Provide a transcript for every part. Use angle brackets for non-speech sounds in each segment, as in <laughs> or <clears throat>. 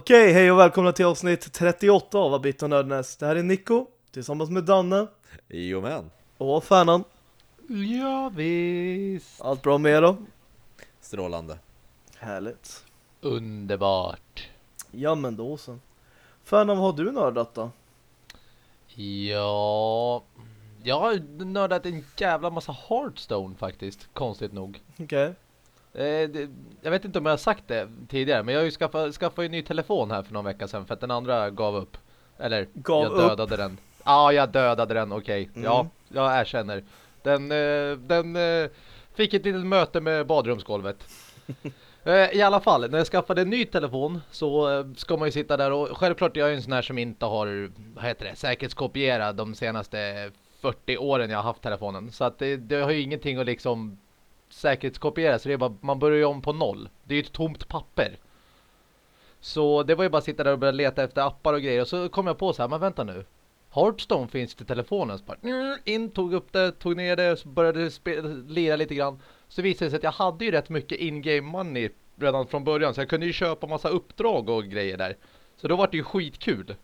Okej, hej och välkomna till avsnitt 38 av Abit och Nördnäs. Det här är Nico, tillsammans med Danne Jo men. och Färnan. Ja, visst. Allt bra med er då? Strålande. Härligt. Underbart. Ja, men då så. Färnan, vad har du nördat då? Ja, jag har nördat en jävla massa Hearthstone faktiskt, konstigt nog. Okej. Det, jag vet inte om jag har sagt det tidigare, men jag har ju skaffat, skaffat en ny telefon här för någon vecka sedan för att den andra gav upp. Eller, Gav jag dödade den. Ja, jag dödade den, okej. Mm. Ja, jag erkänner. Den, eh, den eh, fick ett litet möte med badrumsgolvet. <laughs> Eh, I alla fall, när jag skaffade en ny telefon så eh, ska man ju sitta där och självklart jag är en sån här som inte har, vad heter det, säkerhetskopierat de senaste 40 åren jag har haft telefonen. Så att det, det har ju ingenting att liksom säkerhetskopiera så det är bara, man börjar ju om på noll. Det är ju ett tomt papper. Så det var ju bara att sitta där och börja leta efter appar och grejer och så kom jag på så här, men vänta nu. Hearthstone finns till telefonen. Så bara, mm, in, tog upp det, tog ner det och så började lira lite grann. Så visade det sig att jag hade ju rätt mycket in-game money redan från början. Så jag kunde ju köpa massa uppdrag och grejer där. Så då var det ju skitkul.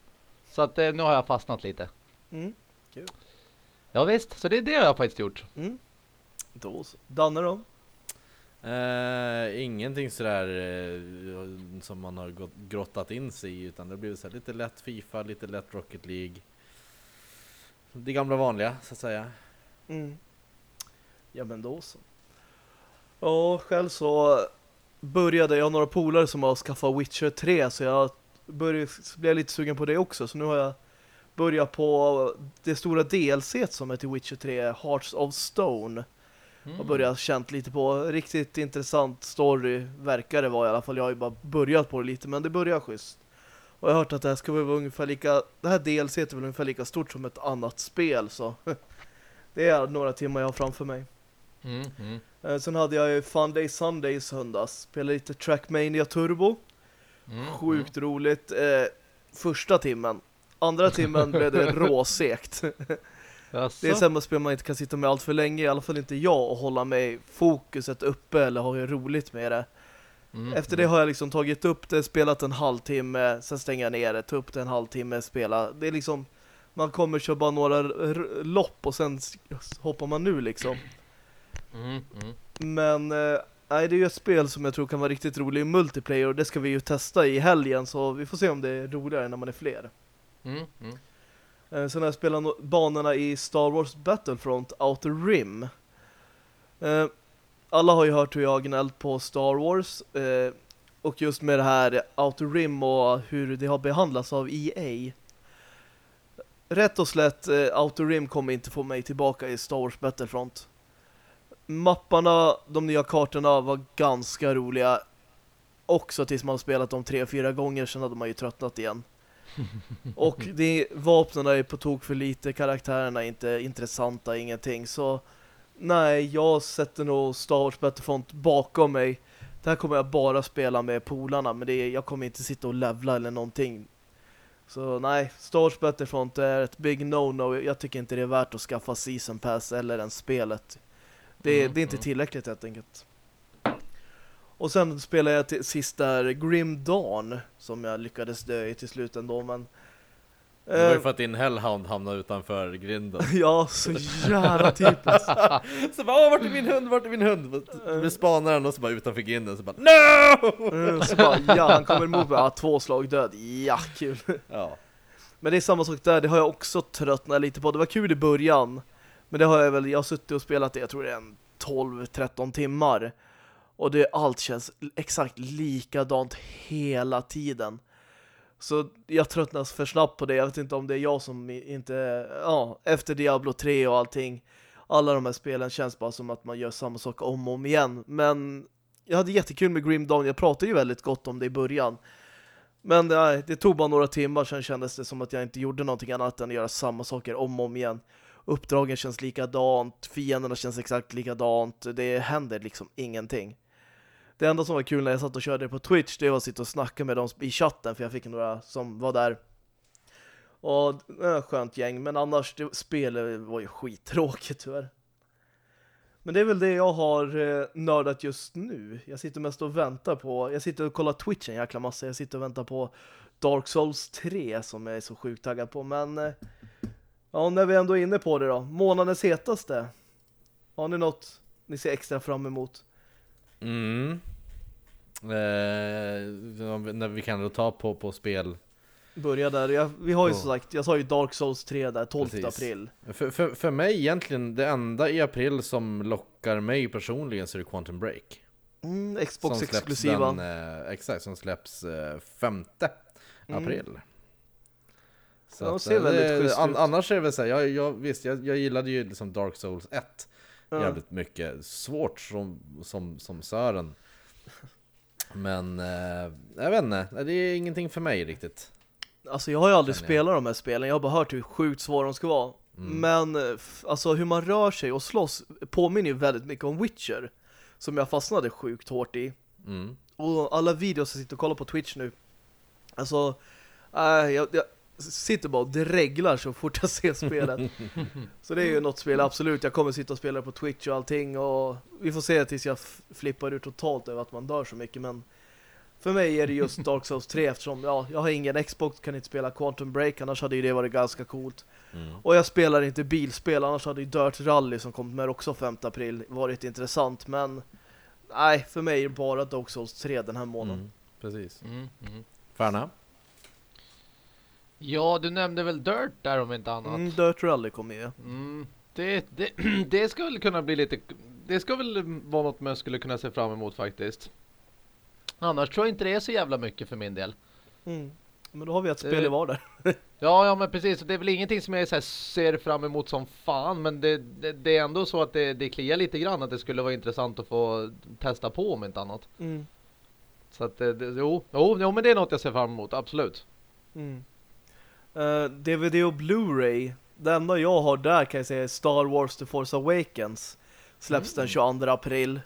Så att eh, nu har jag fastnat lite. Mm. Kul. Ja visst, så det är det jag har faktiskt gjort. Mm. Då så. Danne då? Eh, ingenting sådär eh, som man har gått, grottat in sig i utan det har blivit så lite lätt Fifa, lite lätt Rocket League. Det gamla vanliga så att säga. Mm. Ja, men då så. Ja, själv så började jag några polare som har skaffat Witcher 3 så jag började, blev lite sugen på det också. Så nu har jag börjat på det stora DLC som är till Witcher 3, Hearts of Stone. Mm. Och börjat känt lite på riktigt intressant story verkar det vara i alla fall. Jag har ju bara börjat på det lite men det börjar schysst. Och jag har hört att det här ska vara ungefär lika det här DLC är väl ungefär lika stort som ett annat spel så <laughs> det är några timmar jag har framför mig. Mm, mm. Eh, Sen hade jag ju Fun Day Sunday i söndags. Spelade lite Trackmania Turbo. Mm, Sjukt roligt. Eh, första timmen. Andra timmen blev det <laughs> råsekt. Mm. Det är samma spel man inte kan sitta med allt för länge. I alla fall inte jag och hålla mig fokuset uppe eller ha roligt med det. Mm, Efter det har jag liksom tagit upp det, spelat en halvtimme, sen stänger jag ner det, ta upp det en halvtimme, spela. Det är liksom, man kommer köra bara några lopp och sen hoppar man nu liksom. Mm, mm. Men eh, nej, det är ju ett spel som jag tror kan vara riktigt roligt i multiplayer och det ska vi ju testa i helgen så vi får se om det är roligare när man är fler. Mm, mm. Eh, sen har jag spelat no- banorna i Star Wars Battlefront Outer Rim. Eh, alla har ju hört hur jag gnällt på Star Wars eh, och just med det här Outer Rim och hur det har behandlats av EA. Rätt och slätt, eh, Outer Rim kommer inte få mig tillbaka i Star Wars Battlefront. Mapparna, de nya kartorna var ganska roliga. Också tills man har spelat dem tre, fyra gånger, sen hade man ju tröttnat igen. Och det, vapnen är på tok för lite, karaktärerna är inte intressanta, ingenting. Så nej, jag sätter nog Star Wars Battlefront bakom mig. Det här kommer jag bara spela med polarna, men det är, jag kommer inte sitta och levla eller någonting. Så nej, Star Wars Battlefront är ett big no-no. Jag tycker inte det är värt att skaffa Season Pass eller ens spelet. Det, Mm, det är inte mm. tillräckligt helt enkelt. Och sen spelar jag till sist där Grim Dawn som jag lyckades dö i till slut ändå men Det var ju eh, för att din Hellhound hamnade utanför grinden. <laughs> Ja, så jävla typiskt. <laughs> så bara åh vart är min hund, vart är min hund? Så blir spanaren och så bara utanför grinden så bara NO! Eh, Så bara, ja, han kommer emot mig. Ja, två slag död. Ja, kul. Ja. Men det är samma sak där. Det har jag också tröttnat lite på. Det var kul i början. Men det har jag väl, jag har suttit och spelat det, jag tror det är en 12-13 timmar. Och det, allt känns exakt likadant hela tiden. Så jag tröttnas för snabbt på det. Jag vet inte om det är jag som inte... Ja, efter Diablo 3 och allting. Alla de här spelen känns bara som att man gör samma sak om och om igen. Men jag hade jättekul med Grim Dawn. Jag pratade ju väldigt gott om det i början. Men nej, det tog bara några timmar sen kändes det som att jag inte gjorde någonting annat än att göra samma saker om och om igen. Uppdragen känns likadant, fienderna känns exakt likadant, det händer liksom ingenting. Det enda som var kul när jag satt och körde på Twitch, det var att sitta och snacka med dem i chatten, för jag fick några som var där. Och äh, skönt gäng, men annars, det, spelet var ju skittråkigt tyvärr. Men det är väl det jag har eh, nördat just nu. Jag sitter mest och väntar på, jag sitter och kollar Twitch en jäkla massa. Jag sitter och väntar på Dark Souls 3 som jag är så sjukt taggad på. Men eh, ja, när vi ändå är inne på det då. Månadens hetaste. Har ni något ni ser extra fram emot? Mm. Eh, när vi kan då ta på, på spel Börja där. Jag, vi har ju Ja. som sagt, jag sa ju Dark Souls 3 där, 12 Precis. april. För, för, för mig egentligen, det enda i april som lockar mig personligen så är det Quantum Break. Mm, Xbox exklusiva. Den, eh, exakt, som släpps eh, 5 Mm. april. Så Ja, det att, ser eh, väldigt det- an. Annars är det väl så här, jag, jag, visst, jag, jag gillade ju liksom Dark Souls 1 Ja. Jävligt mycket. Svårt som, som, som Sören. Men, eh, jag vet inte, det är ingenting för mig riktigt. Alltså jag har ju aldrig spelat de här spelen, jag har bara hört hur sjukt svåra de ska vara. Mm. Men eh, alltså hur man rör sig och slåss påminner ju väldigt mycket om Witcher. Som jag fastnade sjukt hårt i. Mm. Och alla videos jag sitter och kollar på Twitch nu. Alltså, äh, jag, jag sitter bara och dreglar så fort jag ser spelet. så det är ju något spel, absolut. Jag kommer sitta och spela på Twitch och allting. Och vi får se tills jag flippar ur totalt över att man dör så mycket. Men för mig är det just Dark Souls 3 eftersom ja, jag har ingen Xbox, kan inte spela Quantum Break. Annars hade ju det varit ganska coolt. Mm. Och jag spelar inte bilspel, annars hade ju Dirt Rally som kom med också 5 april varit intressant. Men nej, för mig är det bara Dark Souls 3 den här månaden. Mm. Precis. Mm, mm. Färna? Ja, du nämnde väl Dirt där om inte annat. Mm, Dirt Rally kommer ju. Mm, det, det, <clears throat> det ska väl kunna bli lite... Det ska väl vara något man skulle kunna se fram emot faktiskt. Annars tror jag inte det är så jävla mycket för min del. Mm. Men då har vi ett spel i var där. <laughs> Ja, ja men precis. Det är väl ingenting som jag ser fram emot som fan. Men det, det, det är ändå så att det, det kliar lite grann att det skulle vara intressant att få testa på om inte annat. Mm. Så att det, det, jo, jo, jo, men det är något jag ser fram emot, absolut. Mm. Eh, DVD och Blu-ray. Det enda jag har där kan jag säga är Star Wars The Force Awakens. Släpps den 22 april.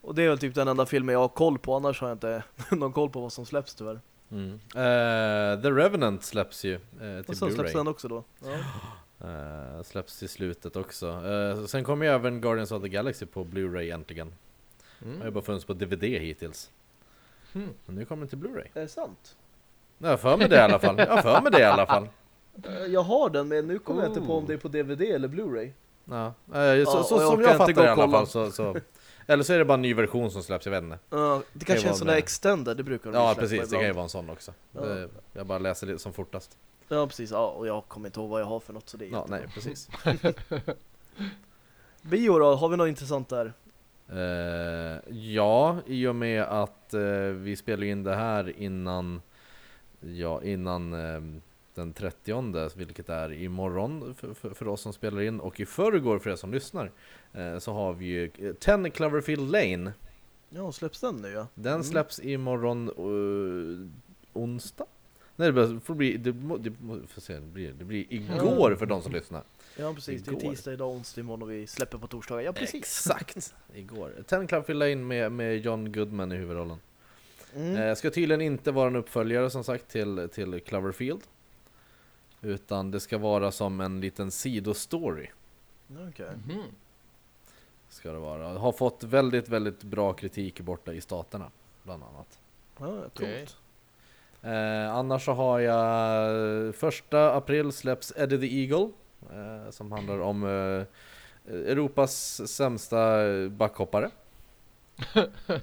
Och det är väl typ den enda filmen jag har koll på. Annars har jag inte <laughs> någon koll på vad som släpps tyvärr. Mm. Eh, The Revenant släpps ju eh, Och till sen släpps Blu-ray. den också då. Ja. <gasps> Eh, släpps i slutet också. Eh, sen kommer ju även Guardians of the Galaxy på Blu-ray äntligen. Det har ju Mm. bara funnits på DVD hittills. Mm. Men nu kommer den till Blu-ray. Är det sant? Jag har för mig det i alla fall. Jag har för mig det i alla fall. Eh, Jag har den men nu kommer jag inte på om Oh. det är på DVD eller Blu-ray. Ja, eh, så, Ja, så och jag som jag fattar det i alla fall så, så Eller så är det bara en ny version som släpps, jag vet inte. Ja, det kanske är en sån där extender, det brukar de Ja precis, det kan ju ibland. vara en sån också. Ja. Jag bara läser det som fortast. Ja precis, ja, och jag kommer inte ihåg vad jag har för något så det är Ja, nej precis. <laughs> Bio då, har vi något intressant där? Eh, ja, i och med att eh, vi spelar in det här innan Ja, innan eh, den 30 vilket är imorgon för, för, för oss som spelar in och i förrgår för er som lyssnar eh, så har vi ju eh, 10 Cloverfield Lane Ja, släpps den nu ja? Den Mm. släpps imorgon uh, onsdag? Nej det blir- får bli, det, det, får se, det, blir, det blir igår för de som lyssnar Ja precis, det Igår. är tisdag idag, onsdag imorgon och vi släpper på torsdagar. Ja precis. Exakt! Igår 10 Cloverfield Lane med, med John Goodman i huvudrollen Mm. Eh, ska tydligen inte vara en uppföljare som sagt till, till Cloverfield Utan det ska vara som en liten sidostory Okej. Mhm. Ska det vara. Har fått väldigt, väldigt bra kritik borta i staterna Bland annat Ja, Okej. coolt. eh, Annars så har jag Första april släpps Eddie the Eagle eh, Som handlar om eh, Europas sämsta backhoppare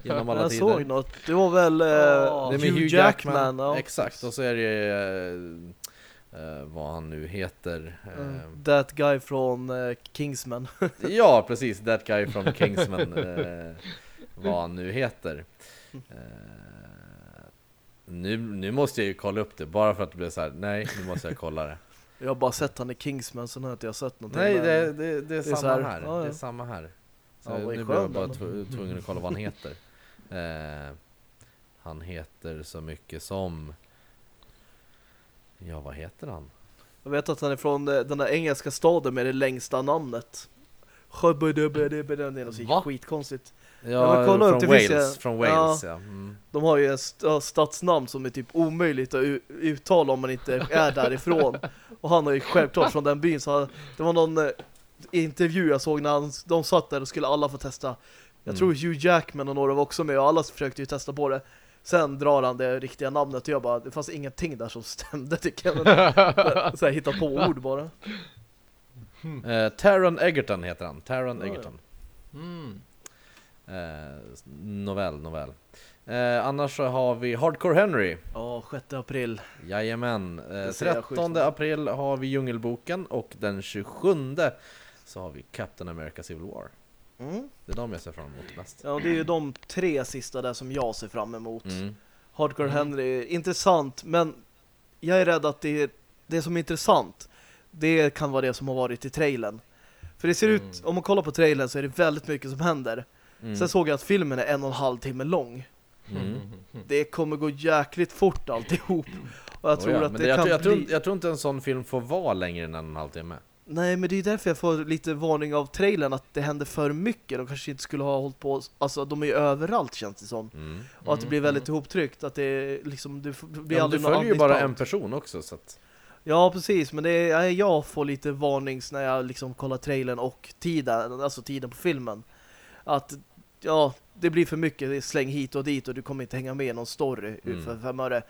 Genom alla Jag tider såg något, det var väl eh, Ja. Det är Hugh, Hugh Jackman. Jackman, ja, exakt, och så är det eh, eh, vad han nu heter. Mm. Eh, That guy från eh, Kingsman. <laughs> ja, precis, that guy from Kingsman, eh, vad han nu heter. Eh, nu, nu måste jag ju kolla upp det, bara för att det blir så här. nej, nu måste jag kolla det. jag har bara sett han i Kingsman, sen har inte jag sett någonting. nej, det, det, det är så samma här, här, ja, ja. det är samma här. Så Ja, nu blir jag bara tv- tvungen att kolla vad han heter. Eh, han heter så mycket som... Ja, vad heter han? Jag vet att han är från eh, den där engelska staden med det längsta namnet. Sjöbödöbödöbö, Det är skitkonstigt. Ja, Ja, kolla upp, från finns Wales, ju- från Wales ja. Mm. De har ju ja, stadsnamn som är typ omöjligt att uttala om man inte är <laughs> därifrån. Och han är ju självklart från den byn så han, det var någon eh, intervju jag såg när han, de satt där och skulle alla få testa. Jag Mm. tror Hugh Jackman och några var också med och alla försökte ju testa på det. Sen drar han det riktiga namnet och jag bara, det fanns ingenting där som stämde tycker jag. Men, <laughs> så här, hitta på ord bara. Eh, Taron Egerton heter han. Taron Ja, ja. Egerton. Mm. Eh, novell, novell. Eh, annars så har vi Hardcore Henry. Ja, 6 april. Jajamän. Eh, Det ser jag sjukt 13 fram emot. april har vi Djungelboken och den 27 så har vi Captain America Civil War. Mm. Det är de jag ser fram emot mest. Ja, det är ju de tre sista där som jag ser fram emot. Mm. Hardcore Mm. Henry, intressant, men jag är rädd att det, det som är intressant, det kan vara det som har varit i trailern. För det ser Mm. ut, om man kollar på trailern så är det väldigt mycket som händer. Mm. Sen såg jag att filmen är en och en halv timme lång. Mm. Det kommer gå jäkligt fort alltihop. Och jag Oh tror ja, att men det, jag, kan tror- jag, tror, bli... inte- jag tror inte en sån film får vara längre än en och en halv timme. Nej, men det är därför jag får lite varning av trailern att det händer för mycket. De kanske inte skulle ha hållit på... Alltså, de är ju överallt känns det som. Mm. Och att det blir Mm, väldigt ihoptryckt. Att det liksom... Det blir Ja, du aldrig någon följer ju bara en person också så att... Ja, precis. Men det är, ja, jag får lite varnings när jag liksom kollar trailern och tiden, alltså tiden på filmen. Att, ja, det blir för mycket släng hit och dit och du kommer inte hänga med i någon story Mm. för fem öre.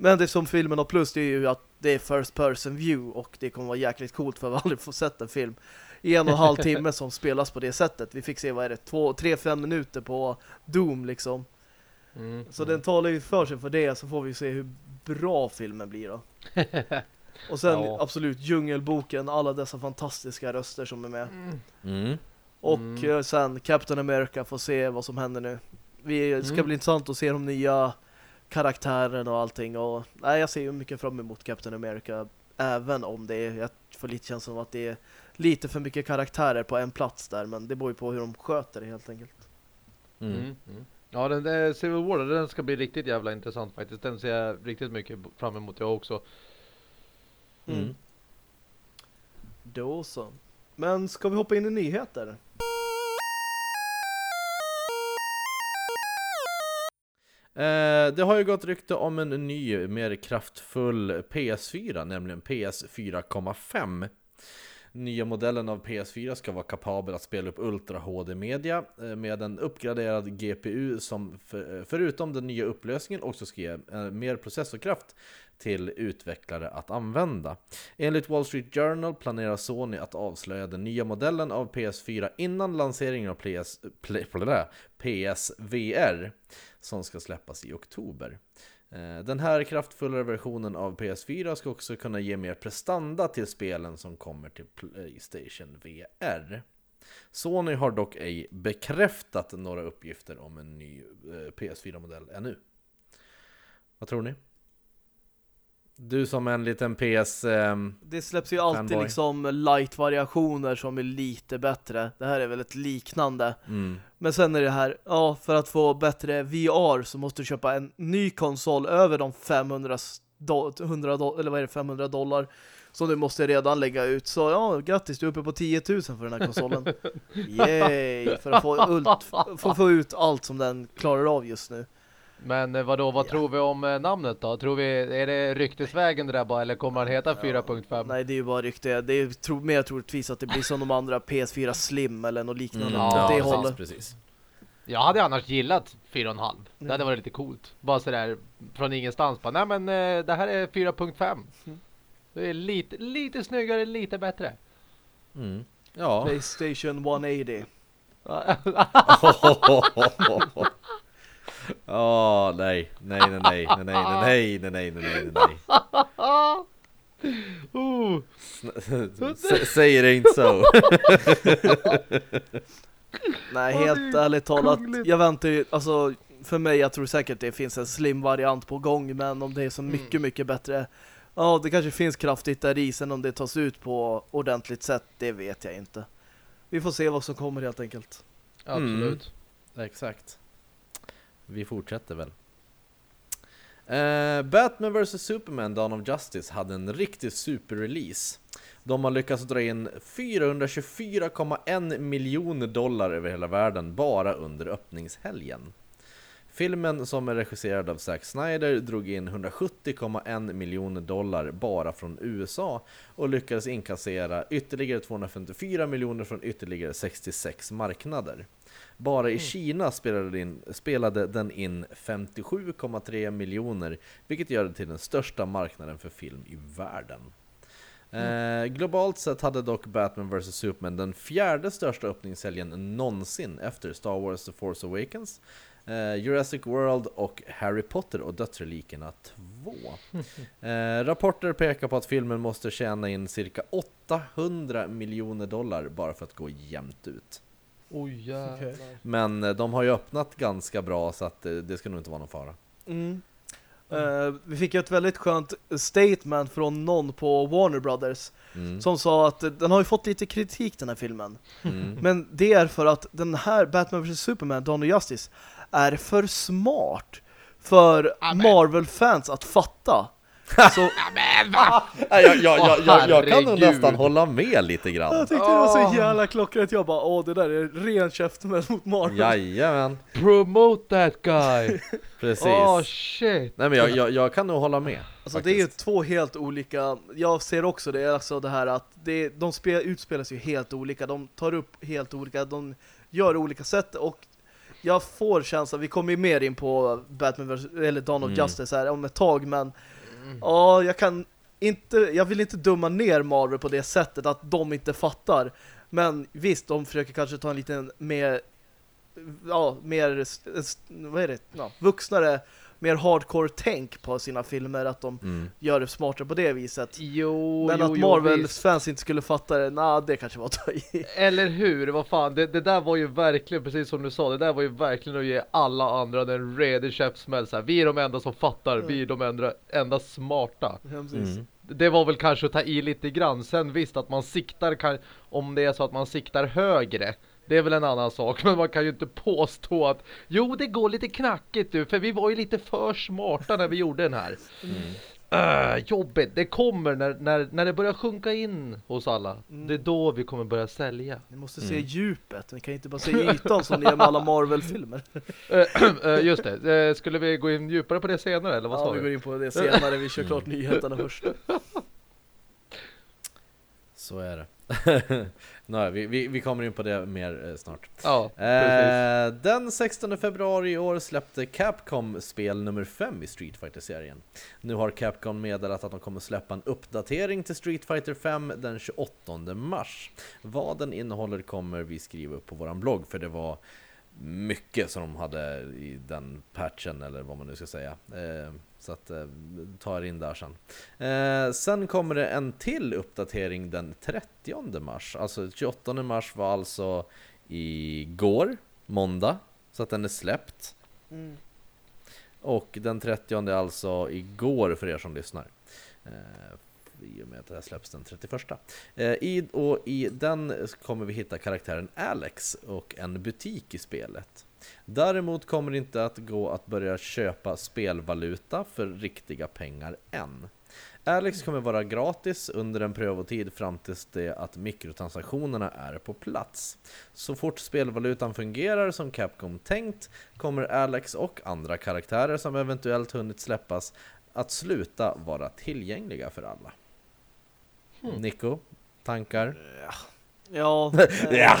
Men det som filmen har plus det är ju att det är first person view och det kommer vara jäkligt coolt för att vi aldrig får sett en film i en och en halv timme som spelas på det sättet. Vi fick se, vad är det, två, tre, fem minuter på Doom liksom. Mm. Så den talar ju för sig för det så får vi se hur bra filmen blir då. <laughs> Och sen Ja. absolut Djungelboken, alla dessa fantastiska röster som är med. Mm. Och Mm. eh, sen Captain America får se vad som händer nu. Vi ska Mm. bli intressant att se de nya karaktärerna och allting. Och, nej, jag ser ju mycket fram emot Captain America. Även om det är, jag får lite känslan av att det är lite för mycket karaktärer på en plats där. Men det beror ju på hur de sköter det helt enkelt. Mm. Mm. Mm. Ja, den där Civil War, den ska bli riktigt jävla intressant faktiskt. Den ser jag riktigt mycket fram emot jag också. Mm. Mm. Då så. Men ska vi hoppa in i nyheter? Eh, det har ju gått rykte om en ny, mer kraftfull PS4, nämligen PS4,5. Nya modellen av PS4 ska vara kapabel att spela upp Ultra HD-media eh, med en uppgraderad GPU som för, eh, förutom den nya upplösningen också ska ge mer processorkraft till utvecklare att använda. Enligt Wall Street Journal planerar Sony att avslöja den nya modellen av PS4 innan lanseringen av PS, PSVR som ska släppas i oktober. Eh, den här kraftfullare versionen av PS4 ska också kunna ge mer prestanda till spelen som kommer till Playstation VR. Sony har dock ej bekräftat några uppgifter om en ny eh, PS4-modell ännu. Vad tror ni? Du som en liten PS... ehm, Det släpps ju alltid Fanboy. liksom light-variationer som är lite bättre. Det här är väl ett liknande. mm, Men sen är det här, ja, för att få bättre VR så måste du köpa en ny konsol över de 500 s- do, 100 do, eller vad är det, 500 dollar som du måste redan lägga ut. Så ja, grattis, du är uppe på 10 000 för den här konsolen. <laughs> Yay! För att få, ult, att få ut allt som den klarar av just nu. Men eh, vadå, vad Ja. tror vi om eh, namnet då? Tror vi, är det ryktesvägen det där bara eller kommer han heta 4.5? Nej, det är ju bara rykte. Det är tro, mer troligtvis att det blir som de andra PS4 Slim eller något liknande. mm, ja, det precis, hållet. precis. Jag hade annars gillat 4.5. Det hade Mm. varit lite coolt. Bara sådär från ingenstans. Bara, nej men eh, det här är 4.5. Mm. Det är lite, lite snyggare, lite bättre. Mm. Ja. Playstation 180. <laughs> <laughs> <laughs> Åh nej, nej, nej, nej, nej, nej, nej, nej, nej, nej, nej, nej. oh. Säger det inte så. <laughs> Nej, helt ärligt talat. Jag väntar ju, alltså för mig, jag tror säkert det finns en slim-variant på gång, men om det är så Mm. mycket, mycket bättre. Ja, det kanske finns kraftigt där i, sen om det tas ut på ordentligt sätt, det vet jag inte. Vi får se vad som kommer helt enkelt. Absolut. Exakt. Vi fortsätter väl. Uh, Batman vs Superman Dawn of Justice hade en riktig superrelease. De har lyckats dra in 424,1 miljoner dollar över hela världen bara under öppningshelgen. Filmen som är regisserad av Zack Snyder drog in 170,1 miljoner dollar bara från USA och lyckades inkassera ytterligare 254 miljoner från ytterligare 66 marknader. Bara i Kina spelade, in, spelade den in 57,3 miljoner, vilket gör det till den största marknaden för film i världen. Eh, globalt sett hade dock Batman vs Superman den fjärde största öppningshelgen någonsin efter Star Wars The Force Awakens, eh, Jurassic World och Harry Potter och Dödsrelikerna 2. <laughs> Eh, rapporter pekar på att filmen måste tjäna in cirka 800 miljoner dollar bara för att gå jämnt ut. Oj. Okej. Men eh, de har ju öppnat ganska bra så att eh, det ska nog inte vara någon fara. Mm. Eh, vi fick ju ett väldigt skönt statement från någon på Warner Brothers Mm. som sa att den har ju fått lite kritik den här filmen. Mm. Men det är för att den här Batman vs Superman, Dawn of Justice, är för smart för Marvel-fans att fatta. Så <laughs> <laughs> Nej, jag, jag, jag, jag, jag kan nog nästan hålla med lite grann. jag tyckte det var så jävla klockrent. Jag bara, åh det där är ren käftsmäll mot Marvel. Jajamän, Promote that guy! <laughs> precis. oh shit! Nej men jag, jag, jag kan nog hålla med. Alltså det är ju två helt olika Jag ser också det, alltså det här att det, de spel, utspelas ju helt olika De tar upp helt olika De gör olika sätt och Jag får känslan, vi kommer ju mer in på Batman vs, eller Dawn of Mm. Justice här om ett tag Men ja, jag kan inte Jag vill inte dumma ner Marvel på det sättet Att de inte fattar Men visst, de försöker kanske ta en liten mer Ja, mer Vad är det? Ja, vuxnare Mer hardcore-tänk på sina filmer Att de Mm. gör det smartare på det viset. Jo, Men jo, att jo, Marvels visst. fans inte skulle fatta det, nah, det kanske var att ta i. Eller hur, vad fan, det, det där var ju verkligen, precis som du sa, det där var ju verkligen att ge alla andra en redig käftsmäll så här. Vi är de enda som fattar, vi är de enda, enda smarta. Mm. Det var väl kanske att ta i lite grann, sen visst att man siktar, kan, om det är så att man siktar högre, det är väl en annan sak, <laughs> men man kan ju inte påstå att jo, det går lite knackigt du, för vi var ju lite för smarta när vi gjorde den här. Äh, jobbigt, det kommer när, när, när det börjar sjunka in hos alla. Det är då vi kommer börja sälja. Ni måste se djupet, ni kan inte bara se <laughs> ytan som ni gör med alla Marvel-filmer. Eh, <laughs> just det, skulle vi gå in djupare på det senare eller vad Ja, sa vi du? går in på det senare, vi kör klart nyheterna först. Så är det. Nej, vi, vi, vi kommer in på det mer eh, snart. Ja. Eh, den 16 februari i år släppte Capcom spel nummer 5 i Street fighter serien Nu har Capcom meddelat att de kommer släppa en uppdatering till Street Fighter 5 den 28 mars. Vad den innehåller kommer vi skriva upp på våran blogg för det var mycket som de hade i den patchen eller vad man nu ska säga. Eh, så att eh, ta er in där sen. Eh, sen kommer det en till uppdatering den 30 mars. Alltså 28 mars var alltså igår, måndag. Så att den är släppt. Mm. Och den 30 är alltså igår för er som lyssnar. Eh, I och med att det här släpps den 31. Eh, i, och I den kommer vi hitta karaktären Alex och en butik i spelet. Däremot kommer det inte att gå att börja köpa spelvaluta för riktiga pengar än. Alex kommer vara gratis under en prövotid fram tills det att mikrotransaktionerna är på plats. Så fort spelvalutan fungerar som Capcom tänkt kommer Alex och andra karaktärer som eventuellt hunnit släppas att sluta vara tillgängliga för alla. Nico, tankar? <laughs> Ja, eh, Ja!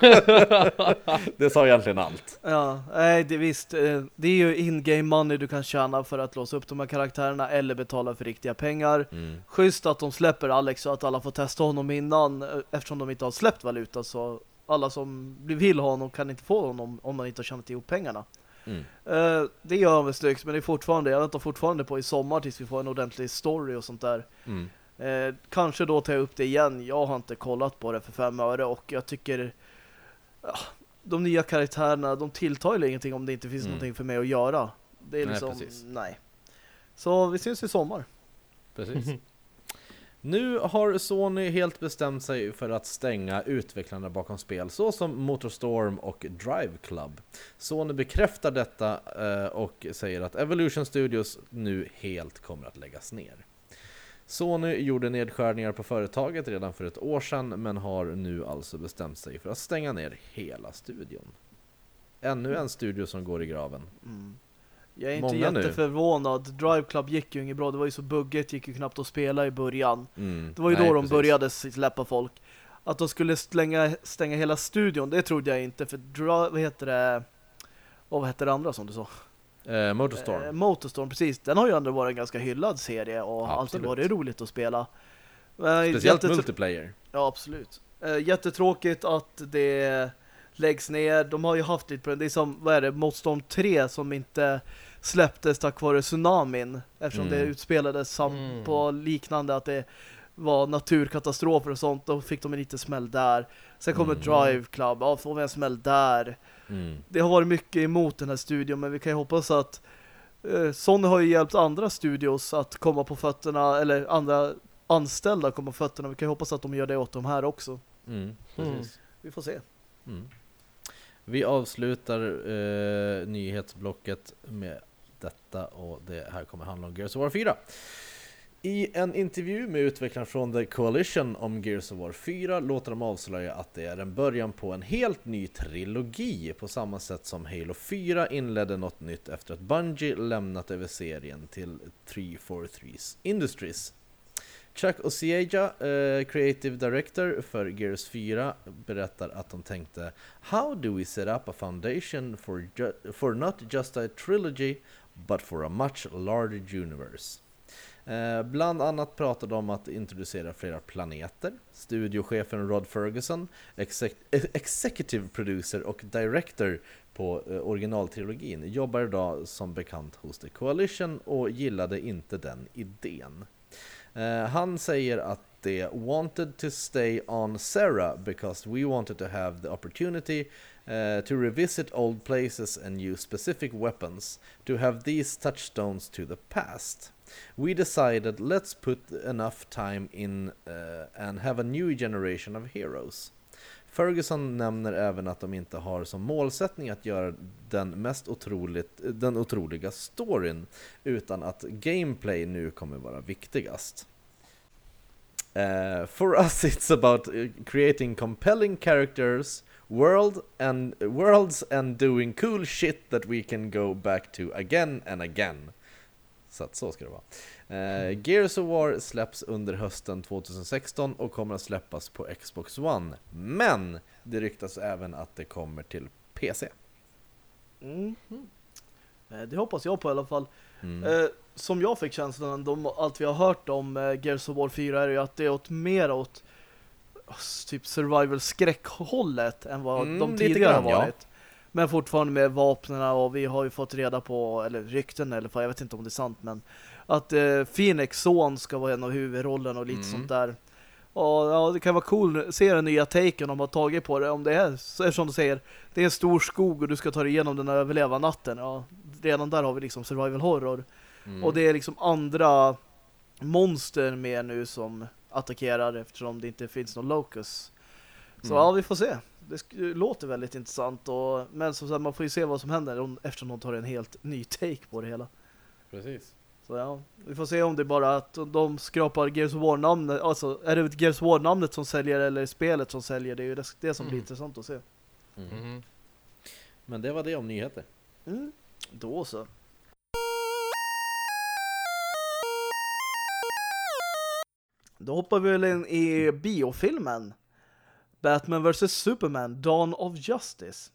<laughs> det sa egentligen allt. ja, nej det visst. eh, Det är ju in-game money du kan tjäna för att låsa upp de här karaktärerna eller betala för riktiga pengar. Mm. Schysst att de släpper Alex så att alla får testa honom innan eh, eftersom de inte har släppt valuta så alla som vill ha honom kan inte få honom om man inte har tjänat ihop pengarna. Mm. Eh, det gör väl snyggt men det är fortfarande, jag väntar fortfarande på i sommar tills vi får en ordentlig story och sånt där. Mm. Eh, kanske då tar jag upp det igen. Jag har inte kollat på det för fem öre och jag tycker ja, de nya karaktärerna, de tilltar ju ingenting om det inte finns Mm. någonting för mig att göra. Det är Nej, liksom, precis. nej. Så vi syns i sommar. Precis. <laughs> Nu har Sony helt bestämt sig för att stänga utvecklarna bakom spel såsom Motorstorm och Drive Club. Sony bekräftar detta eh, och säger att Evolution Studios nu helt kommer att läggas ner. Sony gjorde nedskärningar på företaget redan för ett år sedan men har nu alltså bestämt sig för att stänga ner hela studion. ännu en studio som går i graven. Mm. Jag är inte Många nu. jätteförvånad. Drive Club gick ju inget bra. Det var ju så buggigt, gick ju knappt att spela i början. Mm. Det var ju Nej, då de precis. började släppa folk. Att de skulle stänga, stänga hela studion, det trodde jag inte. För Drive, vad heter det? Och vad heter det andra som du sa? Eh, Motorstorm. Eh, Motorstorm, precis. Den har ju ändå varit en ganska hyllad serie och alltid Absolut. varit roligt att spela. Men Speciellt multiplayer. Ja, absolut. Eh, jättetråkigt att det läggs ner. De har ju haft lite problem. Det är som, vad är det, Motorstorm 3 som inte släpptes tack vare tsunamin. Eftersom Mm. det utspelades sam Mm. på liknande att det var naturkatastrofer och sånt. Då fick de en liten smäll där. Sen kommer Mm. Drive Club. Ja, får vi en smäll där. Mm. Det har varit mycket emot den här studion men vi kan ju hoppas att eh, Sony har ju hjälpt andra studios att komma på fötterna eller andra anställda komma på fötterna. Vi kan ju hoppas att de gör det åt de här också. Mm. Mm. Vi får se. Mm. Vi avslutar eh, nyhetsblocket med detta och det här kommer handla om Gears of War 4. I en intervju med utvecklaren från The Coalition om Gears of War 4 låter de avslöja att det är en början på en helt ny trilogi på samma sätt som Halo 4 inledde något nytt efter att Bungie lämnat över serien till 343 Industries. Chuck Osieja, eh, creative director för Gears 4, berättar att de tänkte How do we set up a foundation for, ju- for not just a trilogy but for a much larger universe? Eh, bland annat pratade de om att introducera flera planeter. Studiochefen Rod Ferguson, exec- eh, executive producer och director på eh, originaltrilogin, jobbar idag som bekant hos The Coalition och gillade inte den idén. Han säger att de wanted to stay on Sarah because we wanted to have the opportunity uh, to revisit old places and use specific weapons to have these touchstones to the past. We decided let's put enough time in uh, and have a new generation of heroes. Ferguson nämner även att de inte har som målsättning att göra den mest otroligt, eh, den otroliga storyn utan att gameplay nu kommer vara viktigast. Uh, for us it's about creating compelling characters, world and worlds and doing cool shit that we can go back to again and again. Så att så ska det vara. Eh, Gears of War släpps under hösten 2016 och kommer att släppas på Xbox One. Men det ryktas även att det kommer till PC. Mm. Eh, Det hoppas jag på i alla fall. Mm. Eh, som jag fick känslan, de, allt vi har hört om eh, Gears of War 4 är ju att det är åt mer åt typ survival-skräck-hållet än vad Mm, de tidigare har ja. Men fortfarande med vapnen och vi har ju fått reda på, eller rykten eller jag vet inte om det är sant, men att eh, Phoenix son ska vara en av huvudrollen och lite Mm. sånt där. Och ja, det kan vara cool att se den nya taken de har tagit på det. Om det är, som du säger, det är en stor skog och du ska ta dig igenom den och överleva natten. Ja, redan där har vi liksom survival horror. Mm. Och det är liksom andra monster med nu som attackerar eftersom det inte finns någon locus. Så Mm. ja, vi får se. Det låter väldigt intressant. Och, men som sagt, man får ju se vad som händer om, eftersom de tar en helt ny take på det hela. Precis. Så ja, vi får se om det är bara att de skrapar Gears of War-namnet. Alltså, är det Gears of War-namnet som säljer eller spelet som säljer? Det är ju det, det som blir Mm. intressant att se. Mm. Mhm. Men det var det om nyheter. Mm. Då så. Då hoppar vi väl in i biofilmen. Batman vs Superman, Dawn of Justice.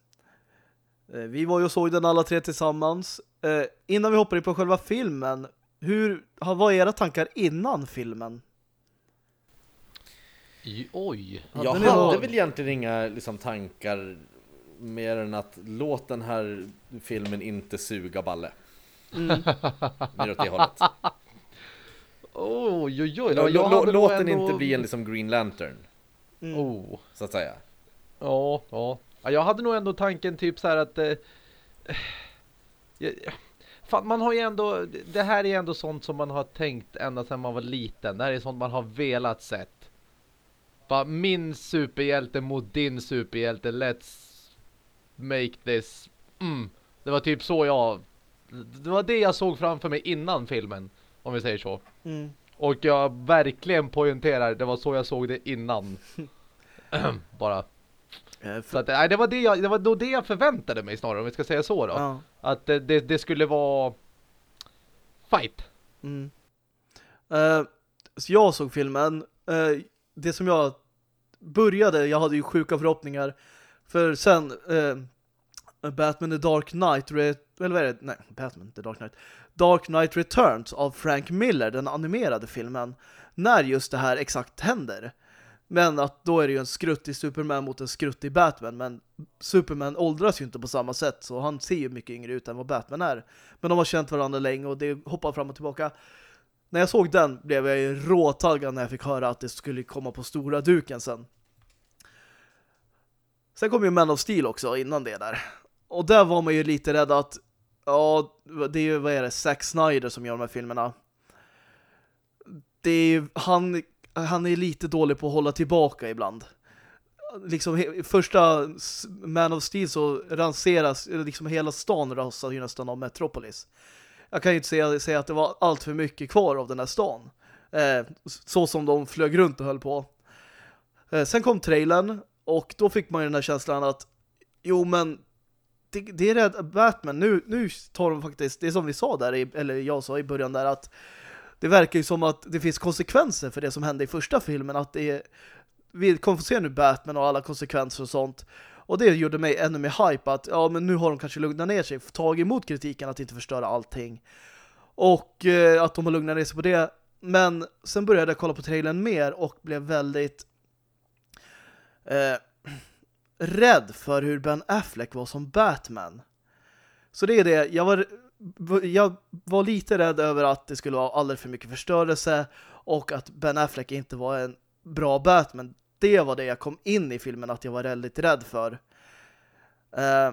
Eh, Vi var ju och såg den alla tre tillsammans. Eh, Innan vi hoppar in på själva filmen, hur, vad är era tankar innan filmen? Oj. Jag hade väl egentligen inga liksom, tankar mer än att låt den här filmen inte suga balle. Mm. <laughs> Mer åt det hållet. Oj, oj, oj. Låt den ändå- inte bli en liksom Green Lantern, Mm. Oh. så att säga. Ja, ja. Ja, Jag hade nog ändå tanken typ så här att... Eh, ja. fan, man har ju ändå... Det här är ändå sånt som man har tänkt ända sedan man var liten. Det här är sånt man har velat sett. Bara min superhjälte mot din superhjälte. Let's make this... Mm. Det var typ så jag... Det var det jag såg framför mig innan filmen. Om vi säger så. Mm. Och jag verkligen poängterar, det var så jag såg det innan. <clears throat> Bara. Eh, Så att, nej, det var det jag, det var då det jag förväntade mig snarare om vi ska säga så då. ja. Att det, det, skulle vara fight. Mm. Eh, så jag såg filmen. Eh, det som jag började, jag hade ju sjuka förhoppningar. För sen eh, Batman The Dark Knight, eller vad är det? Nej, Batman The Dark Knight. Dark Knight Returns av Frank Miller, den animerade filmen. När just det här exakt händer. Men att då är det ju en skrutt i Superman mot en skrutt i Batman. Men Superman åldras ju inte på samma sätt så han ser ju mycket yngre ut än vad Batman är. Men de har känt varandra länge och det hoppar fram och tillbaka. När jag såg den blev jag ju råtaggad när jag fick höra att det skulle komma på stora duken sen. Sen kom ju Man of Steel också innan det där. Och där var man ju lite rädd att ja, det är ju, vad är det, Zack Snyder som gör de här filmerna. Det är ju, han, han är lite dålig på att hålla tillbaka ibland. Liksom första Man of Steel så ranseras, liksom hela stan rasar ju nästan av Metropolis jag kan ju inte säga, säga att det var allt för mycket kvar av den här stan. Eh, så som de flög runt och höll på. Eh, sen kom trailern och då fick man ju den här känslan att jo men det, det är rädd Batman. Nu, nu tar de faktiskt, det som vi sa där, i, eller jag sa i början där att det verkar ju som att det finns konsekvenser för det som hände i första filmen. Att det är, vi kommer få se nu Batman och alla konsekvenser och sånt. Och det gjorde mig ännu mer hype att ja men nu har de kanske lugnat ner sig, tagit emot kritiken att inte förstöra allting. Och eh, att de har lugnat ner sig på det. Men sen började jag kolla på trailern mer och blev väldigt eh, rädd för hur Ben Affleck var som Batman. Så det är det. Jag var, jag var lite rädd över att det skulle vara alldeles för mycket förstörelse och att Ben Affleck inte var en bra Batman det var det jag kom in i filmen att jag var väldigt rädd för. Eh,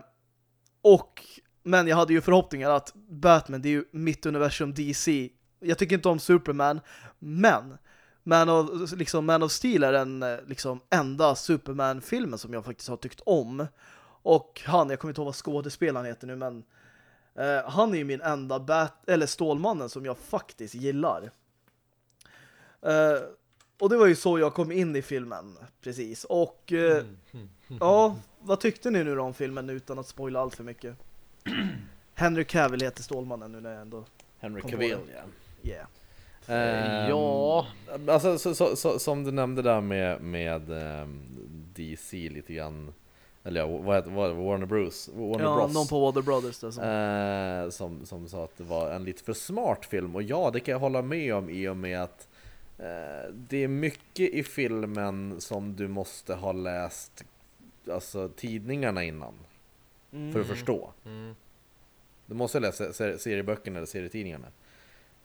och men jag hade ju förhoppningar att Batman, det är ju mitt universum DC. Jag tycker inte om Superman, men man of, liksom Man of Steel är den eh, liksom enda Superman-filmen som jag faktiskt har tyckt om. Och han, jag kommer inte ihåg vad skådespelaren heter nu, men eh, han är ju min enda Bat eller Stålmannen som jag faktiskt gillar. Eh, och det var ju så jag kom in i filmen, precis. Och eh, mm. ja, vad tyckte ni nu om filmen utan att spoila allt för mycket? <clears throat> Henry Cavill heter Stålmannen nu när jag ändå Henry Cavill, ja. Yeah. Um, ja. Alltså så, så, så, som du nämnde där med, med um, ehm, DC lite grann eller ja, vad heter vad, Warner Bros. Warner ja, Bros. någon på Warner Brothers där, som. Eh, som, som sa att det var en lite för smart film och ja, det kan jag hålla med om i och med att Eh, det är mycket i filmen som du måste ha läst alltså, tidningarna innan mm. för att förstå. Mm. Du måste läsa serieböckerna eller serietidningarna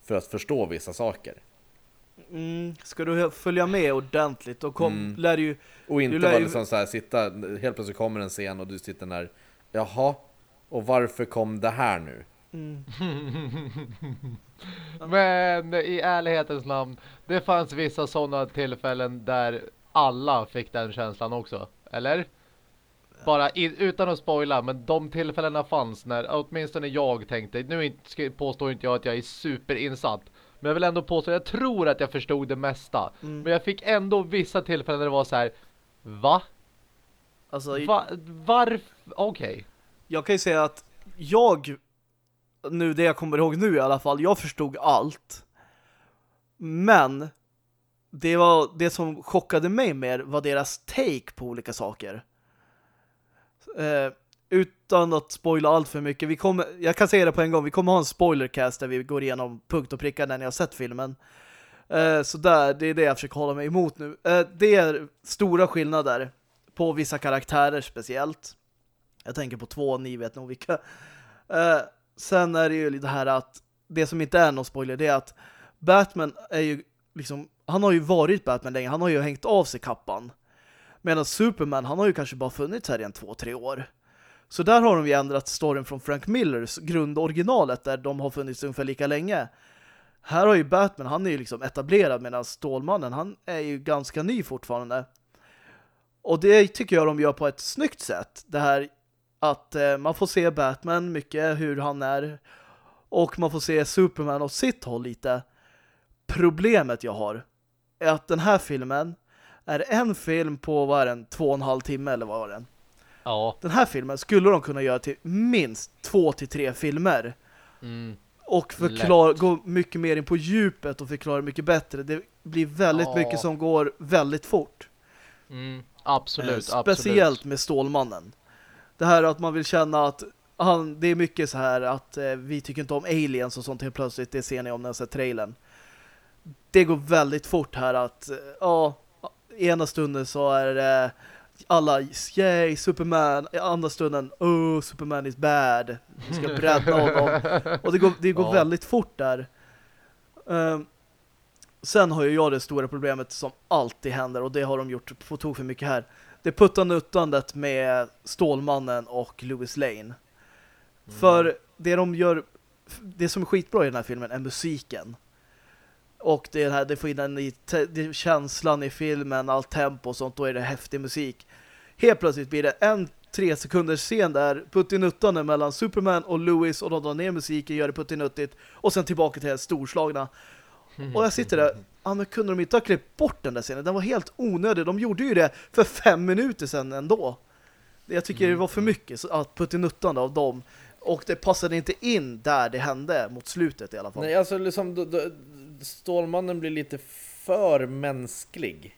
för att förstå vissa saker. Mm. Ska du följa med ordentligt då kom, mm. lär ju... Och inte bara liksom så här, sitta, helt plötsligt kommer en scen och du sitter där, jaha, och varför kom det här nu? Mm. <laughs> Men i ärlighetens namn, det fanns vissa sådana tillfällen där alla fick den känslan också, eller? Bara in, utan att spoila, men de tillfällena fanns när åtminstone jag tänkte, nu påstår inte jag att jag är superinsatt, men jag vill ändå påstå, jag tror att jag förstod det mesta. Mm. Men jag fick ändå vissa tillfällen där det var så här, va? Alltså, va varför? Okej. Okay. Jag kan ju säga att jag nu det jag kommer ihåg nu i alla fall, jag förstod allt. Men det var det som chockade mig mer var deras take på olika saker. Eh, utan att spoila allt för mycket. Vi kommer, jag kan säga det på en gång, vi kommer ha en spoilercast där vi går igenom punkt och prickar när ni har sett filmen. Eh, så där, det är det jag försöker hålla mig emot nu. Eh, det är stora skillnader på vissa karaktärer speciellt. Jag tänker på två, ni vet nog vilka. Eh, sen är det ju det här att det som inte är någon spoiler det är att Batman är ju liksom, han har ju varit Batman länge, han har ju hängt av sig kappan. Medan Superman, han har ju kanske bara funnits här i en två, tre år. Så där har de ju ändrat storyn från Frank Millers grundoriginalet där de har funnits ungefär lika länge. Här har ju Batman, han är ju liksom etablerad medan Stålmannen, han är ju ganska ny fortfarande. Och det tycker jag de gör på ett snyggt sätt. Det här att eh, man får se Batman mycket, hur han är. Och man får se Superman åt sitt håll lite. Problemet jag har är att den här filmen är en film på, vad är den, två och en halv timme eller vad var den? Ja. Den här filmen skulle de kunna göra till minst två till tre filmer. Mm. Och förklara, gå mycket mer in på djupet och förklara mycket bättre. Det blir väldigt Ja. mycket som går väldigt fort. Mm. Absolut, Eh, absolut. Speciellt med Stålmannen. Det här att man vill känna att han, det är mycket så här att eh, vi tycker inte om aliens och sånt helt plötsligt. Det ser ni om jag ser trailern. Det går väldigt fort här att eh, ja, ena stunden så är det alla yay, Superman. I andra stunden, oh, Superman is bad. Vi ska brädda honom. Och det går, det går Ja. väldigt fort där. Ehm, sen har ju jag det stora problemet som alltid händer och det har de gjort på tok för mycket här. Det puttanuttandet med Stålmannen och Louis Lane. För det de gör det som är skitbra i den här filmen är musiken. Och det här, det får in den i det, känslan i filmen, all tempo och sånt, då är det häftig musik. Helt plötsligt blir det en tre sekunders scen där puttinuttande mellan Superman och Louis och de drar ner musiken, gör det puttinuttigt och sen tillbaka till det storslagna. Och jag sitter där, ja men kunde de inte ha klippt bort den där scenen? Den var helt onödig. De gjorde ju det för fem minuter sedan ändå. Jag tycker det var för mycket så att puttinuttande av dem. Och det passade inte in där det hände mot slutet i alla fall. Nej, alltså liksom Stålmannen blir lite för mänsklig.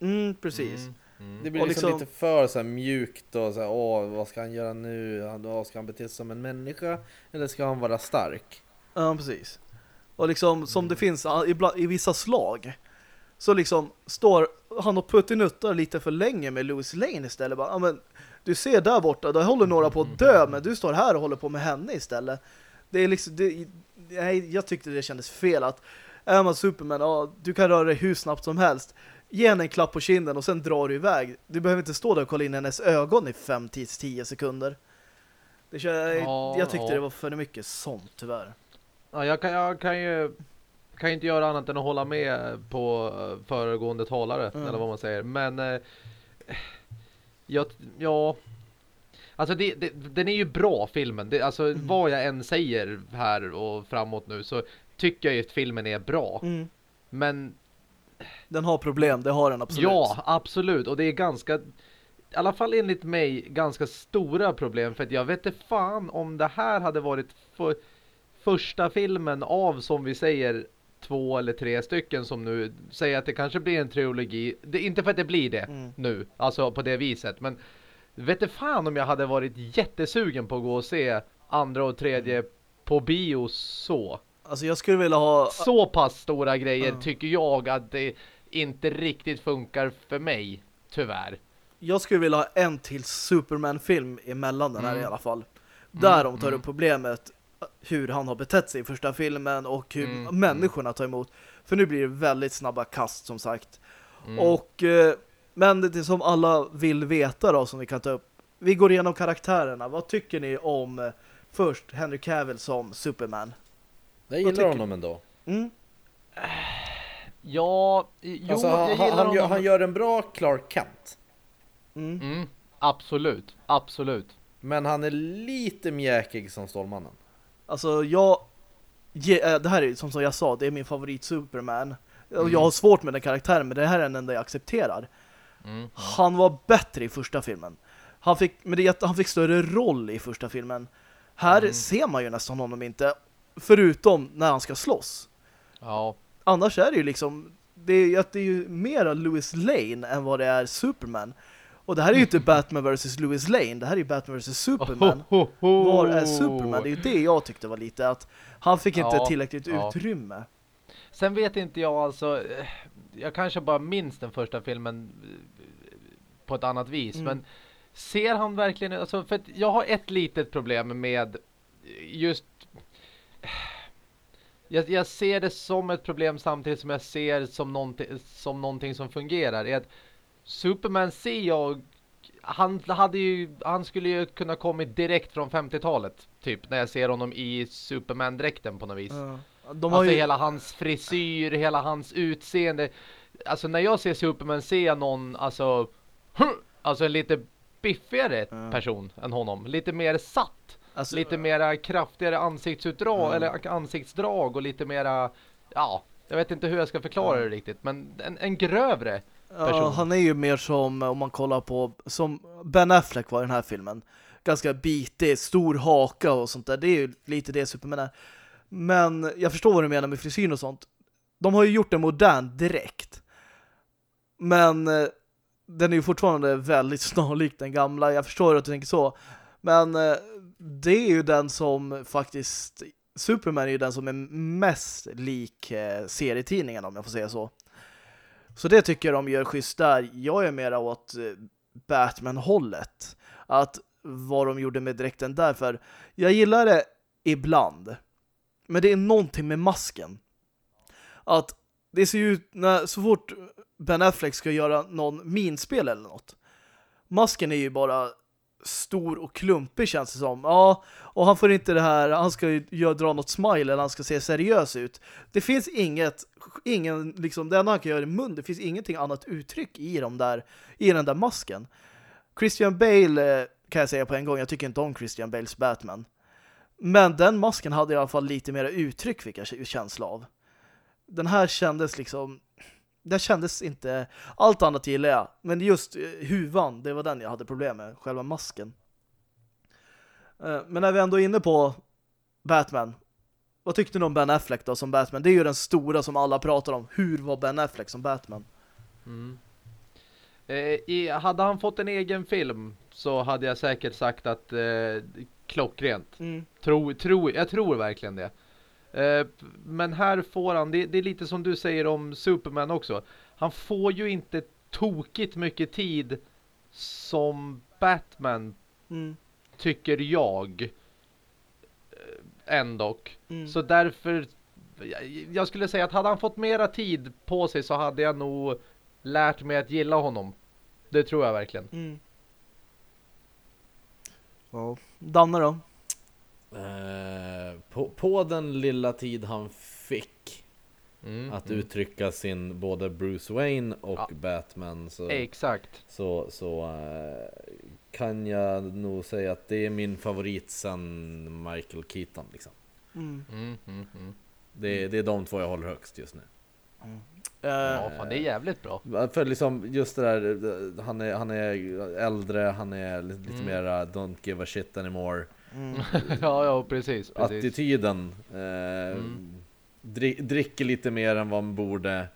Mm, precis. Mm. Mm. Det blir liksom, liksom- lite för så här mjukt och så här, åh, vad ska han göra nu? Han, ska han bete sig som en människa? Eller ska han vara stark? Ja, precis. Och liksom som det finns ibland, i vissa slag så liksom står han och puttinuttar lite för länge med Louis Lane istället. Bara, men, du ser där borta, där håller några på att dö men du står här och håller på med henne istället. Det är liksom, det, nej, jag tyckte det kändes fel att är man Superman, ja, du kan röra dig hur snabbt som helst. Ge henne en klapp på kinden och sen drar du iväg. Du behöver inte stå där och kolla in hennes ögon i 5-10 sekunder. Det, kän- Ja, jag tyckte ja. det var för mycket sånt tyvärr. Ja, jag kan, jag kan ju kan ju inte göra annat än att hålla med på eh, föregående talare Mm. eller vad man säger. Men eh, jag, ja, alltså det, det, den är ju bra filmen. Det, alltså Mm. vad jag än säger här och framåt nu så tycker jag ju att filmen är bra. Mm. Men Den har problem, det har den absolut. ja, absolut. Och det är ganska, i alla fall enligt mig, ganska stora problem. För att jag vet inte fan om det här hade varit för, första filmen av, som vi säger, två eller tre stycken som nu säger att det kanske blir en trilogi. Det, inte för att det blir det Mm. nu, alltså på det viset. Men vet inte fan om jag hade varit jättesugen på att gå och se andra och tredje Mm. på bio så. Alltså jag skulle vilja ha... Så pass stora grejer Ja. tycker jag att det inte riktigt funkar för mig, tyvärr. Jag skulle vilja ha en till Superman-film emellan den här Mm. i alla fall. Där de tar mm. upp problemet hur han har betett sig i första filmen och hur Mm, människorna tar emot. För nu blir det väldigt snabba kast som sagt. Mm. Och eh, men det är som alla vill veta då som vi kan ta upp. Vi går igenom karaktärerna. Vad tycker ni om eh, först Henry Cavill som Superman? Jag gillar tycker honom ändå. Mm? Ja, jo, Alltså, jag han, gillar han, han, gör, honom. han gör en bra Clark Kent. Mm. Mm, absolut, absolut. Men han är lite mjäkig som Stålmannen. Alltså jag ge, äh, det här är som jag sa, det är min favorit Superman. Mm. jag har svårt med den karaktären, men det här är den enda jag accepterar. Mm. Han var bättre i första filmen. Han fick, men det han fick större roll i första filmen. Här Mm. ser man ju nästan honom inte, förutom när han ska slåss. Ja, Annars är det ju liksom, det är, att det är ju mera Louis Lane än vad det är Superman. Och det här är ju inte Batman vs. Louis Lane, det här är ju Batman vs. Superman. Ho, ho, ho. Var är Superman? Det är ju det jag tyckte var lite att han fick inte Ja, tillräckligt ja. utrymme. Sen vet inte jag alltså, eh, jag kanske bara minns den första filmen eh, på ett annat vis, Mm. men ser han verkligen, alltså för att jag har ett litet problem med just jag, jag ser det som ett problem samtidigt som jag ser som någonting som, någonting som fungerar. Är att Superman ser jag han hade ju han skulle ju kunna kommit direkt från 50-talet typ när jag ser honom i Superman-dräkten på något vis. Ja. De Alltså ju, hela hans frisyr, hela hans utseende. Alltså när jag ser Superman ser jag någon, alltså, alltså en lite biffigare Ja. person än honom. Lite mer satt. Alltså, Lite mera kraftigare ansiktsutdrag, Ja. eller ansiktsdrag och lite mera, ja, jag vet inte hur jag ska förklara Ja. det riktigt. Men en, en grövre Ja, person. han är ju mer som, om man kollar på, som Ben Affleck var i den här filmen. Ganska bitig, stor haka och sånt där. Det är ju lite det Superman är. Men jag förstår vad du menar med frisyren och sånt. De har ju gjort en modern direkt. Men eh, den är ju fortfarande väldigt <laughs> snarlik den gamla. Jag förstår att du tänker så. Men eh, det är ju den som faktiskt Superman är ju den som är mest lik eh, serietidningen om jag får säga så. Så det tycker jag de gör schysst där. Jag är mera åt eh, Batman-hållet. Att vad de gjorde med dräkten där. För jag gillar det ibland. Men det är någonting med masken. Att det ser ju ut när så fort Ben Affleck ska göra någon minspel eller något. Masken är ju bara stor och klumpig känns det som. Ja, och han får inte det här, han ska ju dra något smile eller han ska se seriös ut. Det finns inget, ingen, liksom, det enda han kan göra i mun, det finns ingenting annat uttryck i, de där, i den där masken. Christian Bale eh, kan jag säga på en gång, jag tycker inte om Christian Bales Batman. Men den masken hade i alla fall lite mer uttryck fick jag känsla av. Den här kändes liksom det kändes inte allt annat gillar jag, men just eh, huvan, det var den jag hade problem med, själva masken. Eh, Men när vi ändå är inne på Batman, vad tyckte ni om Ben Affleck då som Batman? Det är ju den stora som alla pratar om. Hur var Ben Affleck som Batman? Mm. Eh, i, hade han fått en egen film så hade jag säkert sagt att eh, klockrent. Mm. Tro, tro, jag tror verkligen det. Eh, men här får han, det, det är lite som du säger om Superman också. Han får ju inte tokigt mycket tid som Batman Mm. tycker jag. Eh, ändock. Mm. Så därför jag- jag skulle säga att hade han fått mera tid på sig så hade jag nog lärt mig att gilla honom. Det tror jag verkligen. Mm. Ja. Danne då? Eh, på, på den lilla tid han fick Mm, att mm. uttrycka sin både Bruce Wayne och Ja. Batman så, Exakt. så, så eh, kan jag nog säga att det är min favorit sen Michael Keaton liksom. Mm. Mm, mm, mm. Det, det är de två jag håller högst just nu. Eh, Ja, fan, det är jävligt bra. För liksom just det där, han är, han är äldre, han är lite, lite Mm. mera don't give a shit anymore. Mm. <laughs> ja, ja, precis. precis. Attityden. Eh, Mm. dri, dricker lite mer än vad man borde.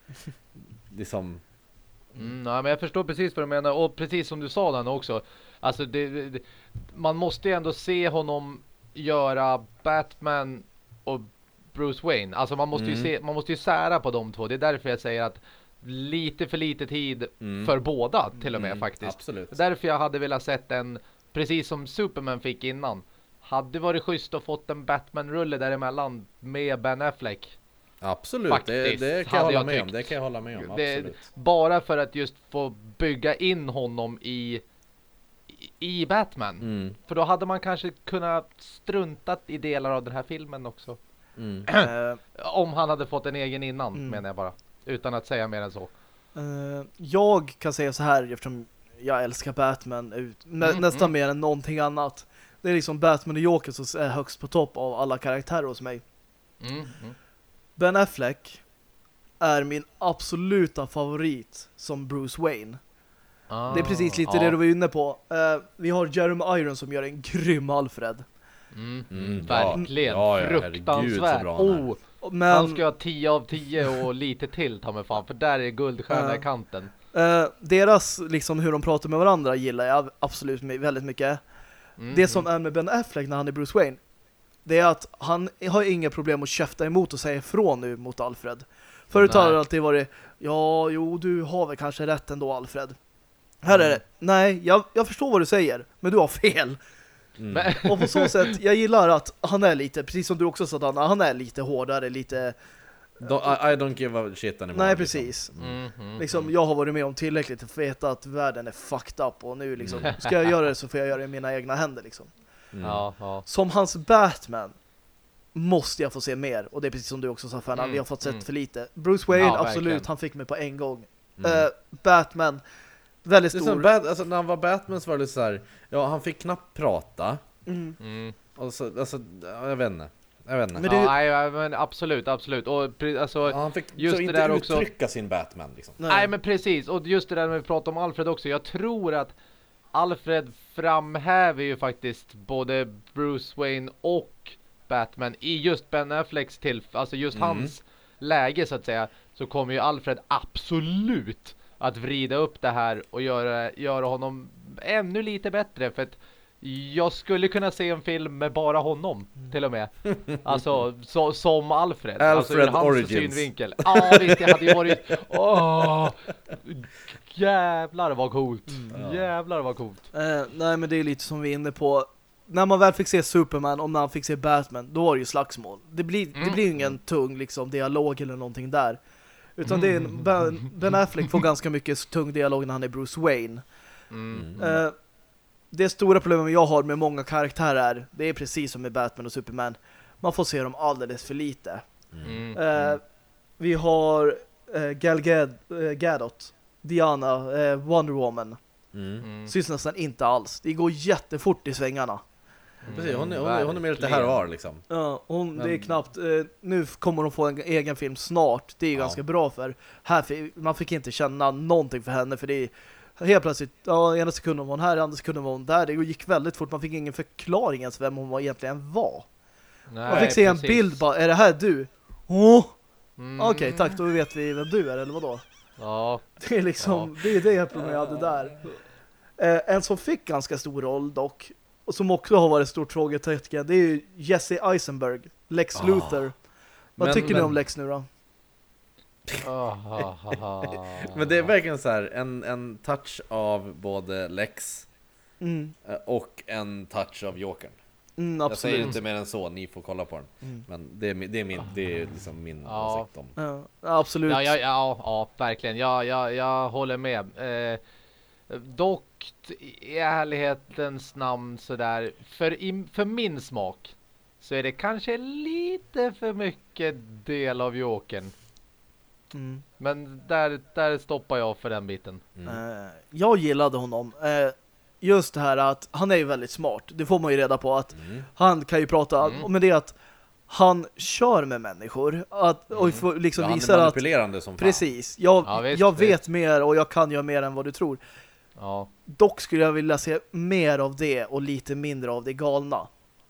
liksom, Mm, nej, men jag förstår precis vad du menar. Och precis som du sa den också. Alltså, det, det, man måste ju ändå se honom göra Batman och Bruce Wayne. Alltså man måste, ju Mm. se, man måste ju sära på de två. Det är därför jag säger att lite för lite tid Mm. för båda till och med mm, faktiskt. Absolut. Därför jag hade velat sett en, precis som Superman fick innan. Hade varit schysst att fått en Batman-rulle däremellan med Ben Affleck. Absolut, Faktiskt, det, det kan jag hålla jag med om. Det kan jag hålla med om, Det-. Bara för att just få bygga in honom i i- Batman. Mm, För då hade man kanske kunnat struntat i delar av den här filmen också. mm. <clears throat> Om han hade fått en egen innan, Mm. menar jag bara. Utan att säga mer än så. Eh, jag kan säga så här eftersom jag älskar Batman ut, nä, Mm, nästan mm. mer än någonting annat. Det är liksom Batman och Joker som är högst på topp av alla karaktärer hos mig. Mm, mm. Ben Affleck är min absoluta favorit som Bruce Wayne. Ah, det är precis lite ja. det du var inne på. Eh, vi har Jeremy Irons som gör en grym Alfred. Mm, Mm, verkligen. ja, ja, herregud, Fruktansvärt. är. oh, Men Han ska ha 10 av 10 och lite till ta mig fan. För där är guldstjärna i kanten. eh, deras, liksom hur de pratar med varandra gillar jag absolut väldigt mycket. Mm, Det som är med Ben Affleck när han är Bruce Wayne det är att han har inga problem att käfta emot och säga ifrån nu mot Alfred. Förut har det alltid varit ja, jo, du har väl kanske rätt ändå Alfred. Här är Mm. det, nej, jag, jag förstår vad du säger, men du har fel. Mm. Och på så sätt, jag gillar att han är lite, precis som du också sa Danna, han är lite hårdare, lite, Don't- I, I don't give a shit anymore. nej liksom. precis. mm, mm, Liksom, mm. jag har varit med om tillräckligt för att veta att världen är fucked up och nu liksom, ska jag göra det så får jag göra det i mina egna händer liksom. Mm. Ja, ja. som hans Batman måste jag få se mer. Och det är precis som du också sa Fernan, Mm, vi har fått sett mm. för lite. Bruce Wayne, Ja, absolut, verkligen. han fick mig på en gång. Mm. Eh, Batman, väldigt Det är stor. som Bat, alltså, när han var Batman så var det så här, ja han fick knappt prata. Mm. Mm. Och så, alltså, ja, jag vet inte. Jag vet inte. Men det- Ja, nej, men absolut, absolut. Och alltså, Ja, han fick just så det inte där också- uttrycka sin Batman liksom. Nej men precis, och just det där med att prata om Alfred också. Jag tror att Alfred framhäver ju faktiskt både Bruce Wayne och Batman i just Ben Afflecks till, alltså just Mm. hans läge så att säga. Så kommer ju Alfred absolut att vrida upp det här och göra, göra honom ännu lite bättre. För att jag skulle kunna se en film med bara honom till och med. <laughs> Alltså så, som Alfred. alltså, Alfred hans Origins. synvinkel. Ja visst, det hade ju varit... <laughs> Åh, jävlar vad coolt. Ja. Jävlar vad coolt. Eh, nej men det är lite som vi är inne på. När man väl fick se Superman och när han fick se Batman, då var det ju slagsmål. Det blir, det Mm. blir ju ingen tung liksom, dialog eller någonting där. Utan det är en, ben, ben Affleck får ganska mycket tung dialog när han är Bruce Wayne. Mm. Eh, det stora problemet jag har med många karaktärer, det är precis som med Batman och Superman. Man får se dem alldeles för lite. Mm. Eh, vi har eh, Gal Gad, eh, Gadot, Diana, eh, Wonder Woman. Mm. Mm. Syns nästan inte alls. Det går jättefort i svängarna. Precis, hon, är- hon, är- hon är mer lite här och var liksom. Ja, hon, det är knappt. Eh, nu kommer hon få en egen film snart. Det är ju Ja. ganska bra för här man fick inte känna någonting för henne för det är helt plötsligt, ja, ena sekunden var hon här, andra sekunden var hon där. Det gick väldigt fort. Man fick ingen förklaring ens vem hon egentligen var. Nej, Man fick se en precis. bild bara, är det här du? Åh, Mm. okej, tack, då vet vi vem du är, eller vadå? Ja. Det är liksom, det är det jag problem jag hade där. Eh, en som fick ganska stor roll dock, och som också har varit ett stort frågetecken, det är ju Jesse Eisenberg, Lex Ah. Luthor. Vad Men- tycker ni men- om Lex nu då? Ah. Men det är verkligen så här en, en touch av både Lex Mm, eh, och en touch av Jokern. mm Jag säger inte mer än så, ni får kolla på den. Mm. Men det är, min- det är, min, det är liksom min Ja. åsikt om. Ja, absolut. Ja, ja, ja, ja, verkligen. Ja, ja, jag håller med. Eh, dock, i ärlighetens namn sådär, för, i, för min smak så är det kanske lite för mycket del av Jokern. Mm. Men där, där stoppar jag för den biten. Mm. Eh, jag gillade honom. Eh, just det här att han är ju väldigt smart. Det får man ju reda på att Mm. han kan ju prata Mm. med det att han kör med människor. Att, och får liksom Ja, han är visar att manipulerande som fan. precis, jag, Ja, visst, jag vet visst. mer och jag kan göra mer än vad du tror. Ja, Dock skulle jag vilja se mer av det och lite mindre av det galna.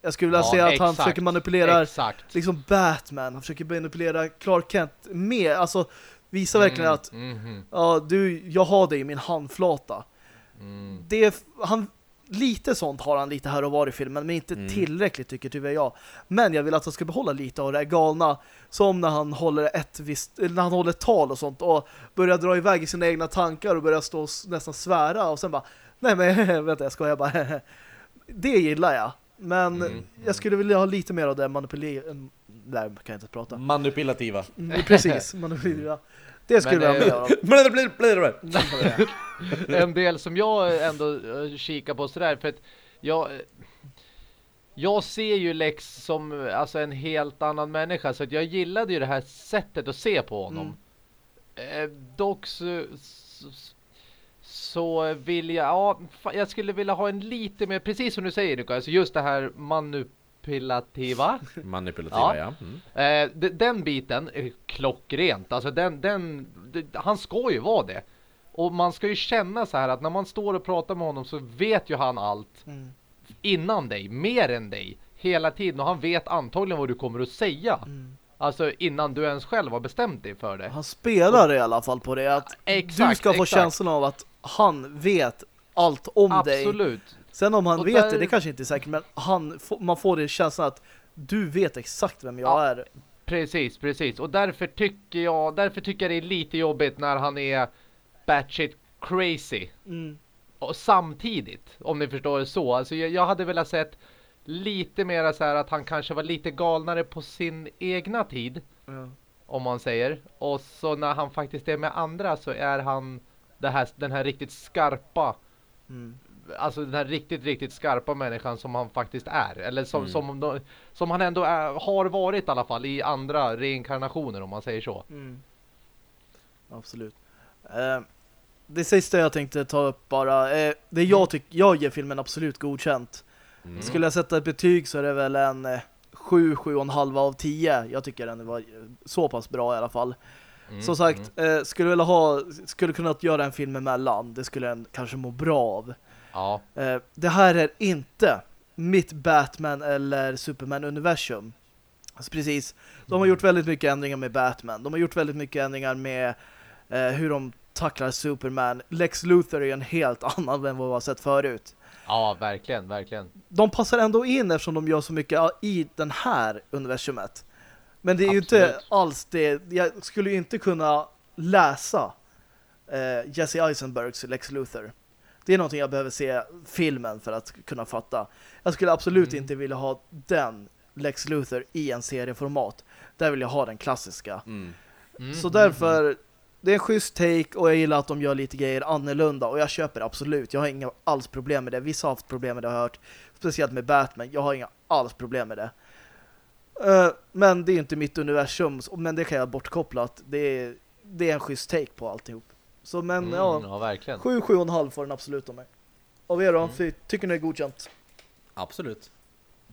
Jag skulle vilja Ja, se att han exakt. försöker manipulera exakt. liksom Batman, han försöker manipulera Clark Kent mer, alltså visa verkligen att Mm, ja, du, jag har dig i min handflata. mm. Det, han, lite sånt har han lite här och var i filmen, men inte Mm. tillräckligt tycker tyvärr jag. Men jag vill att han ska behålla lite av det här galna, som när han håller ett visst, eller när han håller ett tal och sånt och börjar dra iväg i sina egna tankar och börjar stå och nästan svära och sen bara, nej men <laughs> vänta jag skojar bara. <laughs> det gillar jag. Men Mm, jag skulle vilja ha lite mer av det manipulera... Där kan jag inte prata. Manipulativa. Mm, precis, <laughs> manipulera. Det skulle Men, jag vilja eh, ha. Blir, blir, blir, blir. en del som jag ändå eh, kikar på sådär för att jag eh, jag ser ju Lex som eh, alltså en helt annan människa så att jag gillade ju det här sättet att se på honom. Eh, dock så, så, så vill jag ja, jag skulle vilja ha en lite mer precis som du säger Nico, alltså just det här manipulativa <laughs> Manipulativa, Ja. ja. Mm. Eh, den biten är klockrent. Alltså den, den, han ska ju vara det. Och man ska ju känna så här att när man står och pratar med honom så vet ju han allt Mm. innan dig, mer än dig, hela tiden. Och han vet antagligen vad du kommer att säga. Mm. Alltså innan du ens själv har bestämt dig för det. Han spelar i alla fall på det att Exakt, du ska få exakt. känslan av att han vet allt om dig. Absolut. Sen om han Och vet där- det, det kanske inte är säkert, men han, man får det känslan att du vet exakt vem jag Ja. är. Precis, precis. Och därför tycker jag, därför tycker jag det är lite jobbigt när han är batshit crazy. Mm. och samtidigt, om ni förstår det så. Alltså jag, jag hade velat sett lite mer så här att han kanske var lite galnare på sin egna tid, Ja. om man säger. Och så när han faktiskt är med andra så är han det här, den här riktigt skarpa, Mm. alltså den här riktigt, riktigt skarpa människan som han faktiskt är. Eller som, Mm. som, som han ändå är, har varit i alla fall i andra reinkarnationer om man säger så. Mm. Absolut. Eh, det sista jag tänkte ta upp bara, eh, det jag tycker, jag ger filmen absolut godkänt. Mm. Skulle jag sätta ett betyg så är det väl en eh, 7, 7,5 av 10. Jag tycker den var så pass bra i alla fall. Mm, Som sagt, eh, skulle vilja ha skulle kunna göra en film emellan. Det skulle den kanske må bra av. Ja. Eh, det här är inte mitt Batman eller Superman-universum. Alltså precis. De har gjort väldigt mycket ändringar med Batman. De har gjort väldigt mycket ändringar med eh, hur de tacklar Superman. Lex Luthor är en helt <laughs> annan än vad vi har sett förut. ja, verkligen, verkligen. De passar ändå in eftersom de gör så mycket i den här universumet. Men det är ju inte alls det. Jag skulle ju inte kunna läsa eh, Jesse Eisenbergs Lex Luthor. Det är någonting jag behöver se filmen för att kunna fatta. Jag skulle absolut Mm. inte vilja ha den Lex Luthor i en serieformat. Där vill jag ha den klassiska. Mm. Mm, Så mm, därför, det är en schysst take och jag gillar att de gör lite grejer annorlunda och jag köper absolut. Jag har inga alls problem med det. Vissa har haft problem med det har jag hört. Speciellt med Batman. Jag har inga alls problem med det. Eh, men det är inte mitt universum. Men det kan jag bortkoppla att det är, det är en schysst take på alltihop. Så men Mm, ja, ja, verkligen. 7, 7,5 får den absolut av mig. Av er då? Mm. Tycker ni är godkänt? Absolut.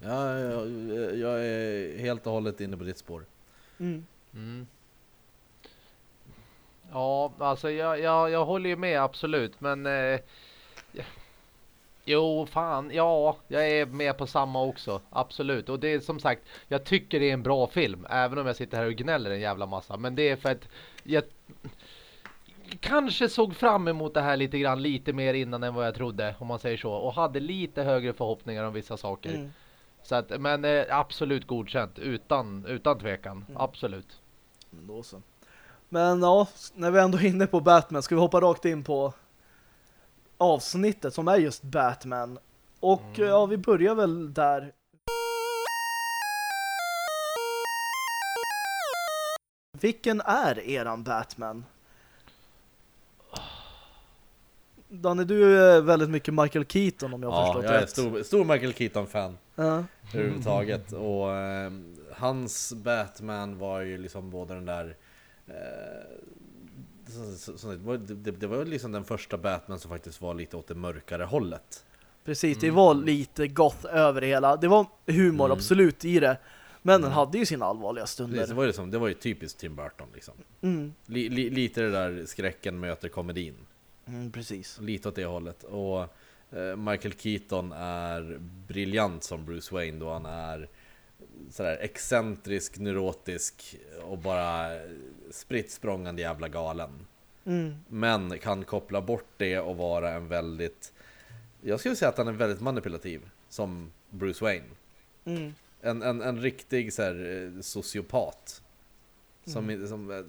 Ja, jag, jag är helt och hållet inne på ditt spår. Mm. Mm. Ja, alltså jag, jag, jag håller ju med absolut, men eh. Jo, fan, ja, jag är med på samma också, absolut. Och det är som sagt, jag tycker det är en bra film, även om jag sitter här och gnäller en jävla massa. Men det är för att jag kanske såg fram emot det här lite grann, lite mer innan än vad jag trodde, om man säger så. Och hade lite högre förhoppningar om vissa saker. Mm. Så att, men eh, absolut godkänt, utan, utan tvekan, Mm. absolut. Men Då så. Men ja, när vi ändå är inne på Batman ska vi hoppa rakt in på avsnittet som är just Batman. Och Mm. ja, vi börjar väl där. Vilken är eran Batman? Danne, du är väldigt mycket Michael Keaton om jag Ja, förstått jag är rätt. stor, stor Michael Keaton-fan Ja. överhuvudtaget. Och eh, hans Batman var ju liksom både den där... Eh, så, så, det, var, det, var liksom den första Batman som faktiskt var lite åt det mörkare hållet. Precis, det var lite goth över det hela. Det var humor Mm. absolut i det. Men den Mm. hade ju sina allvarliga Precis, det, stunder. var ju liksom, det var ju typiskt Tim Burton liksom. Mm. Li, li, lite det där skräcken möter komedin. Mm, precis. Lite åt det hållet. Och eh, Michael Keaton är briljant som Bruce Wayne då han är sådär excentrisk, neurotisk och bara spritt språngande jävla galen. Mm. Men kan koppla bort det och vara en väldigt Jag skulle säga att han är väldigt manipulativ som Bruce Wayne. Mm. En, en, en riktig så här, eh, sociopat. Som, som, eh,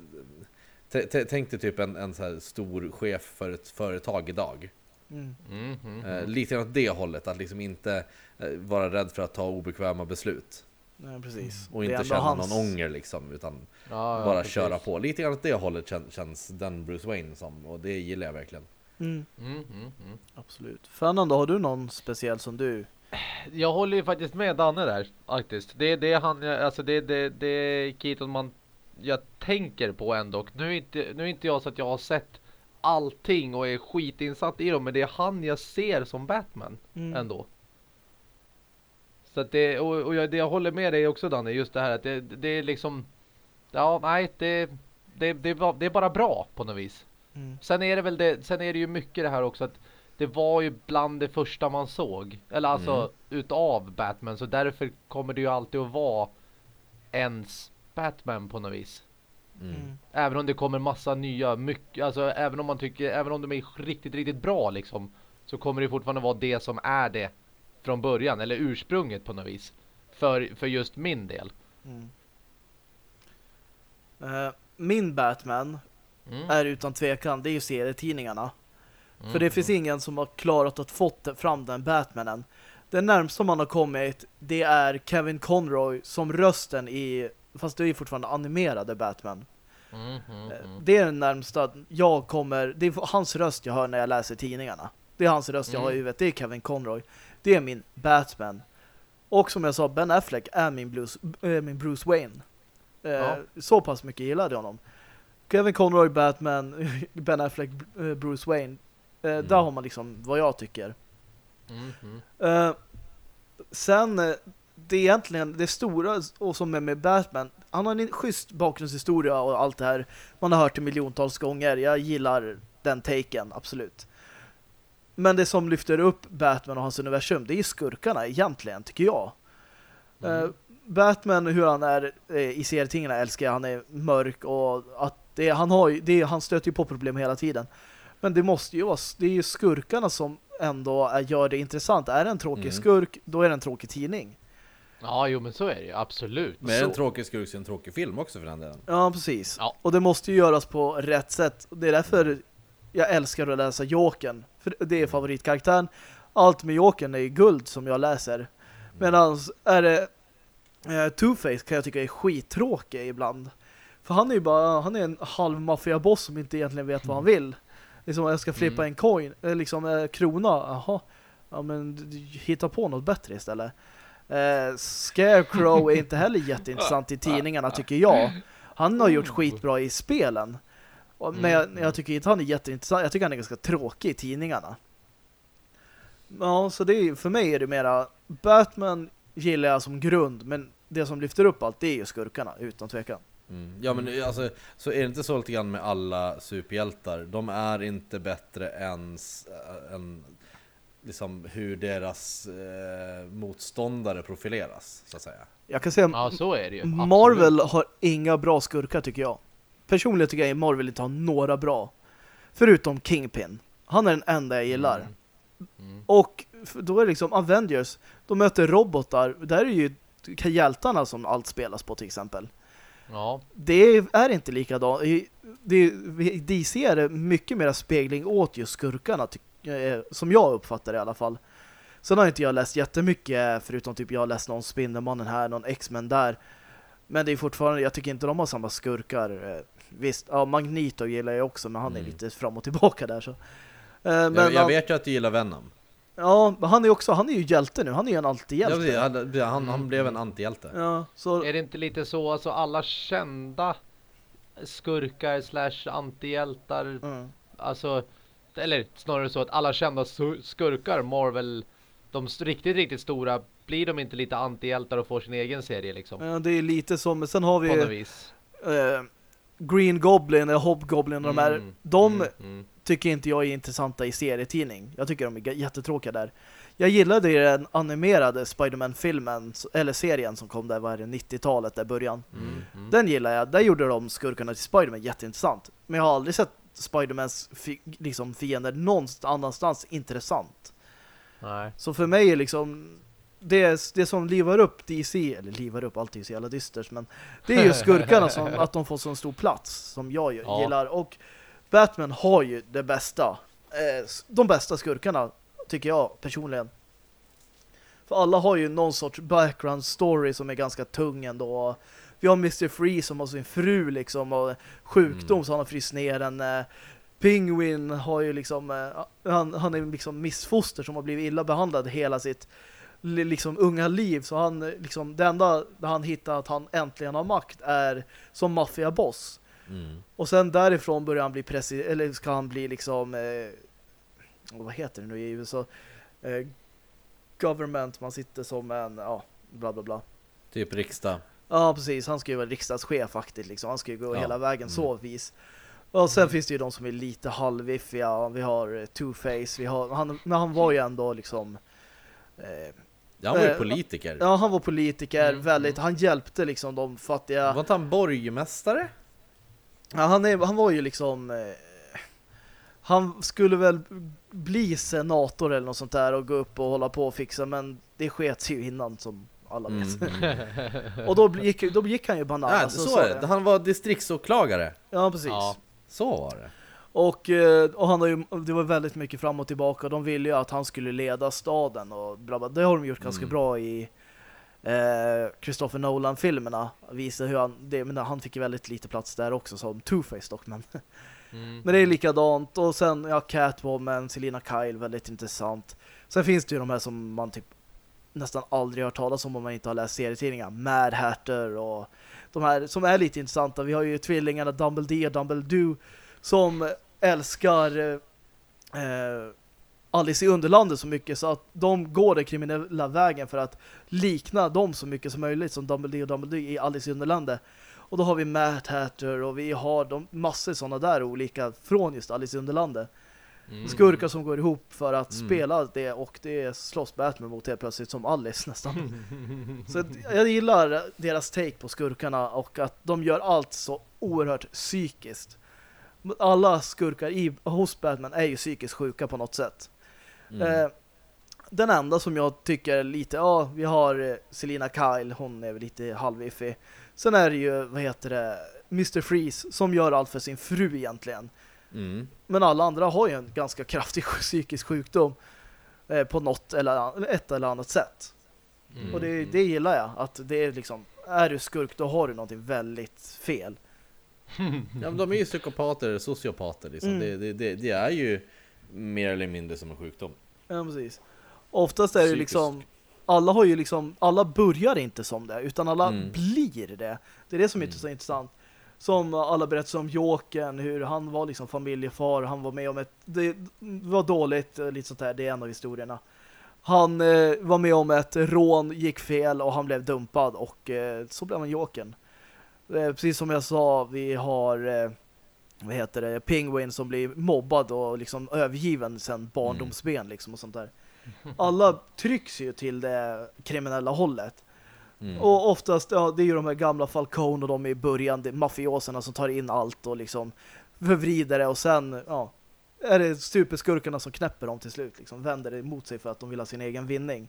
t- t- tänk dig typ en, en så här stor chef för ett företag idag. Mm. Mm, mm, Eh, mm. lite åt det hållet, att liksom inte eh, vara rädd för att ta obekväma beslut. Nej, precis. Och inte känna hans- någon ånger liksom, utan Ja, ja, bara precis. köra på. Lite grann åt det hållet kän, känns den Bruce Wayne som, och det gillar jag verkligen. Mm. Mm, mm, mm. Absolut. Fernando, har du någon speciell som du? Jag håller ju faktiskt med Danne där faktiskt. Det är det han, alltså det, det, det är Keaton man jag tänker på ändå. Nu är, inte, nu är inte jag så att jag har sett allting och är skitinsatt i dem, men det är han jag ser som Batman Mm. ändå. Så att det, och, och jag, det jag håller med dig också Danne, just det här att det, det är liksom, ja nej det, det, det, var, det är bara bra på något vis. Mm. Sen är det väl det, sen är det ju mycket det här också att det var ju bland det första man såg. Eller alltså Mm. utav Batman. Så därför kommer det ju alltid att vara ens Batman på något vis. Mm. Mm. Även om det kommer massa nya, mycket, alltså även om man tycker, även om de är riktigt, riktigt bra liksom. Så kommer det fortfarande vara det som är det från början, eller ursprunget på något vis. För, för just min del. Mm. Eh, min Batman Mm. är utan tvekan, det är ju serietidningarna. Mm, För det finns ingen som har klarat att fått fram den Batmanen. Det närmsta man har kommit, det är Kevin Conroy som rösten i, fast det är fortfarande animerade Batman. Mm, mm, mm. Det är den närmsta jag kommer, det är hans röst jag hör när jag läser tidningarna. Det är hans röst jag har i Mm. huvudet, det är Kevin Conroy. Det är min Batman. Och som jag sa, Ben Affleck är min, Bruce, äh, min Bruce Wayne. Eh, Ja. Så pass mycket gillade jag honom. Kevin Conroy, Batman, <laughs> Ben Affleck, eh, Bruce Wayne. Eh, Mm. Där har man liksom vad jag tycker. Mm, mm. Eh, sen, eh, det är egentligen det stora och som är med Batman. Han har en schysst bakgrundshistoria och allt det här. Man har hört det miljontals gånger. Jag gillar den taken, absolut. Men det som lyfter upp Batman och hans universum, det är skurkarna egentligen, tycker jag. Mm. Eh, Batman, hur han är eh, i serietidningarna älskar jag. Han är mörk och att det, han, har, ju- det, han stöter ju på problem hela tiden. Men det måste ju vara, det är ju skurkarna som ändå är, gör det intressant. Är det en tråkig Mm. skurk, då är det en tråkig tidning. Ja, jo men så är det ju, absolut. Men det en Så- tråkig skurk så är en tråkig film också för den delen. Ja, precis. Ja. Och det måste ju göras på rätt sätt. Och Det är därför jag älskar att läsa Jokern. För det är favoritkaraktären. Allt med Jokern är guld som jag läser. Medan är det eh, Two-Face kan jag tycka är skittråkig ibland. För han är ju bara, han är en halv maffiaboss som inte egentligen vet vad han vill. Liksom, jag ska flippa Mm. en coin, eh, liksom eh, krona, jaha. Ja men hitta på något bättre istället. Eh, Scarecrow är inte heller <laughs> jätteintressant i tidningarna tycker jag. Han har gjort skitbra i spelen. Och, men jag, jag tycker inte han är jätteintressant. Jag tycker han är ganska tråkig i tidningarna. Ja, så det är, för mig är det mera Batman gillar jag som grund, men det som lyfter upp allt det är ju skurkarna, utan tvekan. Mm. Ja men alltså, så är det inte så lite grann med alla superhjältar? De är inte bättre än, äh, än liksom hur deras eh, motståndare profileras, så att säga. Jag kan säga Ja, så är det ju. absolut. Marvel har inga bra skurkar tycker jag. Personligen tycker jag att Marvel inte har några bra. Förutom Kingpin. Han är den enda jag gillar. Mm. Mm. Och då är det liksom Avengers. De möter robotar. Där är ju hjältarna som allt spelas på till exempel. Ja, Det är inte likadant. DC är det mycket mer spegling åt just skurkarna eh, som jag uppfattar det i alla fall. Sen har inte jag läst jättemycket förutom typ jag har läst någon Spindelmannen här, någon X-Men där. Men det är fortfarande, jag tycker inte de har samma skurkar. Visst, ja, Magneto gillar jag också men han är Mm. lite fram och tillbaka där så. Eh, Men jag, jag han, vet ju att du gillar Venom. ja, men han är också, han är ju hjälte nu, han är ju en Ja, antihjälte. precis. han, han, han blev en antihjälte. Ja, så är det inte lite så, alltså alla kända skurkar slash antihjältar, mm. alltså, eller snarare så att alla kända skurkar, Marvel, de riktigt, riktigt stora, blir de inte lite antihjältar och får sin egen serie liksom? Ja, det är lite som, men sen har På något vi vis. eh, Green Goblin eller Hobgoblin och de här, Mm, de mm, mm. tycker inte jag är intressanta i serietidning. Jag tycker de är jättetråkiga där. Jag gillade ju den animerade Spider-Man-filmen, eller serien som kom där, var det 90-talet, där början. Mm, mm. Den gillar jag. Där gjorde de skurkarna till Spider-Man jätteintressant. Men jag har aldrig sett Spider-Mans fi liksom fiender någonstans annanstans intressant. Nej. Så för mig är liksom det, det som livar upp DC, eller livar upp, allt är ju så jävla dystert, men det är ju skurkarna som <laughs> att de får så stor plats som jag Ja. gillar. Och Batman har ju det bästa, eh, de bästa skurkarna tycker jag personligen. För alla har ju någon sorts background story som är ganska tung ändå. Vi har Mr. Free som har sin fru liksom och sjukdom Mm. så han har fryst ner en eh, Penguin har ju liksom eh, han, han är liksom missfoster som har blivit illa behandlad hela sitt liksom unga liv så han liksom det enda där han hittar att han äntligen har makt är som maffiaboss. Mm. Och sen därifrån börjar han bli president eller ska han bli liksom eh, vad heter det nu i USA? Eh, government, man sitter som en ja, bla bla bla. Typ riksdag. Ja, precis. Han ska ju vara riksdagschef faktiskt. Liksom. Han ska ju gå Ja. hela vägen Mm. så vis. Och sen finns det ju de som är lite halvviffiga. Vi har eh, Two-Face. Vi har, han, han var ju ändå liksom... Eh, han var ju Eh, politiker. ja, han var politiker. Mm, väldigt, mm. Han hjälpte liksom de fattiga. Var inte han borgmästare? Ja, han, är, han var ju liksom... Eh, han skulle väl bli senator eller något sånt där och gå upp och hålla på och fixa. Men det sket ju innan som alla vet. Mm. <laughs> <laughs> och då gick, då gick han ju bananas. Ja, så sa är det. Han var distriktsåklagare. Ja, precis. Ja. Så var det. Och, eh, och han har ju, det var väldigt mycket fram och tillbaka. De ville ju att han skulle leda staden och bla. Det har de gjort ganska Mm. bra i eh, Christopher Nolan-filmerna. Visar hur han, det, men han fick ju väldigt lite plats där också som Two-Face dock. Men, Mm. men det är likadant. Och sen, ja, Catwoman, Selina Kyle, väldigt intressant. Sen finns det ju de här som man typ nästan aldrig har hört talas om om man inte har läst serietidningar. Mad Hatter och de här som är lite intressanta. Vi har ju tvillingarna Dumbledore och Dumbledore som älskar eh, Alice i Underlandet så mycket så att de går den kriminella vägen för att likna dem så mycket som möjligt som Dumbledore och Dumbledore i Alice i Underlandet. Och då har vi Matt Hatter och vi har de massor sådana där olika från just Alice i Underlandet. Mm. Skurkar som går ihop för att Mm. spela det och det slåss Batman mot helt plötsligt som Alice <laughs> nästan. <laughs> så jag gillar deras take på skurkarna och att de gör allt så oerhört psykiskt. Alla skurkar i, hos Batman är ju psykiskt sjuka på något sätt. Mm. Eh, den enda som jag tycker är lite, ja, vi har eh, Selina Kyle, hon är väl lite halviffig. Sen är det ju, vad heter det, Mr. Freeze som gör allt för sin fru egentligen. Mm. Men alla andra har ju en ganska kraftig <laughs> psykisk sjukdom eh, på något eller ett eller annat sätt. Mm. Och det, det gillar jag, att det är liksom, är du skurk då har du någonting väldigt fel. <laughs> Ja, de är ju psykopater, sociopater liksom. Mm. Det, det, det, det är ju mer eller mindre som en sjukdom. Ja, precis. Oftast är det Psykisk. liksom alla har ju liksom, alla börjar inte som det utan alla Mm. blir det. Det är det som är Mm. så intressant. Som alla berättar om Jokern, hur han var liksom familjefar, han var med om ett, det var dåligt, lite sånt där, det är en av historierna. Han eh, var med om ett rån, gick fel och han blev dumpad och eh, så blev han Jokern. Eh, precis som jag sa, vi har eh, vad heter det, Penguin som blir mobbad och liksom övergiven sen barndomsben liksom och sånt där. Alla trycks ju till det kriminella hållet. Mm. Och oftast, ja, det är ju de här gamla Falcone och de i början, mafioserna som tar in allt och liksom förvrider det och sen, ja, är det superskurkarna som knäpper dem till slut, liksom vänder det emot sig för att de vill ha sin egen vinning.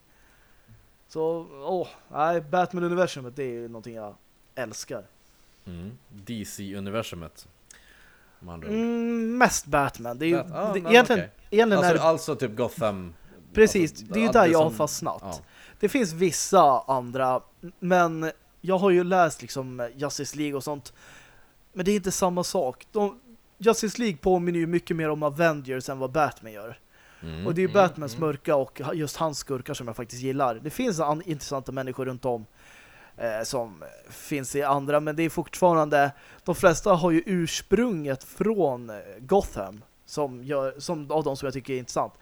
Så, åh, nej, Batman-universumet, det är ju någonting jag älskar. Mm. DC-universumet. Mm, mest Batman. Det är ju, Bat- ah, det, men egentligen, okej. egentligen är Alltså, det, alltså typ Gotham. precis, alltså, det är ju där jag har fastnat. Ja. Det finns vissa andra, men jag har ju läst liksom Justice League och sånt. Men det är inte samma sak. De, Justice League påminner ju mycket mer om Avengers än vad Batman gör. Mm. Och det är ju Mm, Batmans mm. mörka och just hans skurkar som jag faktiskt gillar. Det finns an intressanta människor runt om eh, som finns i andra, men det är fortfarande de flesta har ju ursprunget från eh, Gotham som gör, som, av de som jag tycker är intressant.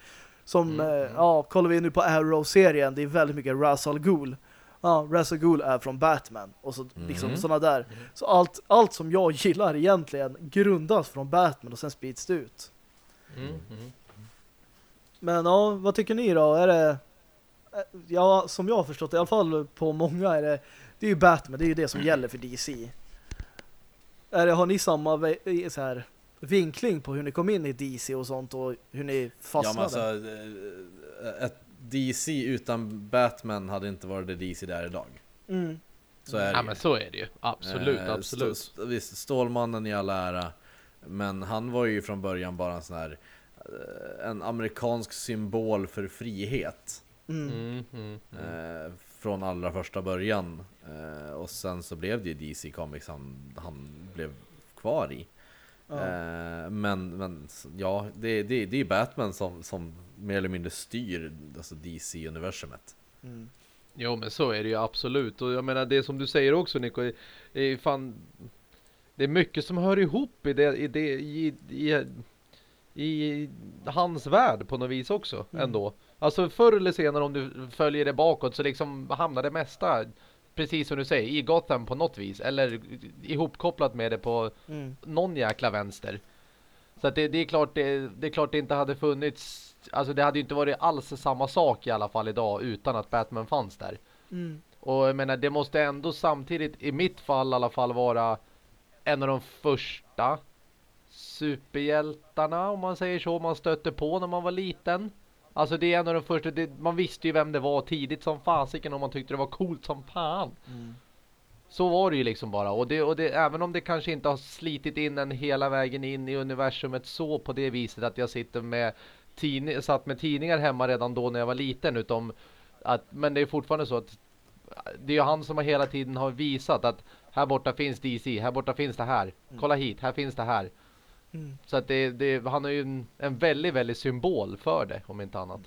Som, Mm, eh, mm. ja, kollar vi nu på Arrow-serien, det är väldigt mycket Ra's al Ghul. Ja, Ra's al Ghul är från Batman och så liksom Mm. sådana där. Så allt, allt som jag gillar egentligen grundas från Batman och sen sprids det ut. Mm, mm. Men ja, vad tycker ni då? Är det eh, ja, som jag har förstått i alla fall på många är det det är ju Batman, det är ju det som gäller för DC. Är det, har ni samma så här vinkling på hur ni kom in i DC och sånt och hur ni Ja, fastnade? men alltså, eh, ett DC utan Batman hade inte varit det DC där idag. mm. Så är det Ja ju. men så är det ju. Absolut, Eh, absolut. St- st- visst, Stålmannen i all ära. Men han var ju från början bara en sån här eh, en amerikansk symbol för frihet. Mm. Mm, mm, mm. Eh, från allra första början. Eh, och sen så blev det ju DC Comics han, han blev kvar i. Ja. Eh, men, men ja, det, det, det är Batman som, som mer eller mindre styr alltså DC-universumet. Mm. Jo men så är det ju absolut. Och jag menar det som du säger också Nico. Är, är fan, det är mycket som hör ihop i det, i, det, i, i, i hans värld på något vis också Mm. ändå. Alltså förr eller senare om du följer det bakåt så liksom hamnar det mesta precis som du säger i Gotham på något vis. Eller ihopkopplat med det på Mm. någon jäkla vänster. Så att det, det är klart det, det är klart det inte hade funnits Alltså det hade ju inte varit alls samma sak i alla fall idag utan att Batman fanns där. Mm. Och jag menar det måste ändå samtidigt i mitt fall i alla fall vara en av de första superhjältarna om man säger så man stötte på när man var liten. Alltså det är en av de första, det, man visste ju vem det var tidigt som fasiken och man tyckte det var coolt som fan. Mm. Så var det ju liksom bara. Och, det, och det, även om det kanske inte har slitit in en hela vägen in i universumet så på det viset att jag sitter med tidning, satt med tidningar hemma redan då när jag var liten. Utom att, men det är fortfarande så att det är ju han som har hela tiden har visat att här borta finns DC, här borta finns det här. Kolla hit, här finns det här. Mm. Så att det, det, han är ju en, en väldigt, väldigt symbol för det om inte annat.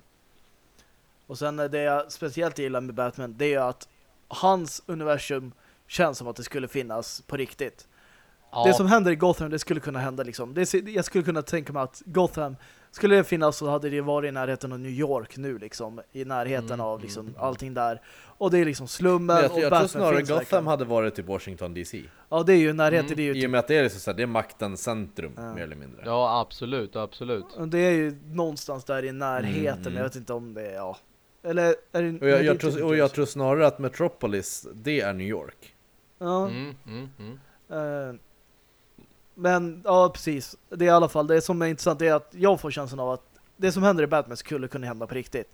Och sen eh, det jag speciellt gillar med Batman det är att hans universum känns som att det skulle finnas på riktigt. Ja, Det som händer i Gotham, det skulle kunna hända liksom. Det, jag skulle kunna tänka mig att Gotham Skulle det finnas så hade det varit i närheten av New York nu liksom. I närheten Mm, av liksom mm, allting där. Och det är liksom slummen Men jag, och jag tror Batman snarare finns Gotham verkligen. hade varit typ Washington DC. Ja, det är ju närheten. Mm. Det är ju I typ, och med att det är, så här, det är maktens centrum, Ja. mer eller mindre. Ja, absolut, absolut. det är ju någonstans där i närheten. Mm, mm. Men jag vet inte om det är, ja. Eller är det... Och jag, jag, typ tror, och jag tror snarare att Metropolis, det är New York. Ja. Mm, mm, mm. Eh, men ja, precis. Det är i alla fall det som är intressant är att jag får känslan av att det som händer i Batman skulle kunna hända på riktigt.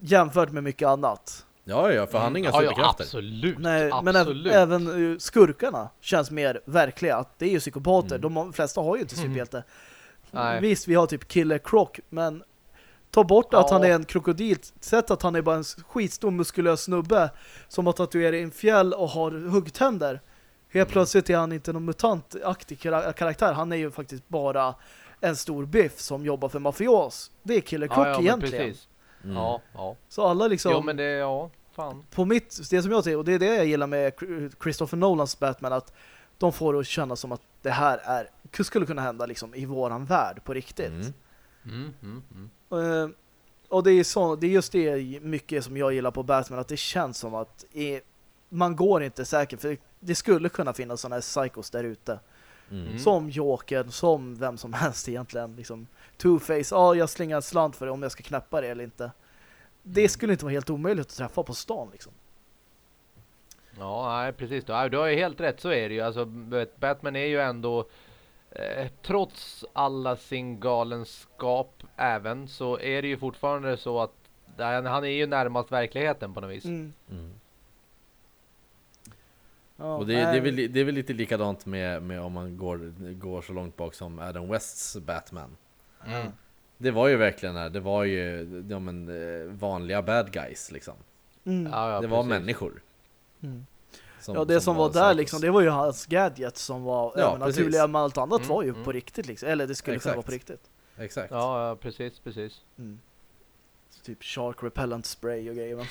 Jämfört med mycket annat. Ja, ja, för han har inga ja, ja, superkrafter. absolut. Nej, men absolut. äv- även eh, skurkarna känns mer verkliga. Att det är ju psykopater. Mm. De flesta har ju inte Mm. superhjälte. Nej. Visst, vi har typ Killer Croc, men ta bort att Ja. han är en krokodil. Sätt att han är bara en skitstor muskulös snubbe som har tatuerat in fjäll och har huggtänder. Helt Mm. plötsligt är han inte någon mutantaktig kara- karaktär. Han är ju faktiskt bara en stor biff som jobbar för mafios. Det är Killer Croc ja, ja, egentligen. precis. Mm. Ja, ja. Så alla liksom... Jo, men det, ja, fan. på mitt, det som jag ser, och det är det jag gillar med Christopher Nolans Batman, att de får det att känna som att det här är, skulle kunna hända liksom i våran värld på riktigt. Mm. Mm, mm, mm. Eh, och det är, så, det är just det mycket som jag gillar på Batman, att det känns som att i, man går inte säker, för det skulle kunna finnas sådana här psychos där ute. Mm. Som Joker, som vem som helst egentligen. Liksom, Two-Face, ja jag slänger en slant för det om jag ska knäppa det eller inte. Det Mm. skulle inte vara helt omöjligt att träffa på stan liksom. Ja, nej, precis. Du, du har ju helt rätt, så är det ju. Alltså, vet, Batman är ju ändå, eh, trots alla sin galenskap även, så är det ju fortfarande så att han, han är ju närmast verkligheten på något vis. Mm. Mm. Och det, det, är väl, det är väl lite likadant med, med om man går, går så långt bak som Adam Wests Batman. Mm. Det var ju verkligen här, det var ju ja, men, eh, vanliga bad guys liksom. Mm. Ja, ja, det var precis. människor. Mm. Som, Ja, det som, var, där liksom, det var ju hans gadgets som var Ja, precis. men allt annat Mm, var ju mm. på riktigt liksom. Eller det skulle kunna vara på riktigt. Exakt. Ja, ja, precis, precis. Mm. Typ shark repellent spray och grejer. Men.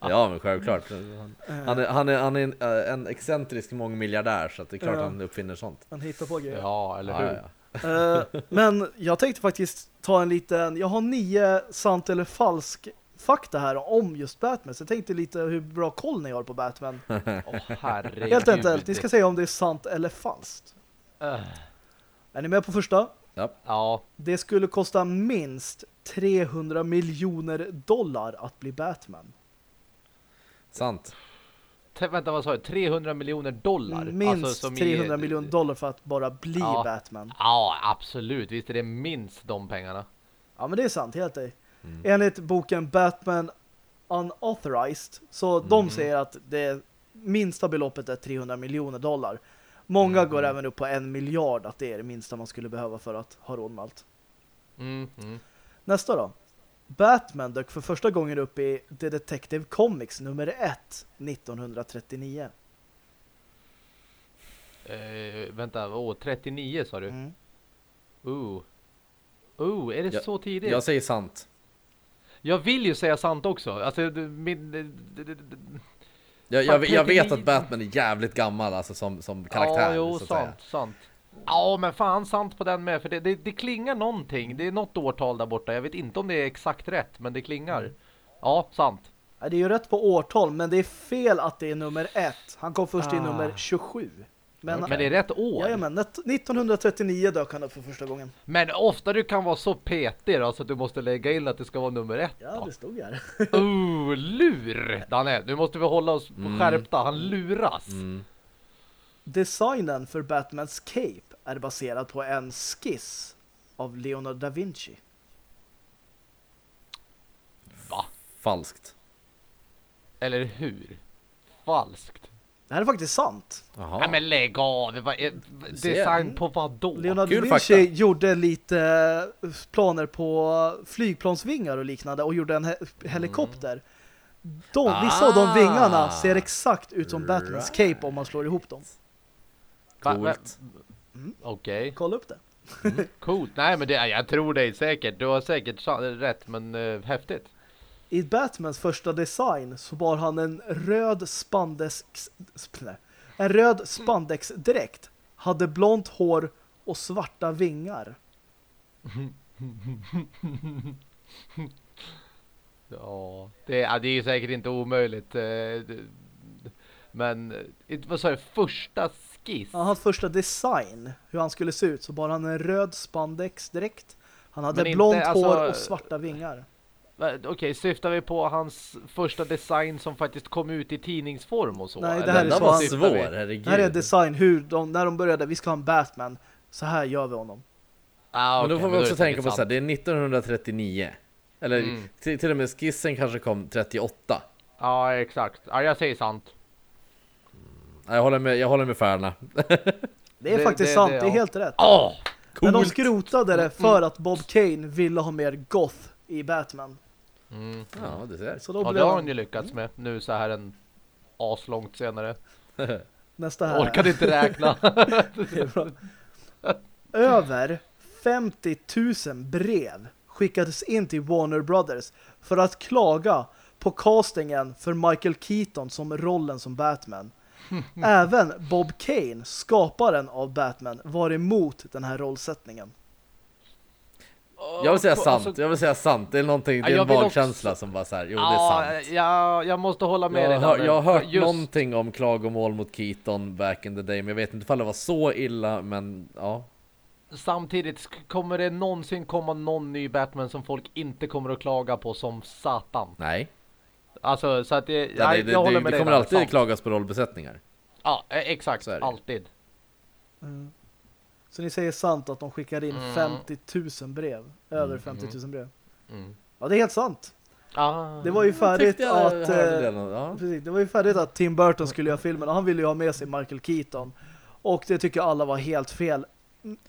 <laughs> ja men självklart. Han, han, är, han, är, han är en, eh, en excentrisk mångmiljardär så att det är klart Ja. han uppfinner sånt. Man hittar på grejer. Ja, eller hur? ja, ja. Eh, men jag tänkte faktiskt ta en liten, jag har nio sant eller falsk fakta här om just Batman. Så jag tänkte lite hur bra koll ni har på Batman. <laughs> Åh, herregud. Helt enkelt, ni ska säga om det är sant eller falskt. Äh, Är ni med på första? Ja, Det skulle kosta minst 300 miljoner dollar att bli Batman. Sant. T- vänta vad sa du? 300 miljoner dollar? Minst Alltså, som i- 300 miljoner dollar för att bara bli Ja. Batman. Ja, absolut. Visst är det minst de pengarna. Ja, men det är sant, helt det. Mm. Enligt boken Batman Unauthorized, så de Mm. säger att det minsta beloppet är 300 miljoner dollar. Många Mm. går även upp på en miljard, att det är det minsta man skulle behöva för att ha råd med allt. Mm, mm. Nästa då. Batman dök för första gången upp i The Detective Comics nummer 1 1939. Eh, vänta, åh, 39 sa du? Mm. Uh. Uh, är det Ja, så tidigt? Jag säger sant. Jag vill ju säga sant också. Alltså, det- min... Jag, jag, jag vet 39. att Batman är jävligt gammal alltså som, som karaktär. Ja, jo, så att säga. sant, sant. Ja, men fan sant på den med. För det, det, det klingar någonting. Det är något årtal där borta. Jag vet inte om det är exakt rätt, men det klingar. Mm. Ja, sant. Det är ju rätt på årtal, men det är fel att det är nummer 1. Han kom först i Ah. nummer 27. Men, Men det är rätt år. Jajamän, net- 1939 dök han upp för första gången. Men ofta du kan vara så petig då, så att du måste lägga in att det ska vara nummer ett. Ja, då. det stod här. Oh, <laughs> lur! Danne, nu måste vi hålla oss Mm. skärpta. Han luras. Mm. Designen för Batmans cape är baserad på en skiss av Leonardo da Vinci. Va? Falskt. Eller hur? Falskt. Det här är faktiskt sant. Jaha. Nej men lägg av! Det var, eh, design på vad då? Leonardo Kul da Vinci fakta. gjorde lite eh, planer på flygplansvingar och liknande och gjorde en he- helikopter. De, vissa av de Ah. vingarna ser exakt ut som Batmans Right. cape om man slår ihop dem. Coolt. Okej, Kolla upp det. coolt. Nej men det, jag tror dig säkert. Du har säkert rätt, men uh, häftigt. I Batmans första design så bar han en röd spandex en röd spandexdräkt, hade blont hår och svarta vingar. <laughs> Ja, det, ja, det är säkert inte omöjligt. eh, Men eh, vad sa du? Första skiss? Ja, hans första design, hur han skulle se ut, så bara han en röd spandexdräkt. Han hade inte, blont alltså- hår och svarta vingar. Okej, syftar vi på hans första design som faktiskt kom ut i tidningsform och så? Nej, det eller? här är Den där så svår, herregud. Det här är design, hur de, när de började, vi ska ha en Batman, så här gör vi honom. Ah, Men då får vi är också tänka på så här, det är 1939. Eller Mm. till, till och med skissen kanske kom 38. Ja, exakt. Ja, jag säger sant. Ja, Jag håller med, jag håller med Färna. <laughs> Det är Det- faktiskt det- sant, det- det är helt rätt. Åh! Men de skrotade det för att Bob Kane ville ha mer goth i Batman. Mm. Ja, det ser. Så då Ja, det har han ju lyckats med nu så här en aslångt senare. <laughs> nästa här. Orkade inte räkna. <laughs> Över 50 000 brev skickades in till Warner Brothers för att klaga på castingen för Michael Keaton som rollen som Batman. <laughs> Även Bob Kane, skaparen av Batman, var emot den här rollsättningen. Jag vill säga Alltså, sant, jag vill säga sant. Det är någonting, det är Ja, en magkänsla som bara så här, jo det är Ja, sant. ja, jag måste hålla med Jag, dig. har, Danne. jag har hört Just- någonting om klagomål mot Keaton back in the day, men jag vet inte ifall det var så illa, men ja. Samtidigt, kommer det någonsin komma någon ny Batman som folk inte kommer att klaga på som satan? Nej. Alltså, så att det, Ja, nej, det, det, jag håller det, med det dig. kommer Danne, alltid sant. klagas på rollbesättningar. Ja, eh, exakt. Det. Alltid. Mm. Så ni säger sant att de skickade in Mm. 50 000 brev. Över Mm. 50 000 brev. Mm. Ja, det är helt sant. Ah. Det var ju färdigt Tyckte jag att... eh, det nå- ja. Precis, det var ju färdigt att Tim Burton skulle göra filmen och han ville ju ha med sig Michael Keaton. Och det tycker alla var helt fel.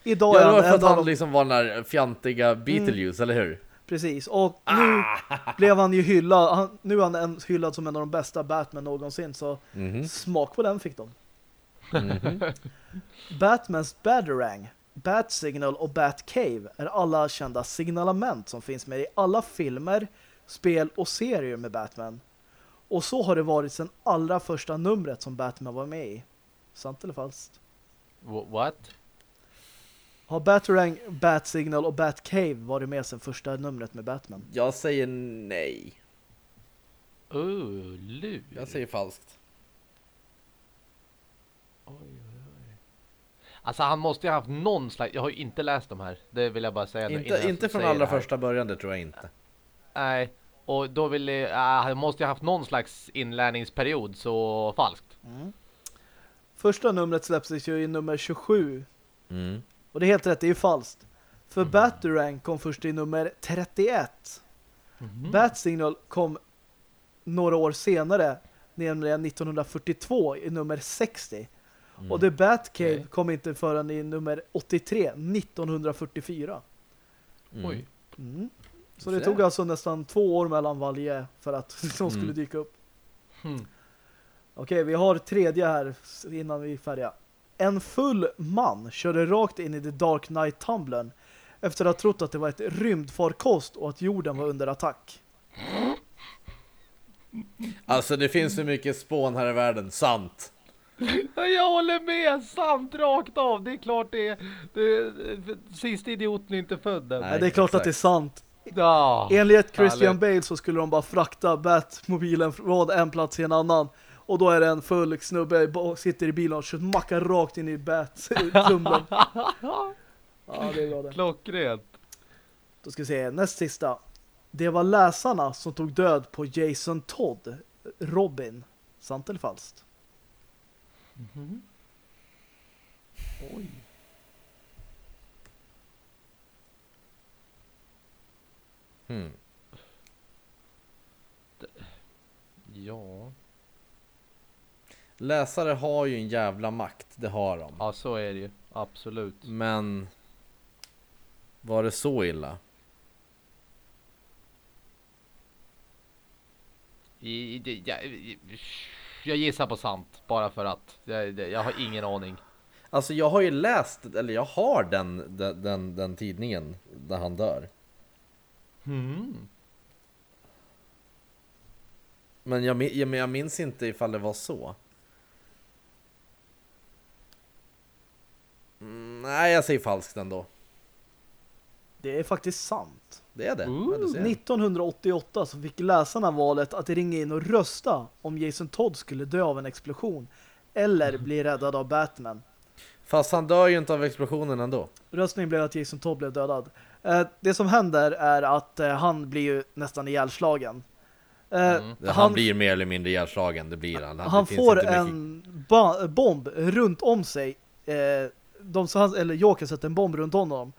Idag Ja, är det var han för att han de... liksom var den där fjantiga Beetlejuice, eller hur? Precis, och nu blev han ju hyllad. Han, nu är han hyllad som en av de bästa Batman någonsin, så Mhm. smak på den fick de. Mhm. Batmans Batarang, Bat Signal och Bat Cave är alla kända signalement som finns med i alla filmer, spel och serier med Batman. Och så har det varit sedan allra första numret som Batman var med i. Sant eller falskt? Wh- What? Har Batarang, Bat Signal och Bat Cave varit med sedan första numret med Batman? Jag säger nej. Uh, lur. Jag säger falskt. Oj, oj, oj. Alltså han måste ju ha haft någon slags... Jag har ju inte läst de här. Det vill jag bara säga. nu Inte, jag inte från allra första början, det tror jag inte. Nej. Och då vill jag... Äh, han måste ju ha haft någon slags inlärningsperiod, så falskt. Första numret släpptes ju i nummer 27. Mm. Och det är helt rätt, det är ju falskt. För Batarang kom först i nummer 31. Bat Signal kom några år senare, nämligen 1942 i nummer 60. Och The Batcave Okej. kom inte förrän i nummer 83, 1944. Mm. Oj. Mm. Så det tog alltså nästan två år mellan varje för att <laughs> de skulle Mm. dyka upp. Hmm. Okej, vi har tredje här innan vi är färdiga. En full man körde rakt in i The Dark Knight Tumblern efter att ha trott att det var ett rymdfarkost och att jorden var under attack. Alltså det finns så mycket spån här i världen, sant. Jag håller med! Sant rakt av! Det är klart det är... Det, sista idioten är inte född än. Nej. Det är klart att det är sant. Ja. Enligt Christian Härligt. Bale så skulle de bara frakta Batmobilen från en plats till en annan. Och då är det en full snubbe sitter i bilen och kör mackar rakt in i Bat-tumblern. <laughs> Ja, det är bra det. Klockrent. Då ska vi se, näst sista. Det var läsarna som tog död på Jason Todd, Robin. Sant eller falskt? Oj. Hmm. Ja. Läsare har ju en jävla makt, det har de. Ja, så är det ju. Absolut. Men var det så illa? I, det- jag, i- jag gissar på sant, bara för att. Jag, jag har ingen aning. Alltså jag har ju läst, eller jag har den, den, den, den tidningen där han dör. Hmm. Men jag, min- ja, men jag minns inte ifall det var så. Mm, Nej, jag säger falskt ändå. Det är faktiskt sant. Det är det. Ooh. Ja, du ser. 1988 så fick läsarna valet att ringa in och rösta om Jason Todd skulle dö av en explosion eller bli räddad av Batman. Fast han dör ju inte av explosionen ändå. Röstningen blev att Jason Todd blev dödad. Eh, det som händer är att eh, han blir ju nästan ihjälslagen. Eh, Mm. Han, han, blir mer eller mindre ihjälslagen, det blir han. han finns får en bomb runt om sig. De, så han, eller Joker sätter en bomb runt om honom.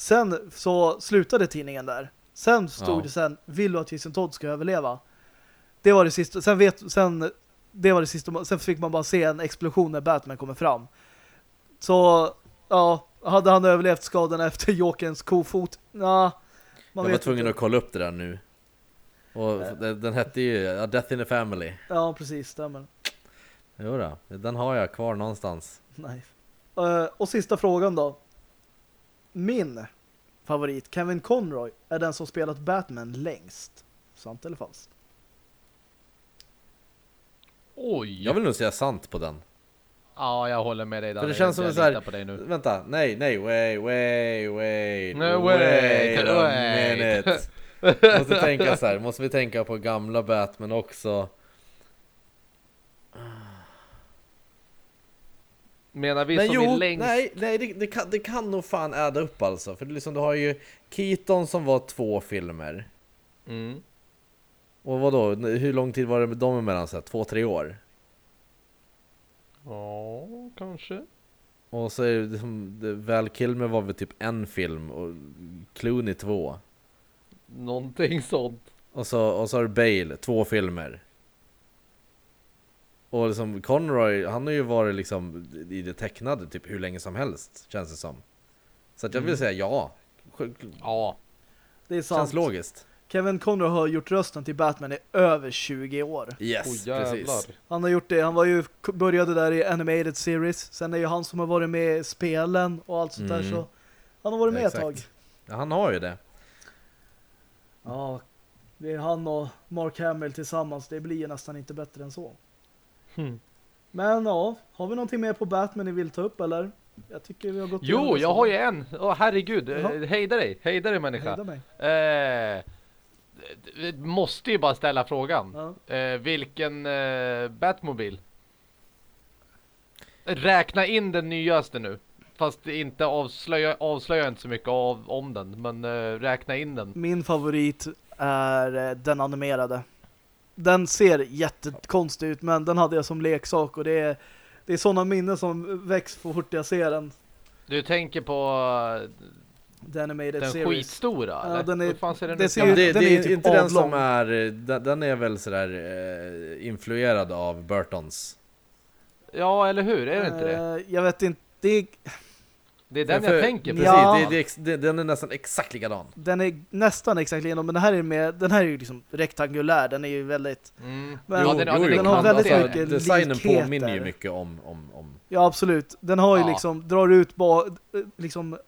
Sen så slutade tidningen där. Sen stod Ja. det sen, vill du att Jason Todd ska överleva? Det var det sista. Sen vet, sen, det var det sista. Sen fick man bara se en explosion när Batman kommer fram. Så, ja, hade han överlevt skadan efter Jokerns kofot? Ja, man Jag var tvungen inte. att kolla upp det där nu. Och den, den hette ju A Death in the Family. Ja, precis, stämmer. Jo då, den har jag kvar någonstans. Nej. Eh, och sista frågan då. Min favorit, Kevin Conroy, är den som spelat Batman längst. Sant eller falskt? Oj! Jag vill nog säga sant på den. Ja, jag håller med dig där. För det känns som jag så här- litar på dig nu. Vänta, nej, nej, wait, wait, wait, No, wait wait, a minute. <laughs> Måste tänka så här, måste vi tänka på gamla Batman också? Menar vi Men som jo, är längst? nej, nej det, det, kan, det kan nog fan äda upp alltså. För det liksom, du har ju Keaton som var två filmer. Mm. Och vad då? hur lång tid var det med dem emellan? Så här, två, tre år? Ja, kanske. Och så är det liksom, Val Kilmer var väl typ en film och Clooney två. Någonting sånt. Och så, och så har du Bale, två filmer. Och liksom Conroy, han har ju varit liksom i det tecknade typ hur länge som helst, känns det som. Så att jag vill Mm. säga ja. Ja. Det är sant. Känns logiskt. Kevin Conroy har gjort rösten till Batman i över 20 år. Yes, jävlar. precis. Han har gjort det. Han var ju började där i Animated Series. Sen är ju han som har varit med i spelen och allt sånt där. Mm. Så han har varit med Ja, ett tag. Ja, han har ju det. Ja, det är han och Mark Hamill tillsammans. Det blir ju nästan inte bättre än så. Hmm. Men ja, har vi någonting mer på Batman ni vill ta upp eller? Jag tycker vi har gått Jo, jag har ju en. Åh herregud. Jaha. Eh, Hejda dig. Hejda dig människa. Hejda mig. Eh, måste ju bara ställa frågan. Ja. Eh, vilken eh, Batmobil? Räkna in den nyaste nu. Fast inte avslöja, avslöja inte så mycket av, om den. Men eh, räkna in den. Min favorit är eh, den animerade. Den ser jättekonstig ut men den hade jag som leksak och det är, det är sådana minnen som väcks så fort jag ser den. Du tänker på The Animated den Series. skitstora? Ja, eller? den är- fan ser den det ser det, den det är typ inte den som är, den, den är väl sådär eh, influerad av Burtons. Ja, eller hur? Är det inte det? Eh, Jag vet inte. Det är, Det är den För- jag tänker. Precis, Ja. det, det, det, den är nästan exakt likadan. den är nästan exakt likadan men den här är med, den här är ju liksom rektangulär. Den är ju väldigt Mm. Men- den, Jo, den, jo, är den har väldigt det är mycket den. Designen likheter. påminner ju mycket om, om, om Ja, absolut. Den har ju Ja. liksom, drar ut ba, liksom,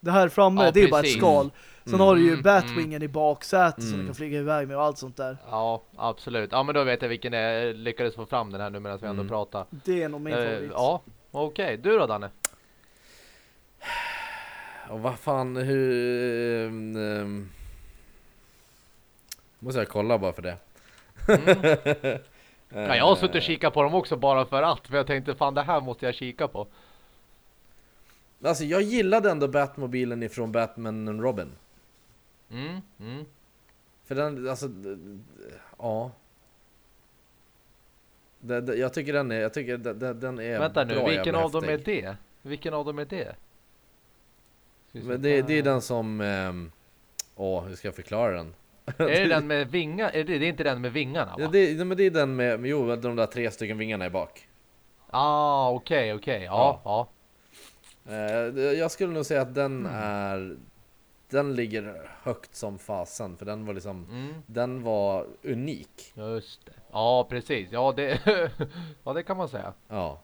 det här framme, Ja, det är bara ett skal. Sen Mm. har du ju Mm, Batwingen i baksätet som Mm. du kan flyga iväg med och allt sånt där. Ja, absolut. Ja, men då vet jag vilken jag lyckades få fram den här nu medan vi ändå Mm. pratar. Det är nog min Eh, favorit. ja, okej. Du då Danne? <sighs> Och vad fan, hur... ehm, måste jag kolla bara för det. Mm. <laughs> Ja, jag har suttit och kikat på dem också bara för att. För jag tänkte fan det här måste jag kika på. Alltså jag gillade ändå Batmobilen ifrån Batman and Robin. Mm, mm. För den, alltså, ja. Det, det, jag tycker den är, jag tycker den, den- är Vänta nu, bra vilken av dem är det? Vilken av dem är det? Men det, det är den som, ehm, åh hur ska jag förklara den? Är det <laughs> den med vingar? Är det, det är inte den med vingarna va? Ja, det, nej, men det är den med, jo, de där tre stycken vingarna i bak. Ah, okej, okej. Ja, ja. Eh, jag skulle nog säga att den Mm. är, den ligger högt som fasen för den var liksom, Mm, den var unik. just det. Ja, precis. Ja, det, <laughs> ja, det kan man säga. Ja.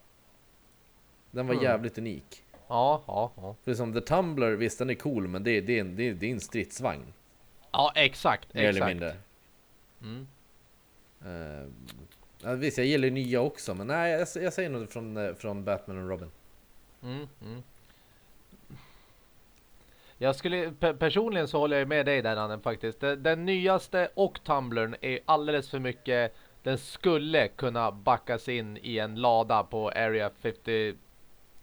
Den var Mm. jävligt unik. Ja, ja, ja. För som The Tumbler, visst den är cool men det, det, det, det är en stridsvagn. Ja, exakt. Mer eller exakt. mindre. Mm. Uh, ja, visst, jag gillar nya också men nej jag, jag säger nog från, eh, från Batman och Robin. Mm, mm. Jag skulle, pe personligen så håller jag med dig där Anne faktiskt. Den, den nyaste och Tumblern är alldeles för mycket. Den skulle kunna backas in i en lada på Area 51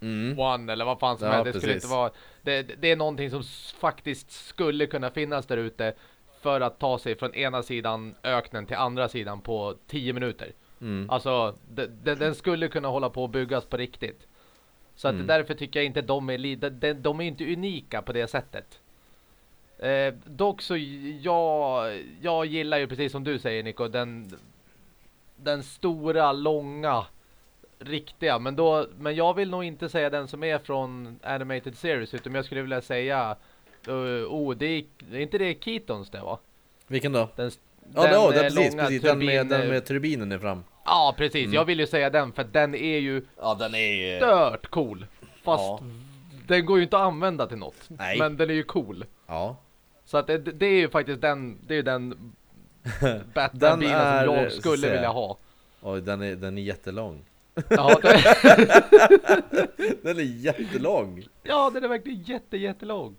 Mm. eller vad fan som Ja, helst. Det skulle inte vara det, det är någonting som faktiskt skulle kunna finnas där ute för att ta sig från ena sidan öknen till andra sidan på 10 minuter. Mm. Alltså, de, de, den skulle kunna hålla på att byggas på riktigt. Så att Mm. därför tycker jag inte de är, de, de är inte unika på det sättet. Eh, dock så jag, jag gillar ju precis som du säger Nico, den, den stora, långa, riktiga. Men, då, men jag vill nog inte säga den som är från Animated Series, utan jag skulle vilja säga uh, oh, det är, är inte det Keatons det va? Vilken då? Den, Ja, det, ja eh, det, precis, långa precis. Den, med, den med turbinen är fram. Ja, precis. Mm. Jag vill ju säga den för den är ju Ja, den är... stört cool. Fast Ja. den går ju inte att använda till något. Nej. Men den är ju cool. Ja. Så att det, det är ju faktiskt den, det är ju den <laughs> Den Batman-bilen som jag skulle vilja ha. Oj, den är, den är jättelång. Ja, <laughs> det, Den är jättelång! ja, den är verkligen jätte, jättelång.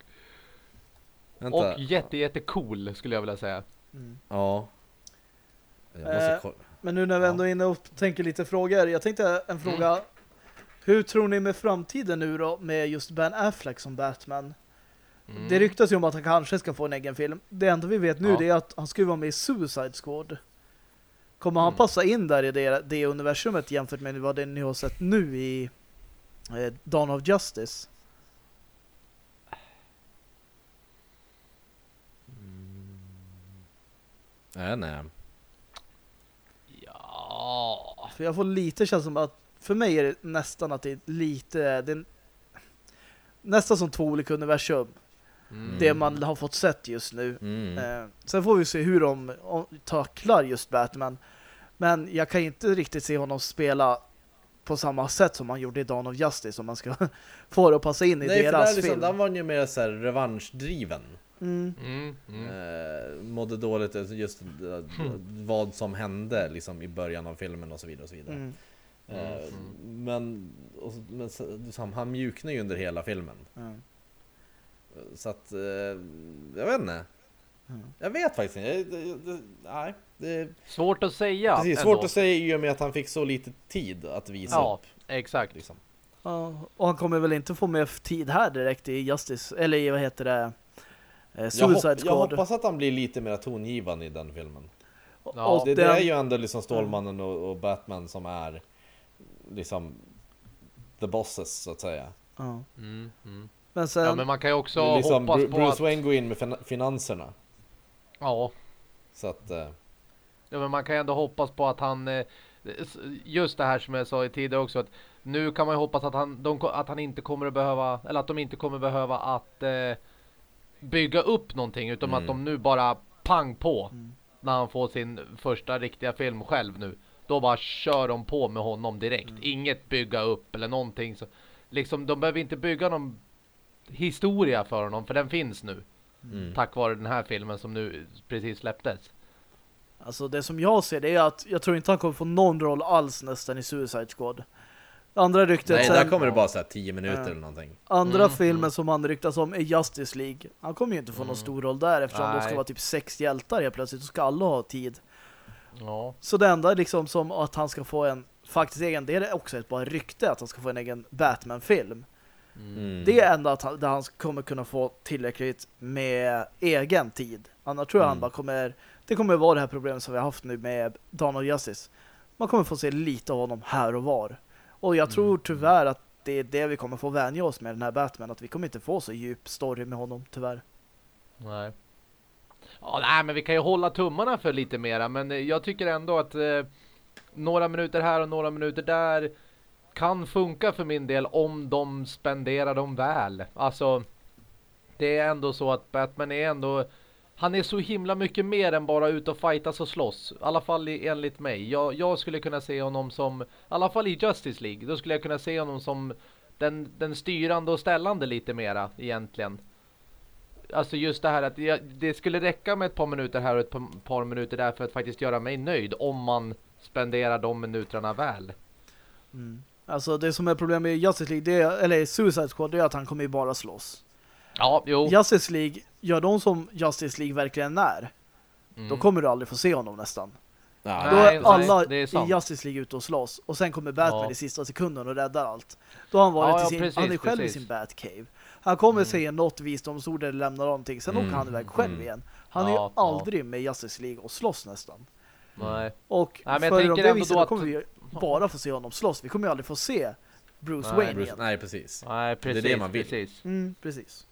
Vänta. Och jätte, jätte cool skulle jag vilja säga. Mm. Ja. Jag måste Eh. Men nu när vi ändå är inne och tänker lite frågor. Jag tänkte en fråga. Hur tror ni med framtiden nu då med just Ben Affleck som Batman? Mm. Det ryktas ju om att han kanske ska få en egen film. Det enda vi vet nu Ja. är att han skulle vara med i Suicide Squad. Kommer han Mm. passa in där i det, det universumet jämfört med vad det ni har sett nu i eh, Dawn of Justice? Nej, nej. Ja. För jag får lite känsla som att för mig är det nästan att det är lite det är nästan som två olika universum. Mm. Det man har fått sett just nu. Mm. Eh, sen får vi se hur de tacklar just Batman. Men jag kan inte riktigt se honom spela på samma sätt som han gjorde i Dawn of Justice om man ska <laughs> få det att passa in i Nej, för deras där liksom, film. den var ju mer så här revanschdriven. Mm. Mm. Mm. Eh, mådde dåligt alltså just eh, vad som hände liksom i början av filmen och så vidare och så vidare. Mm. Eh, Mm. Men, och, men så- han mjuknar ju under hela filmen. Så att, eh, jag vet inte. Mm. Jag vet faktiskt inte. Jag- det- det- Nej, det är Svårt att säga. precis, ändå. svårt att säga i och med att han fick så lite tid att visa Ja, upp. exakt. Liksom. Ja, och han kommer väl inte få mer tid här direkt i Justice, eller i vad heter det? Eh, Jag, Suicide hopp, jag Squad. hoppas att han blir lite mer tongivande i den filmen. Ja. och Det, det den- är ju ändå liksom Stålmannen och, och Batman som är liksom the bosses så att säga. ja. Mm. Mm. Men sen, Ja, men man kan ju också liksom hoppas på Bruce att... Wayne går in med fin- finanserna. Ja, Så att, eh, Ja, men man kan ju ändå hoppas på att han eh, just det här som jag sa i tidigare också att nu kan man ju hoppas att han, de, att han inte kommer att behöva eller att de inte kommer behöva att eh, bygga upp någonting utan Mm. att de nu bara pang på Mm. när han får sin första riktiga film själv nu. Då bara kör de på med honom direkt. Mm. Inget bygga upp eller någonting så liksom de behöver inte bygga någon historia för honom för den finns nu mm. tack vare den här filmen som nu precis släpptes. Alltså det som jag ser det är att jag tror inte han kommer få någon roll alls nästan i Suicide Squad. Andra ryktet Nej, sen, där kommer det bara så här 10 minuter Ja. eller någonting. andra Mm, filmen mm. som han ryktas om är Justice League. Han kommer ju inte få någon Mm. stor roll där eftersom de ska Nej. vara typ sex hjältar helt plötsligt och ska alla ha tid. Ja. Så det enda liksom som att han ska få en faktiskt egen, det är också ett bara rykte att han ska få en egen Batman-film. Mm. Det är enda att han, han kommer kunna få tillräckligt med egen tid. Annars tror jag han Mm. bara kommer, det kommer vara det här problemet som vi har haft nu med of Justice. Man kommer få se lite av honom här och var. Och jag tror Mm. tyvärr att det är det vi kommer få vänja oss med den här Batman, att vi kommer inte få så djup story med honom, tyvärr. Nej. Ja, nej, men vi kan ju hålla tummarna för lite mera. Men jag tycker ändå att eh, några minuter här och några minuter där kan funka för min del om de spenderar dem väl. Alltså, det är ändå så att Batman är ändå... Han är så himla mycket mer än bara ut och fightas och slåss. I alla fall enligt mig. Jag, jag skulle kunna se honom som... I alla fall i Justice League. Då skulle jag kunna se honom som den, den styrande och ställande lite mera egentligen. Alltså just det här att jag, det skulle räcka med ett par minuter här och ett par, par minuter där för att faktiskt göra mig nöjd om man spenderar de minuterna väl. Mm. Alltså det som är problemet med Justice League, det är, eller Suicide Squad, det är att han kommer ju bara slåss. Ja, jo. Justice League, gör de som Justice League verkligen är, Mm. då kommer du aldrig få se honom nästan. Ja, Då Nej, är nej, alla det är i. Justice League ute och slåss. Och sen kommer Batman Ja. i sista sekunden och räddar allt. Då har han varit Ja, i ja, sin, precis, han är själv precis. i sin Batcave. Han kommer Mm. säga något visdomsord eller lämna någonting. Sen Mm, åker han iväg själv mm. igen. Han är ju ja. aldrig med i Justice League och slåss nästan. Nej. Och Nej, men jag för tänker ändå då att- kommer vi <laughs> bara få se honom slåss. Vi kommer ju aldrig få se Bruce Nej, Wayne Bruce, igen. nej precis. Nej, Det är precis. det man vill. Precis. Mm, precis.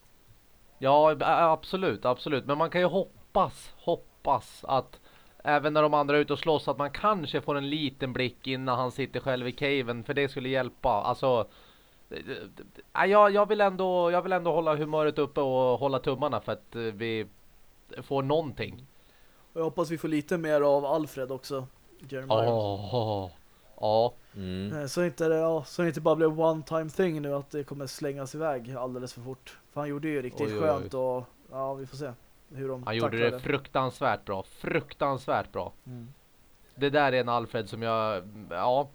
Ja, absolut, absolut. Men man kan ju hoppas, hoppas att även när de andra är ute och slåss att man kanske får en liten blick innan han sitter själv i caven. För det skulle hjälpa. Alltså, jag, jag, vill ändå, jag vill ändå hålla humöret uppe och hålla tummarna för att eh, vi får någonting. Jag hoppas vi får lite mer av Alfred också. Jeremiah. Åh, ja. Mm. Eh, Så inte det, ja, så det inte bara blir one time thing nu att det kommer slängas iväg alldeles för fort. För han gjorde ju riktigt Oj, oj, oj. skönt och ja, vi får se hur de Han gjorde tacklar det fruktansvärt bra. Fruktansvärt bra. Mm. Det där är en Alfred som jag, ja.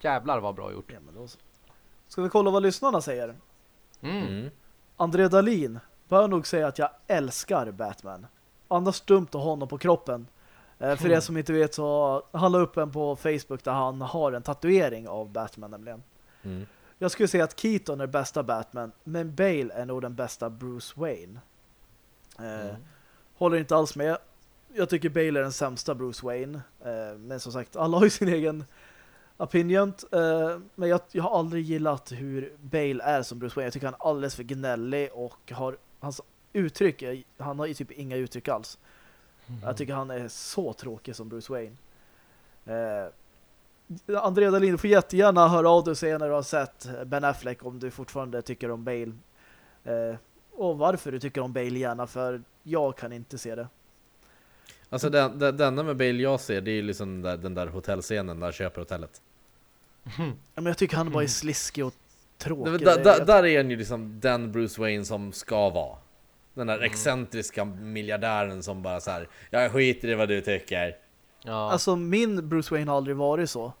Jävlar vad bra gjort. Ja, men då så. Ska vi kolla vad lyssnarna säger? Mm. Mm. André Dalin bör nog säga att jag älskar Batman. Andas dumt att ha honom på kroppen. Eh, för er som inte vet så han la upp en på Facebook där han har en tatuering av Batman nämligen. Mm. Jag skulle säga att Keaton är bästa Batman, men Bale är nog den bästa Bruce Wayne. Eh, Mm. Håller inte alls med. Jag tycker Bale är den sämsta Bruce Wayne. Eh, men som sagt, alla har ju sin egen opinion. Eh, men jag, jag har aldrig gillat hur Bale är som Bruce Wayne. Jag tycker han är alldeles för gnällig och har hans uttryck, han har ju typ inga uttryck alls. Jag tycker han är så tråkig som Bruce Wayne. Eh, Andrea Dahlin, du får jättegärna höra av dig säga när du har sett Ben Affleck om du fortfarande tycker om Bale. Eh, och varför du tycker om Bale gärna, för jag kan inte se det. Alltså den, den, denna med Bale jag ser, det är ju liksom den där, den där hotellscenen där köper hotellet. Ja, Men jag tycker han bara är sliskig och tråkig. Nej, men Det da, är- da, där är han ju liksom den Bruce Wayne som ska vara. Den Mm. där excentriska miljardären som bara så här. Jag skiter i vad du tycker. Ja. Alltså min Bruce Wayne har aldrig varit så.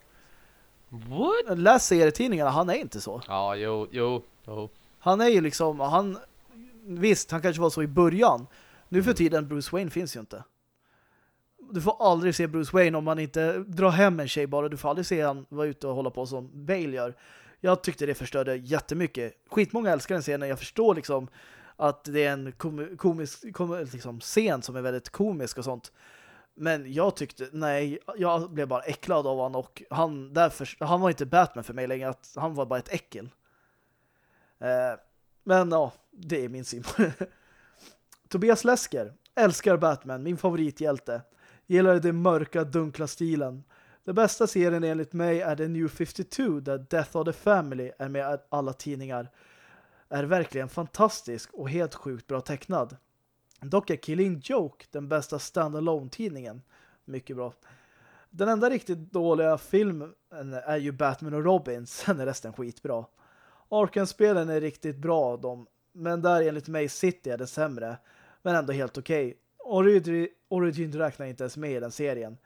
What? Läs serietidningarna, han är inte så. Ja, jo, jo, jo. Han är ju liksom, han visst, han kanske var så i början. Nu Mm. för tiden, Bruce Wayne finns ju inte. Du får aldrig se Bruce Wayne om man inte drar hem en tjej bara. Du får aldrig se han vara ute och hålla på som Bale gör. Jag tyckte det förstörde jättemycket. Skitmånga älskar den scenen. Jag förstår liksom att det är en kom komisk kom liksom scen som är väldigt komisk och sånt. Men jag tyckte, nej, jag blev bara äcklad av honom och han, därför, han var inte Batman för mig längre. Att han var bara ett äckel. Eh, men ja, det är min syn på det. Tobias Lesker älskar Batman, min favorithjälte. Gillar den mörka, dunkla stilen. Den bästa serien enligt mig är The New 52 där Death of the Family är med alla tidningar. Är verkligen fantastisk och helt sjukt bra tecknad. Dock är Killing Joke den bästa standalone-tidningen. Mycket bra. Den enda riktigt dåliga filmen är ju Batman och Robin, <laughs> sen är resten skitbra. Arkham-spelen är riktigt bra de, men där enligt mig City är det sämre, men ändå helt okej. Origin, Origin räknar inte ens med i den serien.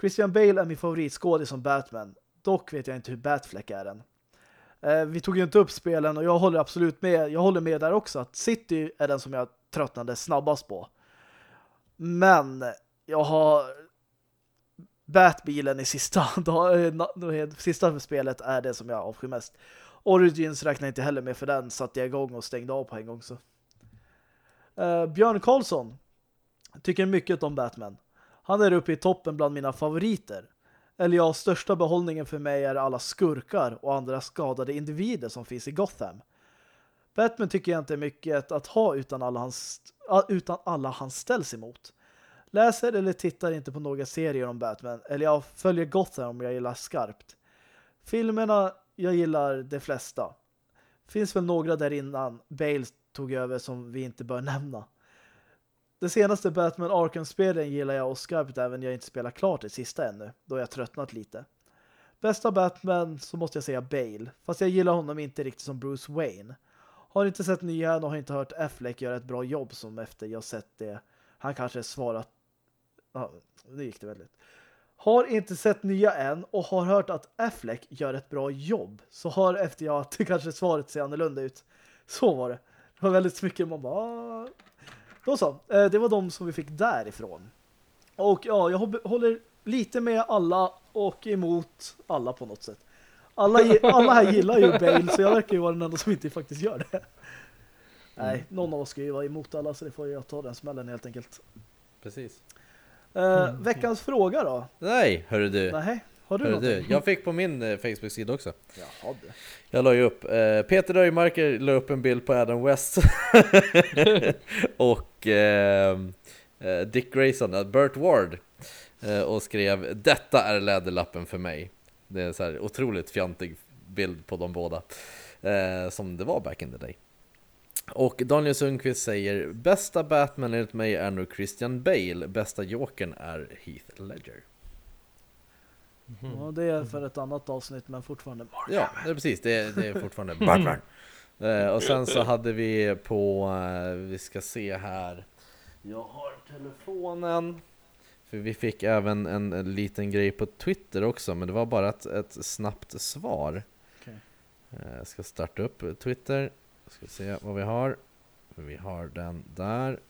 Christian Bale är min favoritskådis som Batman, dock vet jag inte hur Batfleck är än. Eh, vi tog ju inte upp spelen och jag håller absolut med, jag håller med där också att City är den som jag tröttnade snabbast på. Men jag har Batbilen i sista <laughs> sista spelet är det som jag avskyr mest. Origins räknar inte heller med för den satte jag igång och stängde av på en gång så. Uh, Björn Karlsson tycker mycket om Batman. Han är uppe i toppen bland mina favoriter. Eller ja, största behållningen för mig är alla skurkar och andra skadade individer som finns i Gotham. Batman tycker jag inte är mycket att ha utan alla hans, utan alla han ställs emot. Läser eller tittar inte på några serier om Batman. Eller jag följer Gotham om jag gillar skarpt. Filmerna, jag gillar de flesta. Finns väl några där innan Bale tog över som vi inte bör nämna. Det senaste Batman Arkham-spelen gillar jag och skarpt även jag inte spelar klart det sista ännu. Då jag tröttnat lite. Bästa Batman så måste jag säga Bale. Fast jag gillar honom inte riktigt som Bruce Wayne. Har inte sett nya än och har inte hört Affleck göra ett bra jobb som efter jag sett det. Han kanske svarat Ja, nu gick det väldigt. Har inte sett nya än och har hört att Affleck gör ett bra jobb. Så har efter jag att <laughs> kanske svaret ser annorlunda ut. Så var det. det. var väldigt mycket man bara... Ah. Då så, eh, det var de som vi fick därifrån. Och ja, jag håller lite med alla och emot alla på något sätt. Alla, alla här gillar ju Bale så jag verkar ju vara den enda som inte faktiskt gör det. Nej, någon av oss ska ju vara emot alla så det får jag ta den smällen helt enkelt. Precis. Eh, veckans fråga då? Nej, hörru du. Nej, har du Hörru du. Jag fick på min eh, Facebook-sida också. Jaha. Jag la ju upp, eh, Peter Röjmarker la upp en bild på Adam West <laughs> och eh, eh, Dick Grayson, eh, Burt Ward eh, och skrev Detta är läderlappen för mig. Det är en så här otroligt fjantig bild på de båda eh, som det var back in the day. Och Daniel Sundqvist säger Bästa Batman enligt mig är nog Christian Bale, bästa Jokern är Heath Ledger. Ja, det är för ett annat avsnitt men fortfarande. Ja, det är precis. Det är, det är fortfarande <laughs> Batman. Eh, och sen så hade vi på, eh, vi ska se här. Jag har telefonen. För vi fick även en, en liten grej på Twitter också, men det var bara ett, ett snabbt svar. Okej. Eh, Jag ska starta upp Twitter. Ska se vad vi har. Vi har den där.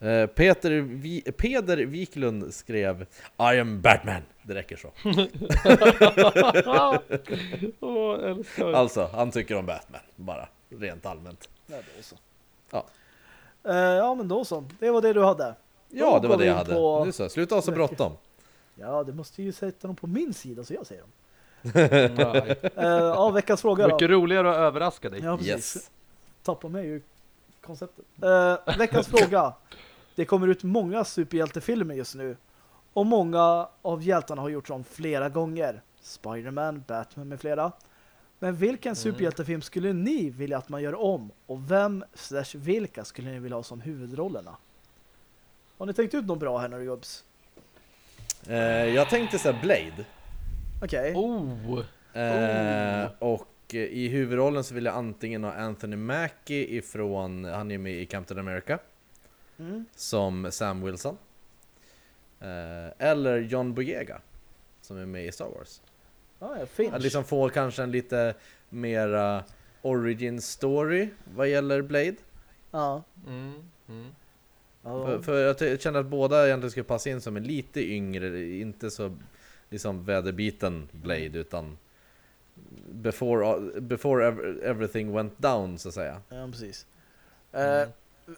Eh, Peter, Vi, Peder Wiklund skrev I am Batman. Det räcker så. <laughs> Älskar. Alltså, han tycker om Batman, bara rent allmänt. Ja, då så. Ja. Eh, ja, men då så. Det var det du hade. Ja, Då det går var det jag hade. på Nu så, sluta ha så bråttom. Ja, det måste ju sätta dem på min sida så jag säger dem. <laughs> Eh, ja, veckans fråga då. Mycket roligare att överraska dig. Ja, precis. Yes. Tappa mig ju konceptet. Eh, veckans fråga. Det kommer ut många superhjältefilmer just nu. Och många av hjältarna har gjorts om flera gånger. Spider-Man, Batman med flera. Men vilken superhjältefilm skulle ni vilja att man gör om? Och vem slash vilka skulle ni vilja ha som huvudrollerna? Har ni tänkt ut något bra här nu, Gubbs? Eh, jag tänkte så här Blade. Okej. Oh! Eh, och eh, i huvudrollen så vill jag antingen ha Anthony Mackie ifrån, han är med i Captain America, Mm. som Sam Wilson. Eh, eller John Boyega, som är med i Star Wars. Ja, ja, fint. Att liksom få kanske en lite mera origin story vad gäller Blade. Ja. Mm. Mm. För, för jag känner att båda egentligen skulle passa in som en lite yngre, inte så liksom väderbiten Blade utan before, before ev- everything went down så att säga. Ja, precis. Eh,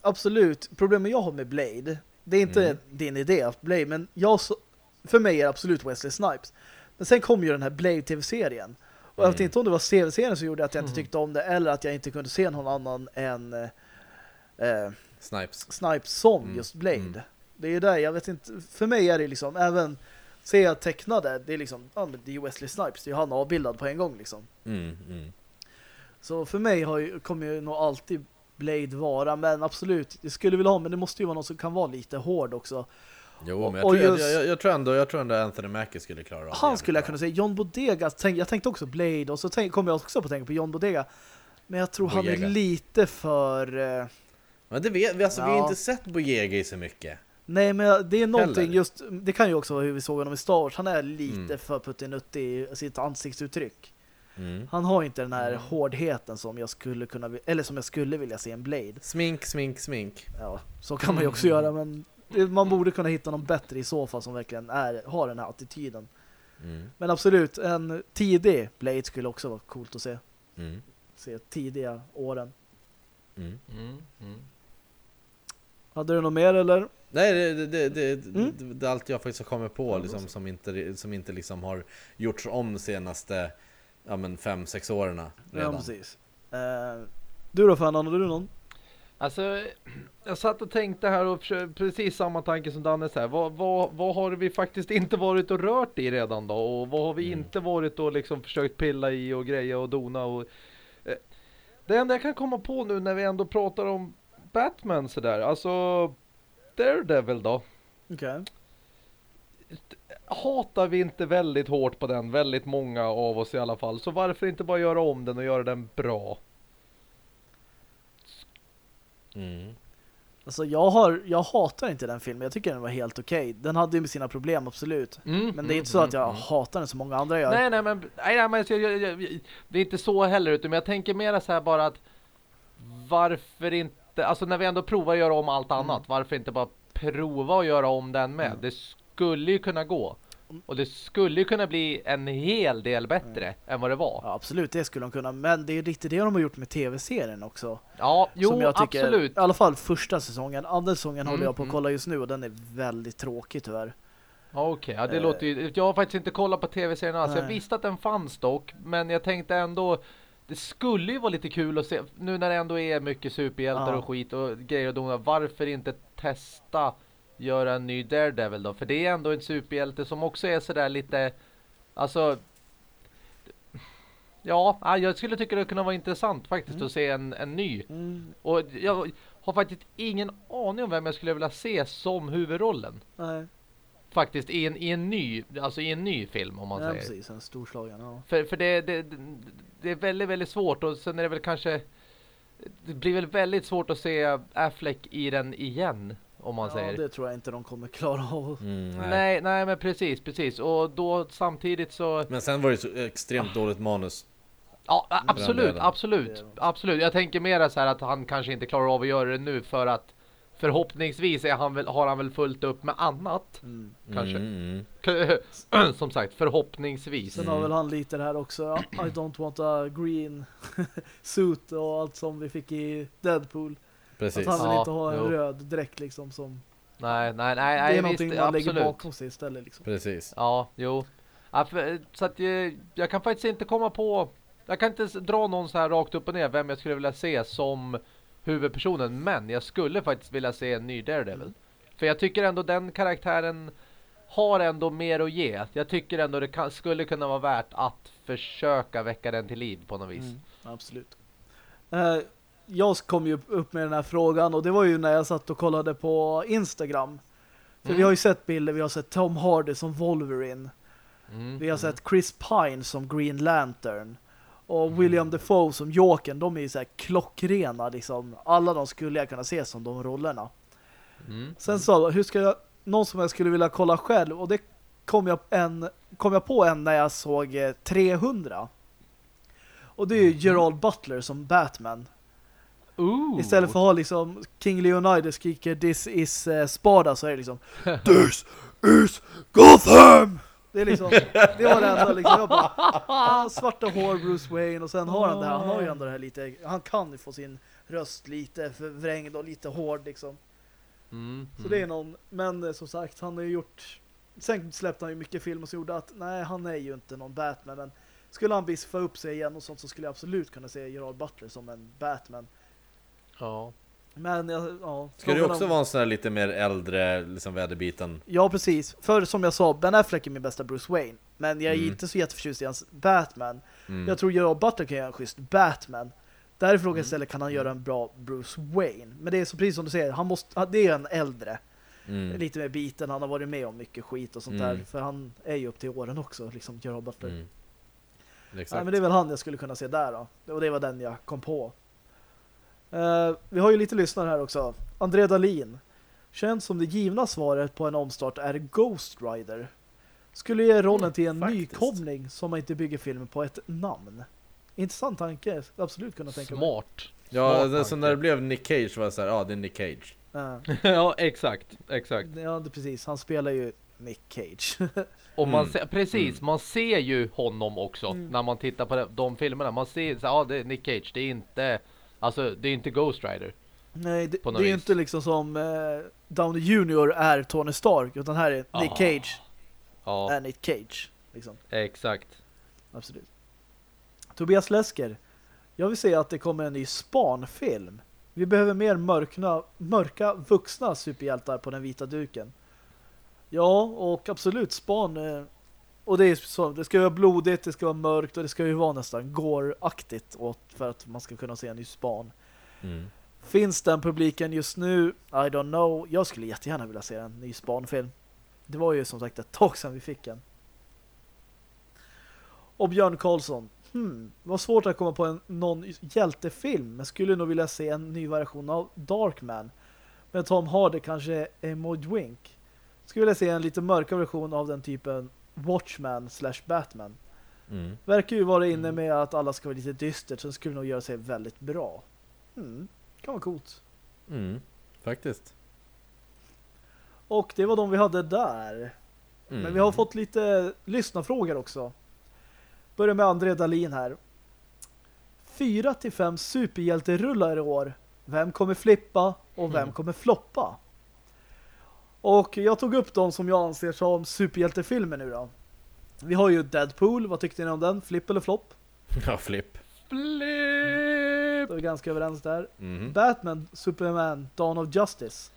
absolut. Problemet jag har med Blade, det är inte Mm. din idé, Blade, men jag så, för mig är absolut Wesley Snipes. Men sen kom ju den här Blade-tv-serien. Och jag vet Mm. inte om det var tv-serien som gjorde att jag inte Mm. tyckte om det, eller att jag inte kunde se någon annan än eh, eh, Snipes. Snipes som Mm. just Blade. Mm. Det är ju där, jag vet inte, för mig är det liksom, även ser jag tecknade, det är liksom, ja men det är Wesley Snipes, det är han avbildad på en gång liksom. Mm, mm. Så för mig har ju, kommer ju nog alltid Blade vara, men absolut, det skulle vilja ha, men det måste ju vara någon som kan vara lite hård också. Jo, men jag, tror, just- jag, jag, jag, tror ändå, jag tror ändå Anthony Mackie skulle klara av Han skulle jag kunna säga, John Bodega, tänk, jag tänkte också Blade, och så tänk, kom jag också på att tänka på John Bodega. Men jag tror han Boyega. är lite för... Eh, Men det vet vi, alltså vi har Ja. inte sett Boyega i så mycket. Nej, men det är någonting Heller. just, det kan ju också vara hur vi såg honom i Star Wars, han är lite Mm. för puttinuttig i sitt ansiktsuttryck. Mm. Han har inte den här Mm. hårdheten som jag skulle kunna, eller som jag skulle vilja se en Blade. Smink, smink, smink. Ja, så kan man ju också göra, men man borde kunna hitta någon bättre i så fall som verkligen är, har den här attityden. Mm. Men absolut, en tidig Blade skulle också vara coolt att se. Mm. Se tidiga åren. Mm. Mm. Mm. Hade du något mer eller? Nej, det, det, det, Mm. det, det är allt jag faktiskt har kommit på Ja, liksom, som inte, som inte liksom har gjorts om de senaste ja, men fem, sex åren Ja, redan. precis. Eh, du då Fernan, hade du någon? Alltså, jag satt och tänkte här och försö- precis samma tanke som Danne så här. Vad, vad, vad har vi faktiskt inte varit och rört i redan då? Och vad har vi Mm. inte varit och liksom försökt pilla i och greja och dona och... Eh, det enda jag kan komma på nu när vi ändå pratar om Batman sådär, alltså Daredevil då. Okej. Hatar vi inte väldigt hårt på den, väldigt många av oss i alla fall. Så varför inte bara göra om den och göra den bra? Mm. Alltså jag, har, jag hatar inte den filmen, jag tycker den var helt okej. Den hade ju sina problem, absolut. Mm, Men det är mm, inte så att jag mm, hatar den som många andra gör. Nej, nej, men, nej, nej, men jag, jag, jag, det är inte så heller, utan jag tänker mera så här bara att varför inte, alltså när vi ändå provar att göra om allt annat, varför inte bara prova att göra om den med? Det skulle ju kunna gå. Och det skulle ju kunna bli en hel del bättre än vad det var. Ja, absolut, det skulle de kunna. Men det är riktigt det de har gjort med tv-serien också. Ja, jo, som jag tycker, absolut. I alla fall första säsongen. Andra säsongen Mm, håller jag på att mm. kolla just nu och den är väldigt tråkig tyvärr. Okej, ja, det Eh. låter ju, jag har faktiskt inte kollat på tv-serien alls. Jag visste att den fanns dock, men jag tänkte ändå det skulle ju vara lite kul att se nu när det ändå är mycket superhjältar Ja. och skit och grejer och donar. Varför inte testa göra en ny Daredevil då? För det är ändå en superhjälte som också är sådär lite alltså Ja, ja, jag skulle tycka det kunde vara intressant faktiskt att se en, en ny. Mm, Och jag har faktiskt ingen aning om vem jag skulle vilja se som huvudrollen nej, faktiskt i en, i en ny alltså i en ny film om man ja, säger. precis. En storslagen, ja. För, för det, det, det är väldigt, väldigt svårt och sen är det väl kanske det blir väl väldigt svårt att se Affleck i den igen om man ja, säger. det tror jag inte de kommer klara av. Mm, nej. nej. nej, men precis, precis. Och då samtidigt så Men sen var det så extremt dåligt manus. ja, absolut, absolut, absolut. Jag tänker mer så här att han kanske inte klarar av att göra det nu för att förhoppningsvis är han väl, har han väl fullt upp med annat. Mm. Kanske. Mm, mm. <clears throat> Som sagt, förhoppningsvis. Sen har väl han lite det här också. I don't want a green <laughs> suit och allt som vi fick i Deadpool. Precis. Att han vill Ja, inte ha en jo. röd dräkt liksom som... Nej, nej, nej, det nej är någonting visst, man lägger absolut. bakom sig istället liksom. Precis. Ja, jo. Ja, för, så att jag, jag kan faktiskt inte komma på jag kan inte dra någon så här rakt upp och ner vem jag skulle vilja se som huvudpersonen, men jag skulle faktiskt vilja se en ny Daredevil. För jag tycker ändå den karaktären har ändå mer att ge. Jag tycker ändå det kan, skulle kunna vara värt att försöka väcka den till liv på något vis. Mm, absolut. Eh, jag kom ju upp med den här frågan och det var ju när jag satt och kollade på Instagram. För Mm. vi har ju sett bilder, vi har sett Tom Hardy som Wolverine. Mm, Vi har mm. sett Chris Pine som Green Lantern. Och Mm. William Defoe som Jokern, de är ju så här klockrena liksom. Alla de skulle jag kunna se som de rollerna. Mm. Sen så, hur ska jag, någon som jag skulle vilja kolla själv och det kom jag, en, kom jag på en när jag såg eh, 300. Och det är ju Mhm. Gerald Butler som Batman. Ooh. Istället för att ha liksom King Leonidas skriker This is uh, Spada så är det liksom This is Gotham! Det är liksom, det var det enda liksom, jag bara, ah, svarta hår Bruce Wayne och sen har han det här, han har ju ändå det här lite, han kan ju få sin röst lite förvrängd och lite hård liksom. Mm, Så det är någon, men eh, som sagt, han har ju gjort sen släppte han ju mycket film som gjorde att nej, han är ju inte någon Batman, men skulle han bisfa upp sig igen och sånt så skulle jag absolut kunna se Gerard Butler som en Batman. Ja. Men jag, ja. Ska det också om- vara en sån här lite mer äldre liksom väderbiten? Ja, precis. För som jag sa, Ben Affleck är min bästa Bruce Wayne. Men jag är Mm. inte så jätteförtjust i hans Batman. Mm. Jag tror Gerard Butler kan göra en schysst Batman. Där är frågan Mm. istället, kan han göra en bra Bruce Wayne? Men det är så precis som du säger, han måste, det är en äldre. Mm. Lite mer biten, han har varit med om mycket skit och sånt Mm. där. För han är ju upp till åren också, liksom Gerard Butler. Mm. Nej, Exakt. men det är väl han jag skulle kunna se där då. Och det var den jag kom på. Eh, vi har ju lite lyssnare här också. André Dahlin. Känns som det givna svaret på en omstart är Ghost Rider. Skulle ge rollen till en faktiskt. nykomling som man inte bygger filmen på ett namn. Intressant tanke. Absolut kunna tänka mig. Smart. Ja, Smart det, så tanke. när det blev Nick Cage var jag såhär, ja det är Nick Cage. Eh, <laughs> ja, exakt, exakt. ja, det, precis. Han spelar ju Nick Cage. <laughs> Och man Mm. ser, precis, man ser ju honom också Mm. när man tittar på de, de filmerna. Man ser, så, ja det är Nick Cage, det är inte, alltså det är inte Ghost Rider. Nej, det, det är ju inte liksom som eh, Downey Jr. är Tony Stark, utan här är Nick Ah. Cage Ja, är Nick Cage. Liksom. exakt. Absolut. Tobias Läsker. Jag vill säga att det kommer en ny Span-film. Vi behöver mer mörkna, mörka vuxna superhjältar på den vita duken. Ja, och absolut Span. Och det är så, det ska vara blodigt, det ska vara mörkt och det ska ju vara nästan gore-aktigt åt för att man ska kunna se en ny Span. Mm. Finns den publiken just nu? I don't know. Jag skulle jättegärna vilja se en ny Span-film. Det var ju som sagt ett tag sedan vi fick en. Och Björn Karlsson. Hmm, var svårt att komma på en någon hjältefilm, men skulle nog vilja se en ny version av Darkman. Men Tom Hardy kanske Emoid Wink. Skulle vilja se en lite mörkare version av den typen Watchman slash Batman. Mm. Verkar ju vara inne Mm. med att alla ska vara lite dystert, så skulle nog göra sig väldigt bra. Mm, kan vara coolt. Mm, faktiskt. Och det var de vi hade där. Mm. Men vi har fått lite lyssnarfrågor också. Börjar med André Dalin här. Fyra till fem superhjälterullar i år. Vem kommer flippa och vem Mm. kommer floppa? Och jag tog upp de som jag anser som superhjältefilmer nu då. Vi har ju Deadpool. Vad tyckte ni om den? Flipp eller flopp? Ja, flipp. Flip! Då är vi ganska överens där. Mhm. Batman, Superman, Dawn of Justice.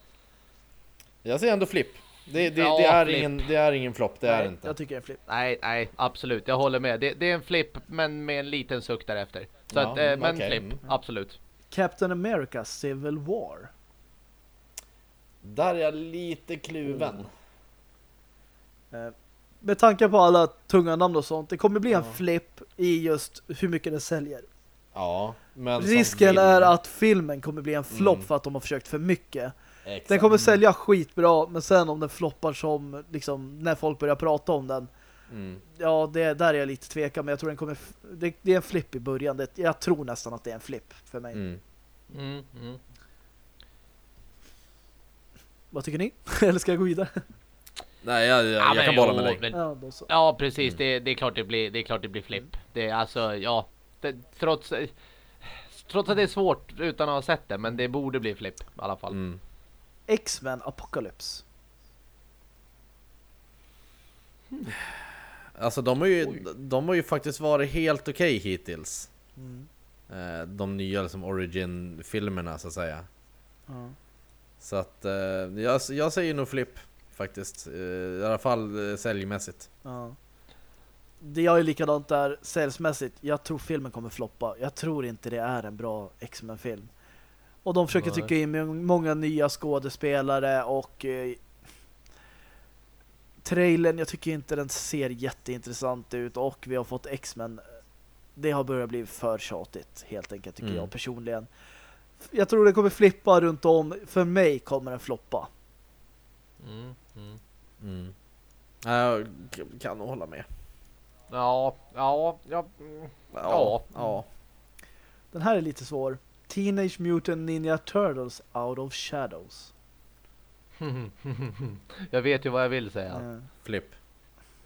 Jag säger ändå flipp. Det, det, Ja, det, är, flipp. ingen, det är ingen flopp, det är Nej, det inte. Jag tycker det är en flipp. Nej, nej, absolut. Jag håller med. Det, det är en flipp, men med en liten suck därefter. Så Ja, att, eh, men okej. flipp, Mm. absolut. Captain America, Civil War. Där är jag lite kluven. Eh, Med tanke på alla tunga namn och sånt, det kommer bli en Ja. flipp i just hur mycket det säljer. Ja, men Risken film- är att filmen kommer bli en flopp Mm. för att de har försökt för mycket. Exakt. Den kommer sälja skitbra, men sen om den floppar som liksom när folk börjar prata om den, Mm. ja, det där är jag lite tveksam, men jag tror den kommer det, det är en flipp i början. Det, jag tror nästan att det är en flipp för mig. Mm. Mm, mm. Vad tycker ni? <laughs> Eller ska jag gå vidare? Nej, jag, jag, Ja, jag men kan bolla med dig. men- Ja. Ja, precis. Mm. Det, det, är klart det, blir, det är klart det blir flipp. Det är alltså, ja. Det, trots, trots att det är svårt utan att ha sett det, men det borde bli flipp i alla fall. Mm. X-Men Apocalypse. Alltså de har ju, Oj. de har ju faktiskt varit helt okej hittills. Mm. Eh, De nya liksom origin-filmerna så att säga. Ja. Så att eh, jag, jag säger nog flipp faktiskt. Eh, I alla fall eh, säljmässigt. Ja. Det jag är likadant där säljsmässigt. Jag tror filmen kommer floppa. Jag tror inte det är en bra X-Men-film. Och de försöker Nej. tycka in med många nya skådespelare och eh, trailern, jag tycker inte den ser jätteintressant ut och vi har fått X-Men. Det har börjat bli för tjatigt helt enkelt tycker Mm. jag personligen. Jag tror det kommer flippa runt om. För mig kommer den floppa. Mm, mm. Mm. Jag kan nog hålla med. Ja, ja, ja. mm. Ja. ja. Den här är lite svår. Teenage Mutant Ninja Turtles Out of Shadows. <laughs> jag vet ju vad jag vill säga. Eh, Flipp.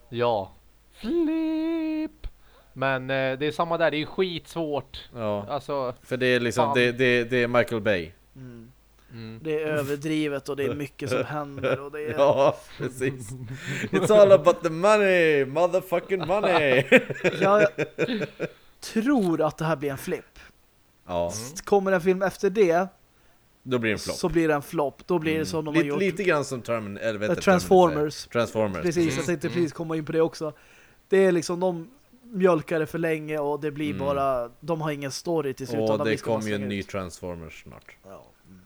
Ja. Flipp! Men eh, det är samma där, det är skitsvårt. Ja. Alltså, För det är liksom, det, det, det är Michael Bay. mm. mm. Det är överdrivet och det är mycket som händer och det är... <laughs> Ja, precis. It's all about the money, motherfucking money. Jag tror att det här blir en flipp. ja, Kommer en film efter det då blir det en flopp. så blir det en flopp. Då blir det som de har lite, gjort. lite grann som Termin, eller vet Transformers. Transformers. Precis, jag tänkte precis komma in på det också. Det är liksom de mjölkar det för länge och det blir Mm. bara de har ingen story till slut. Och det kommer ju en ny. Transformers snart. Ja. mm.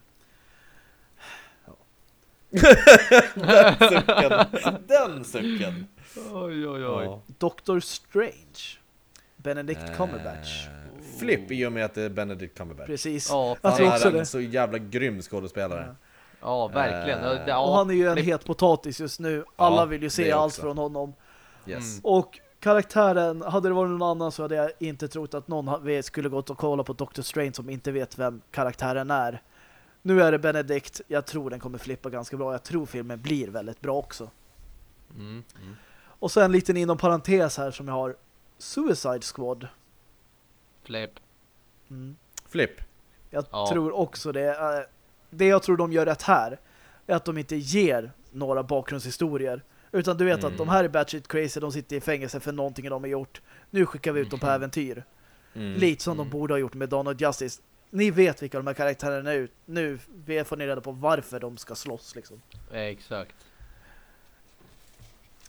Sucken. Den sucken. Oj, oj, Ja. Doctor Strange. Benedict Cumberbatch. Eh, Flipp i och med att det är Benedict Cumberbatch. Precis. Ja, Han är en så jävla grym skådespelare. ja verkligen. Ja, Och han är ju en het potatis just nu. Alla Ja, vill ju se allt från honom. Yes. Mm. Och karaktären, hade det varit någon annan så hade jag inte trott att någon skulle gått och kolla på Doctor Strange som inte vet vem karaktären är. Nu är det Benedict. Jag tror den kommer flippa ganska bra. Jag tror filmen blir väldigt bra också. Mm, mm. Och sen en liten inom parentes här som jag har. Suicide Squad. Flipp. Mm. Flipp. Jag Ja. tror också det. Eh, Det jag tror de gör rätt här är att de inte ger några bakgrundshistorier. Utan du vet Mm. att de här är batshit crazy, de sitter i fängelse för någonting de har gjort. Nu skickar vi ut dem på äventyr. Mm. Lite som Mm. de borde ha gjort med Dawn of Justice. Ni vet vilka de här karaktärerna är ut. Nu får ni reda på varför de ska slåss liksom. Exakt.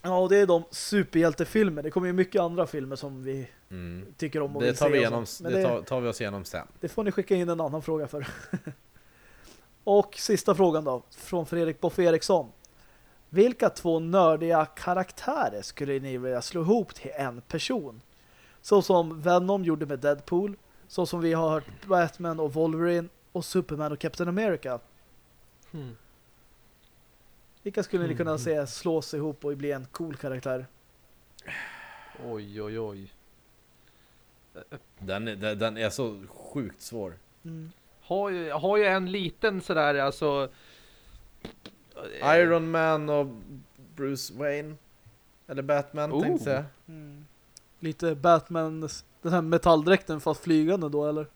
Ja, och det är de superhjältefilmer. Det kommer ju mycket andra filmer som vi Mm. tycker om och Det tar vi, igenom, det det, tar, tar vi oss igenom sen. det får ni skicka in en annan fråga för. <laughs> och sista frågan då, från Fredrik Boff Eriksson. Vilka två nördiga karaktärer skulle ni vilja slå ihop till en person? Så som Venom gjorde med Deadpool, så som vi har hört Batman och Wolverine och Superman och Captain America. Mm. Vilka skulle ni kunna se slås ihop och bli en cool karaktär? Oj, oj, oj. Den, är- den, den är så sjukt svår. Mm. har ju, har ju en liten sådär alltså... Iron Man och Bruce Wayne. Eller Batman Oh. tänkte jag. Mm. Lite Batman, den här metalldräkten fast flygande då, eller?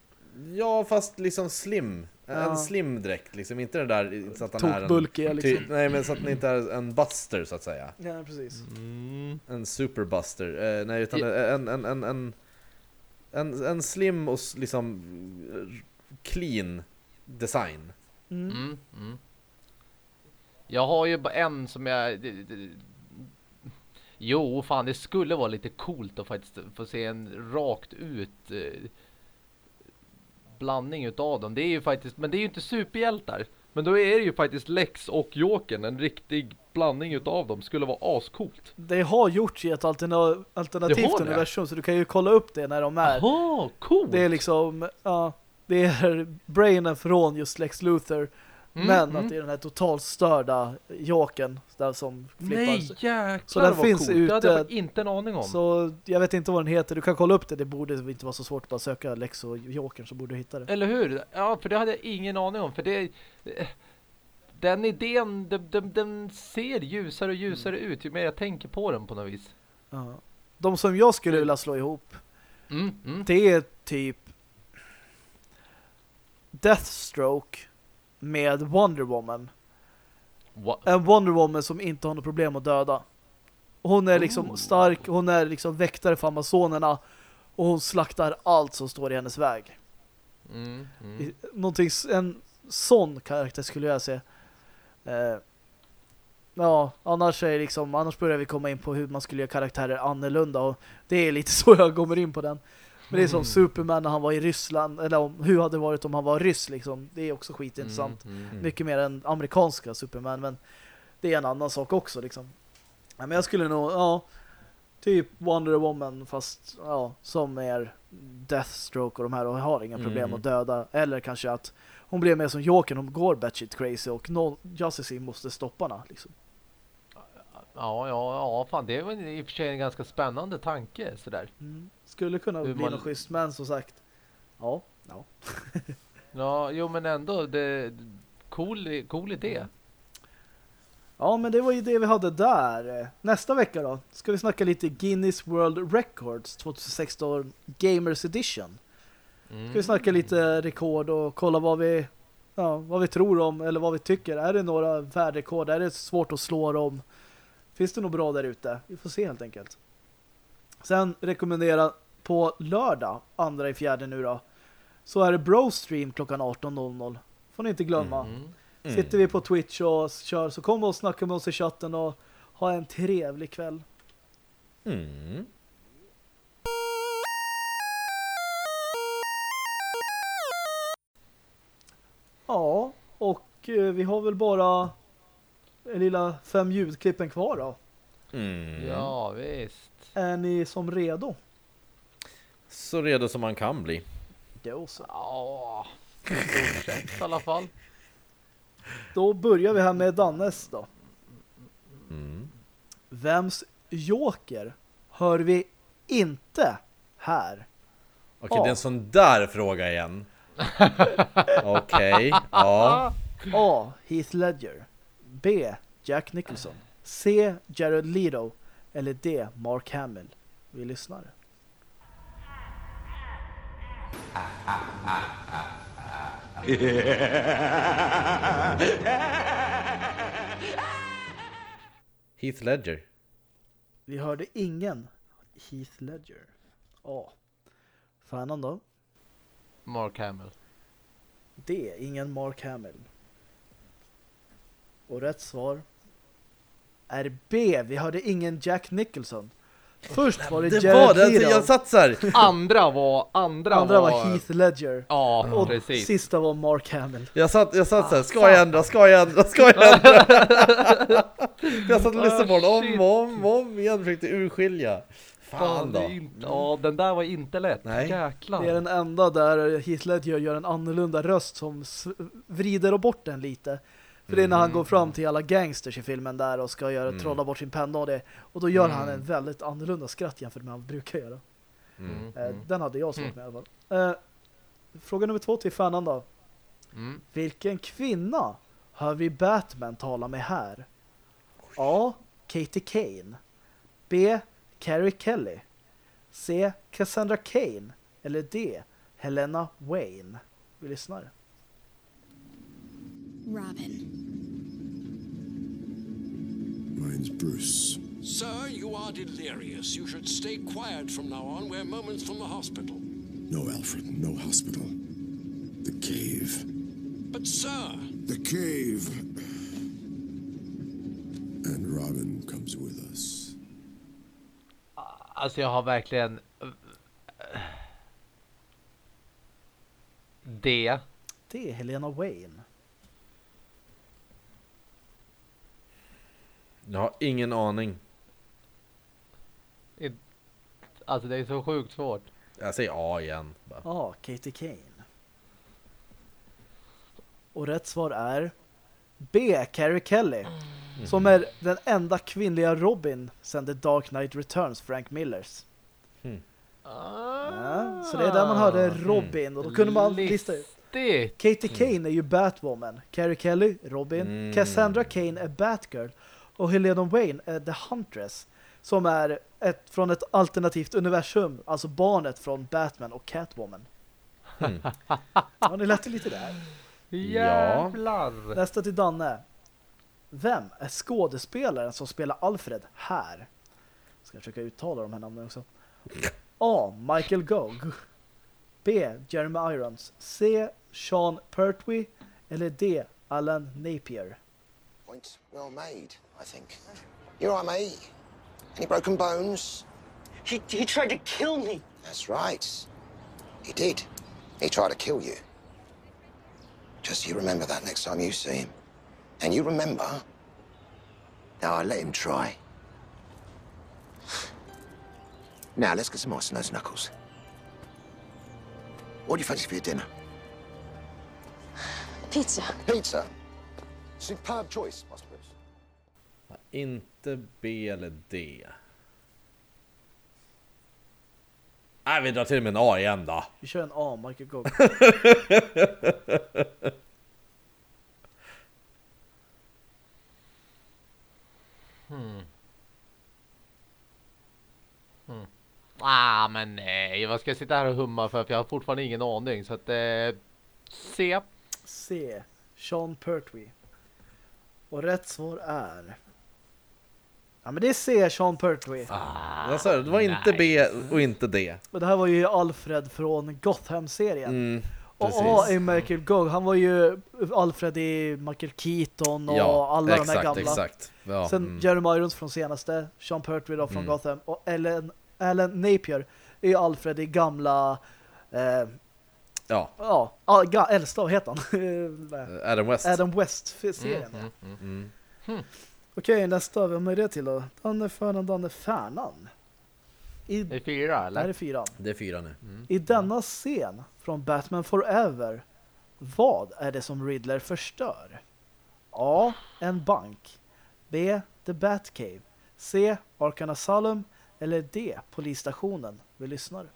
Ja, fast liksom slim. En Ja. slim dräkt liksom, inte den där så att han är en... Liksom. Nej, men så att den inte är en buster så att säga. Ja, precis. Mm. En superbuster. Eh, nej, utan Ja. en, en, en, en, en, en slim och liksom eh, clean design. Mm. Mm, mm. Jag har ju en som jag... Jo, fan det skulle vara lite coolt att faktiskt få se en rakt ut eh, blandning utav dem. Det är ju faktiskt, men det är ju inte superhjältar. Men då är det ju faktiskt Lex och Jokern, en riktig blandning utav dem. Skulle vara ascoolt. Det har gjorts i ett alterna alternativt universum så du kan ju kolla upp det när de är. Jaha, coolt! Det är liksom, ja, det är <laughs> brainen från just Lex Luthor. Mm, men mm. att det är den här totalt störda Jokern där som flippar. Nej, jäklar Så den finns coolt. Det hade jag ute. inte en aning om. Så jag vet inte vad den heter. Du kan kolla upp det. Det borde inte vara så svårt att bara söka Lex och Jokern så borde du hitta det. Eller hur? Ja, för det hade jag ingen aning om. För det... Den idén, den, den, den ser ljusare och ljusare ut ju mer jag tänker på den på något vis. Ja. De som jag skulle vilja slå ihop Mm, mm. det är typ Deathstroke med Wonder Woman. Wa- En Wonder Woman som inte har något problem att döda. Hon är liksom Ooh. stark, hon är liksom väktare för Amazonerna och hon slaktar allt som står i hennes väg. Mm, mm. Någonting, en sån karaktär skulle jag säga. Eh, ja, annars är liksom, annars börjar vi komma in på hur man skulle göra karaktärer annorlunda och det är lite <laughs> så jag kommer in på den. Men det är som Mm. Superman när han var i Ryssland, eller om, hur hade det varit om han var ryss liksom. Det är också skitintressant. Mm, mm. Mycket mer än amerikanska Superman, men det är en annan sak också liksom. Ja, men jag skulle nog, ja, typ Wonder Woman fast, ja, som är Deathstroke och de här och har inga problem Mm. att döda. Eller kanske att hon blir mer som Jokern, hon går batshit crazy och no, Justice måste stoppa henne liksom. Ja, ja, ja, fan det var i och för sig en ganska spännande tanke sådär. Mm. Skulle kunna Hur bli man- något schysst, men som sagt, ja, ja. <laughs> Ja, jo men ändå, det, cool, cool idé. Ja, men det var ju det vi hade där. Nästa vecka då ska vi snacka lite Guinness World Records 2016 Gamers Edition. Mm. Ska vi snacka lite rekord och kolla vad vi ja, vad vi tror om eller vad vi tycker. Är det några världrekord? Är det svårt att slå dem? Finns det något bra där ute? Vi får se helt enkelt. Sen rekommendera på lördag, andra i fjärde nu då, så är det Brostream klockan 18.00. Får ni inte glömma. Mm. Mm. Sitter vi på Twitch och kör så kom och snacka med oss i chatten och ha en trevlig kväll. Mm. Ja, och eh, vi har väl bara en lilla fem ljudklippen kvar då. Mm. Ja, visst. Är ni som redo? Så redo som man kan bli. Då så. Ja, i alla fall. Då börjar vi här med Dannes då. Mm. Vems joker hör vi inte här? Okej, Ja. det är en sån där fråga igen. <laughs> Okej, ja. A. Heath Ledger B. Jack Nicholson C. Jared Leto eller D. Mark Hamill Vi lyssnar. <laughs> Heath Ledger. Vi hörde ingen Heath Ledger A. Fanan då? Mark Hamill. D. Ingen Mark Hamill Och rätt svar är B. Vi hörde ingen Jack Nicholson Först var det, Det Jared var det, alltså, Leto jag satt så här. Andra var... Andra, Andra var Heath Ledger Ja, och precis. sista var Mark Hamill Jag satt, jag satt så här, ska jag ändra, ska jag ändra, ska jag ändra? <laughs> jag satt och lyssnade på den Ah, om shit. och om, och om igen, försökte urskilja. Fan Fan, det då. ja, den där var inte lätt. Nej. Jäklar. Det är den enda där Heath Ledger gör en annorlunda röst som vrider bort den lite. För det är när han Mm. går fram till alla gangsters i filmen där och ska göra Mm. trolla bort sin penna och det. Och då gör han Mm. en väldigt annorlunda skratt jämfört med vad han brukar göra. Mm. Eh, Mm. Den hade jag svårt Mm. med i alla fall. Eh, Fråga nummer två till Fanan då. Mm. Vilken kvinna hör vi Batman tala med här? A. Katie Kane B. Carrie Kelly C. Cassandra Kane eller D. Helena Wayne Vi lyssnar. Robin. Mine's Bruce. Sir, you are delirious. You should stay quiet from now on. We're moments from the hospital. No, Alfred, no hospital. The cave. But, sir, The cave. And Robin comes with us. Alltså jag har verkligen... Eh, eh, D. Det är Helena Wayne. Jag har ingen aning. Alltså det är så sjukt svårt. Jag säger A igen. Bara. Ja, Katie Kane. Och rätt svar är B. Carrie Kelly. Som är den enda kvinnliga Robin sedan The Dark Knight Returns, Frank Millers. Ja, så det är där man hörde Robin. Och då kunde man lista ut. Listigt. Katie Kane är ju Batwoman. Carrie Kelly, Robin. Mm. Cassandra Kane är Batgirl. Och Helena Wayne är The Huntress. Som är ett, från ett alternativt universum. Alltså barnet från Batman och Catwoman. Mm. <laughs> Ja, det lät ju lite där. Jävlar. Nästa till Danne. Vem är skådespelaren som spelar Alfred här? Ska jag försöka uttala de här namnen också. A. Michael Gogg. B. Jeremy Irons. C. Sean Pertwee. Eller D. Alan Napier. Point well made, I think. You're right, mate. Any broken bones? He, he tried to kill me. That's right. He did. He tried to kill you. Just you remember that next time you see him. And you remember. Now I let him try. Now let's get some ice on those knuckles. What do you fancy for your dinner? Pizza. Pizza. Superb choice, Master Bruce. Inte B eller D. Nej, vi drar till med en A igen då. Vi kör en A. Michael Gogg. Ah men nej, vad ska jag sitta här och humma för? För jag har fortfarande ingen aning. Så att eh, C. C. Sean Pertwee. Och rätt svar är... Ja men det är C. Sean Pertwee. Jag sa det, var inte B och inte D. Och det här var ju Alfred från Gotham-serien. Mm, Och. A är Michael Gogg. Han var ju Alfred i Michael Keaton och ja, alla exakt, de här gamla. exakt. Ja, Sen mm. Jeremy Irons från senaste. Sean Pertwee då från Mm. Gotham. Och Ellen, Ellen Napier är ju Alfred i gamla... Eh, ja, ja, ah, ga, äldsta, vad heter han? <laughs> Adam West. Adam West-serien. ja. Mm. Mm. Okej, nästa. Vem är det till då? Danne Färnan, Danne Färnan. I, Det är fyra det eller? är fyran. Det är fyra nu. I denna scen från Batman Forever, vad är det som Riddler förstör? A. En bank. B. The Batcave. C. Arkham Asylum. Eller D. Polisstationen. Vi lyssnar.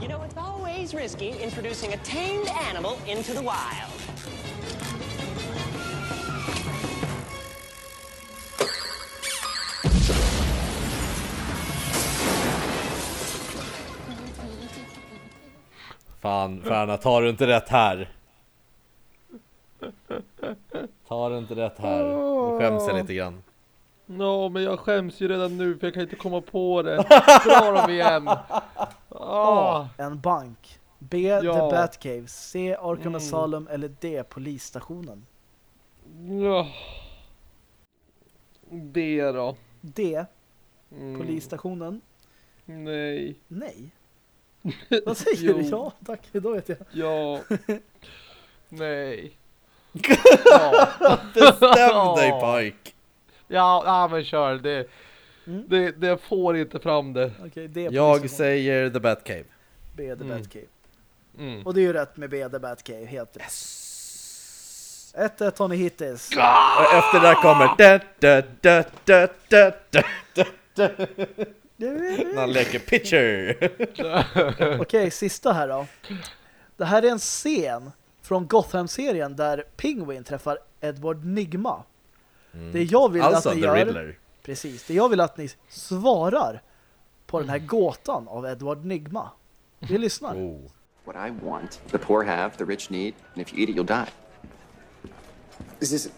You know, it's always risky introducing a tamed animal into the wild. Fan, Färna, tar du inte rätt här? Tar du inte rätt här? Nu skäms jag lite grann. Ja, men jag skäms ju redan nu för jag kan inte komma på det. <laughs> Dra dem igen. Ah. En bank. B. Ja. The Batcave. C. Arkham Mm. Asylum. Eller D. Polisstationen. Ja. Det då? D. Mm. Polisstationen. Nej. Nej. <laughs> Vad säger du? Jo. Ja, tack. Då vet jag. Ja. <laughs> Nej. Bestäm dig pojk! Ja, ja men kör. Det, Mm. det, det får inte fram det. Okej, D. Jag säger The Batcave. B. The Mm. Batcave. Mm. Och det är ju rätt med B. The Batcave. Helt rätt. 1-1 har ni hittills. Och efter det där kommer da, da, da, när han leker <laughs> pitcher. Okej, sista här då. Det här är en scen från Gotham-serien där Penguin träffar Edward Nigma. Det jag vill Alltså att ni The gör... Riddler. Precis, det jag vill att ni svarar på den här gåtan av Edward Nigma. Vi lyssnar. Oh. What I want, the poor have, the rich need, and if you eat it, you'll die. Is this.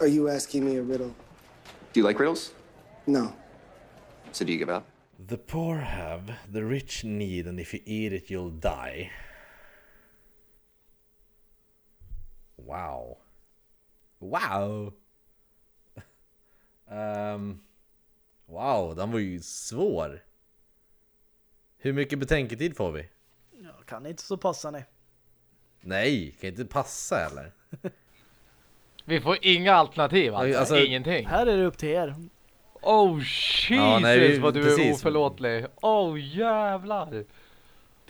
Are you asking me a riddle? Do you like riddles? No. Give up? The poor have, the rich need, and if you eat it you'll die. Wow. Wow! Ehm, <laughs> wow, den var ju svår. Hur mycket betänketid får vi? Ja, kan inte så passar ni. Nej, kan inte passa eller? <laughs> Vi får inga alternativ alltså, Alltså- ingenting. Här är det upp till er. Oh Jesus Ja, nej, vi- vad du är precis. oförlåtlig. Oh jävlar.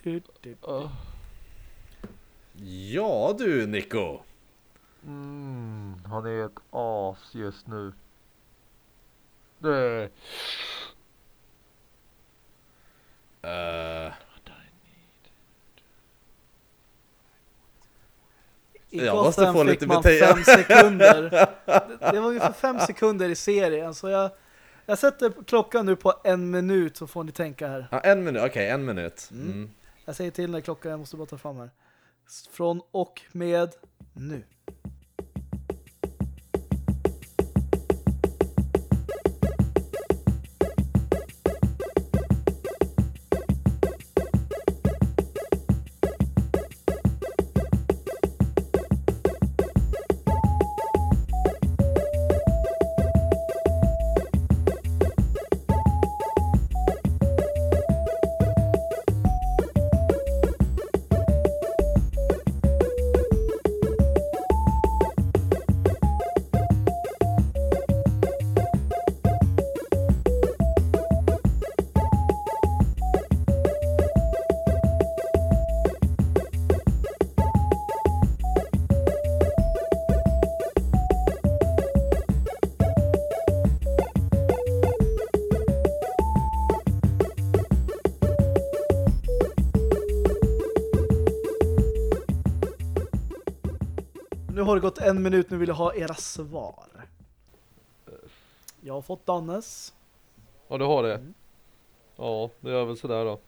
Du, du. Oh. Ja du Nico! Mm, han är ett as just nu. Det... Uh, I Jag måste få fick lite man bete- fem sekunder. <laughs> Det- Det var ju för fem sekunder i serien. Så jag, jag sätter klockan nu på en minut så får ni tänka här. ja, en minut, okej en minut. Mm. Jag säger till när klockan, jag måste bara ta fram här. Från och med nu. Har det gått en minut, nu vill jag ha era svar. Jag har fått Dannes. Ja du har det. Ja, det gör väl sådär då.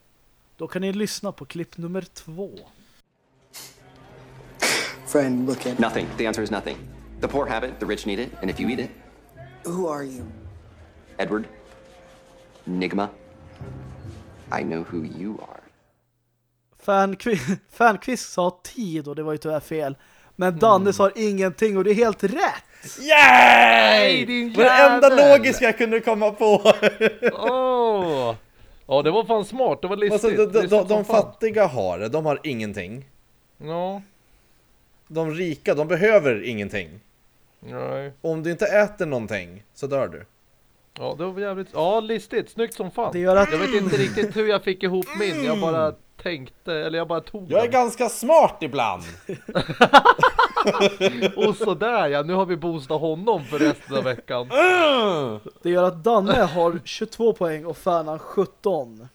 Då kan ni lyssna på klipp nummer två. Friend, look at. Nothing. The answer is nothing. The poor have it, the rich need it, and if you eat it, Who are you? Edward, Nigma, I know who you are. Fanqu- <laughs> Fanquist sa tid och det var ju tyvärr fel. Men Mm. Dannes har ingenting och det är helt rätt. Yay! din Det enda logiska jag kunde komma på! <laughs> Åh! Ja det var fan smart, det var listigt. alltså, de, de, de, de fattiga har det, de har ingenting. Ja, De rika, de behöver ingenting. nej. Om du inte äter någonting så dör du. Ja det var jävligt, ja listigt, snyggt som fan. Det gör att- Jag vet inte riktigt hur jag fick ihop min, jag bara tänkte, eller jag bara tog Jag är den. ganska smart ibland! <laughs> Och sådär ja, nu har vi boostat honom för resten av veckan. Det gör att Danne har 22 poäng och Fernan 17.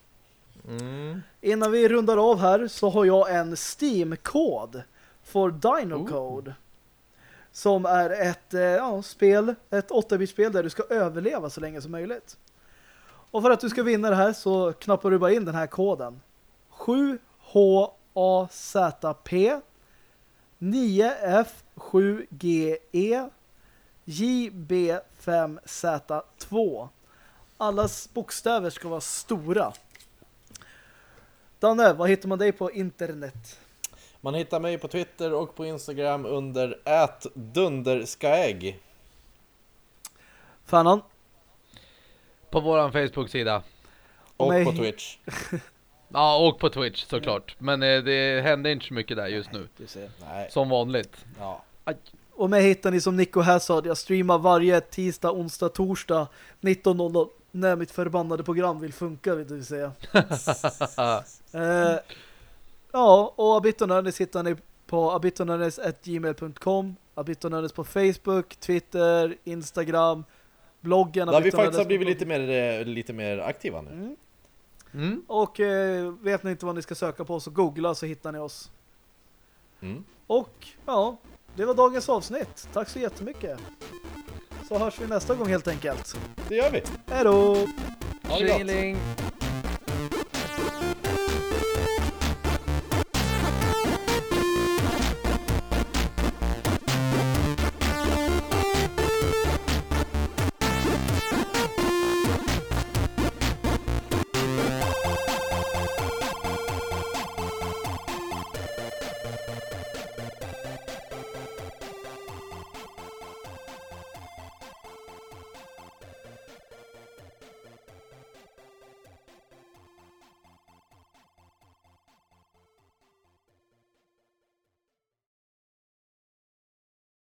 Mm. Innan vi rundar av här så har jag en Steam-kod för Dino Code. Som är ett eh, ja, spel, ett 8-bit-spel där du ska överleva så länge som möjligt. Och för att du ska vinna det här så knappar du bara in den här koden. 7HAZP 9F7GE JB5Z2 Allas bokstäver ska vara stora. Danne, vad hittar man dig på internet? Man hittar mig på Twitter och på Instagram under ätdunderskaägg. Fanan? På våran Facebook-sida. Och mig- på Twitch. <laughs> Ja, och på Twitch såklart. Men eh, det händer inte så mycket där just nu. Du ser. Nej. Som vanligt. Ja. Och mig hittar ni som Nico Hazard. Jag streamar varje tisdag, onsdag, torsdag 19.00 när mitt förbannade program vill funka, vill du säga. <laughs> eh, ja, och Abitonördes hittar ni på abitonördes.gmail.com Abitonördes på Facebook, Twitter, Instagram, bloggen. Där vi faktiskt har blivit lite mer, eh, lite mer aktiva nu. Mm. Mm. Och eh, vet ni inte vad ni ska söka på så googla så hittar ni oss. Mm. Och ja, det var dagens avsnitt. Tack så jättemycket. Så hörs vi nästa gång helt enkelt. Det gör vi. Hej då! Ha det gott!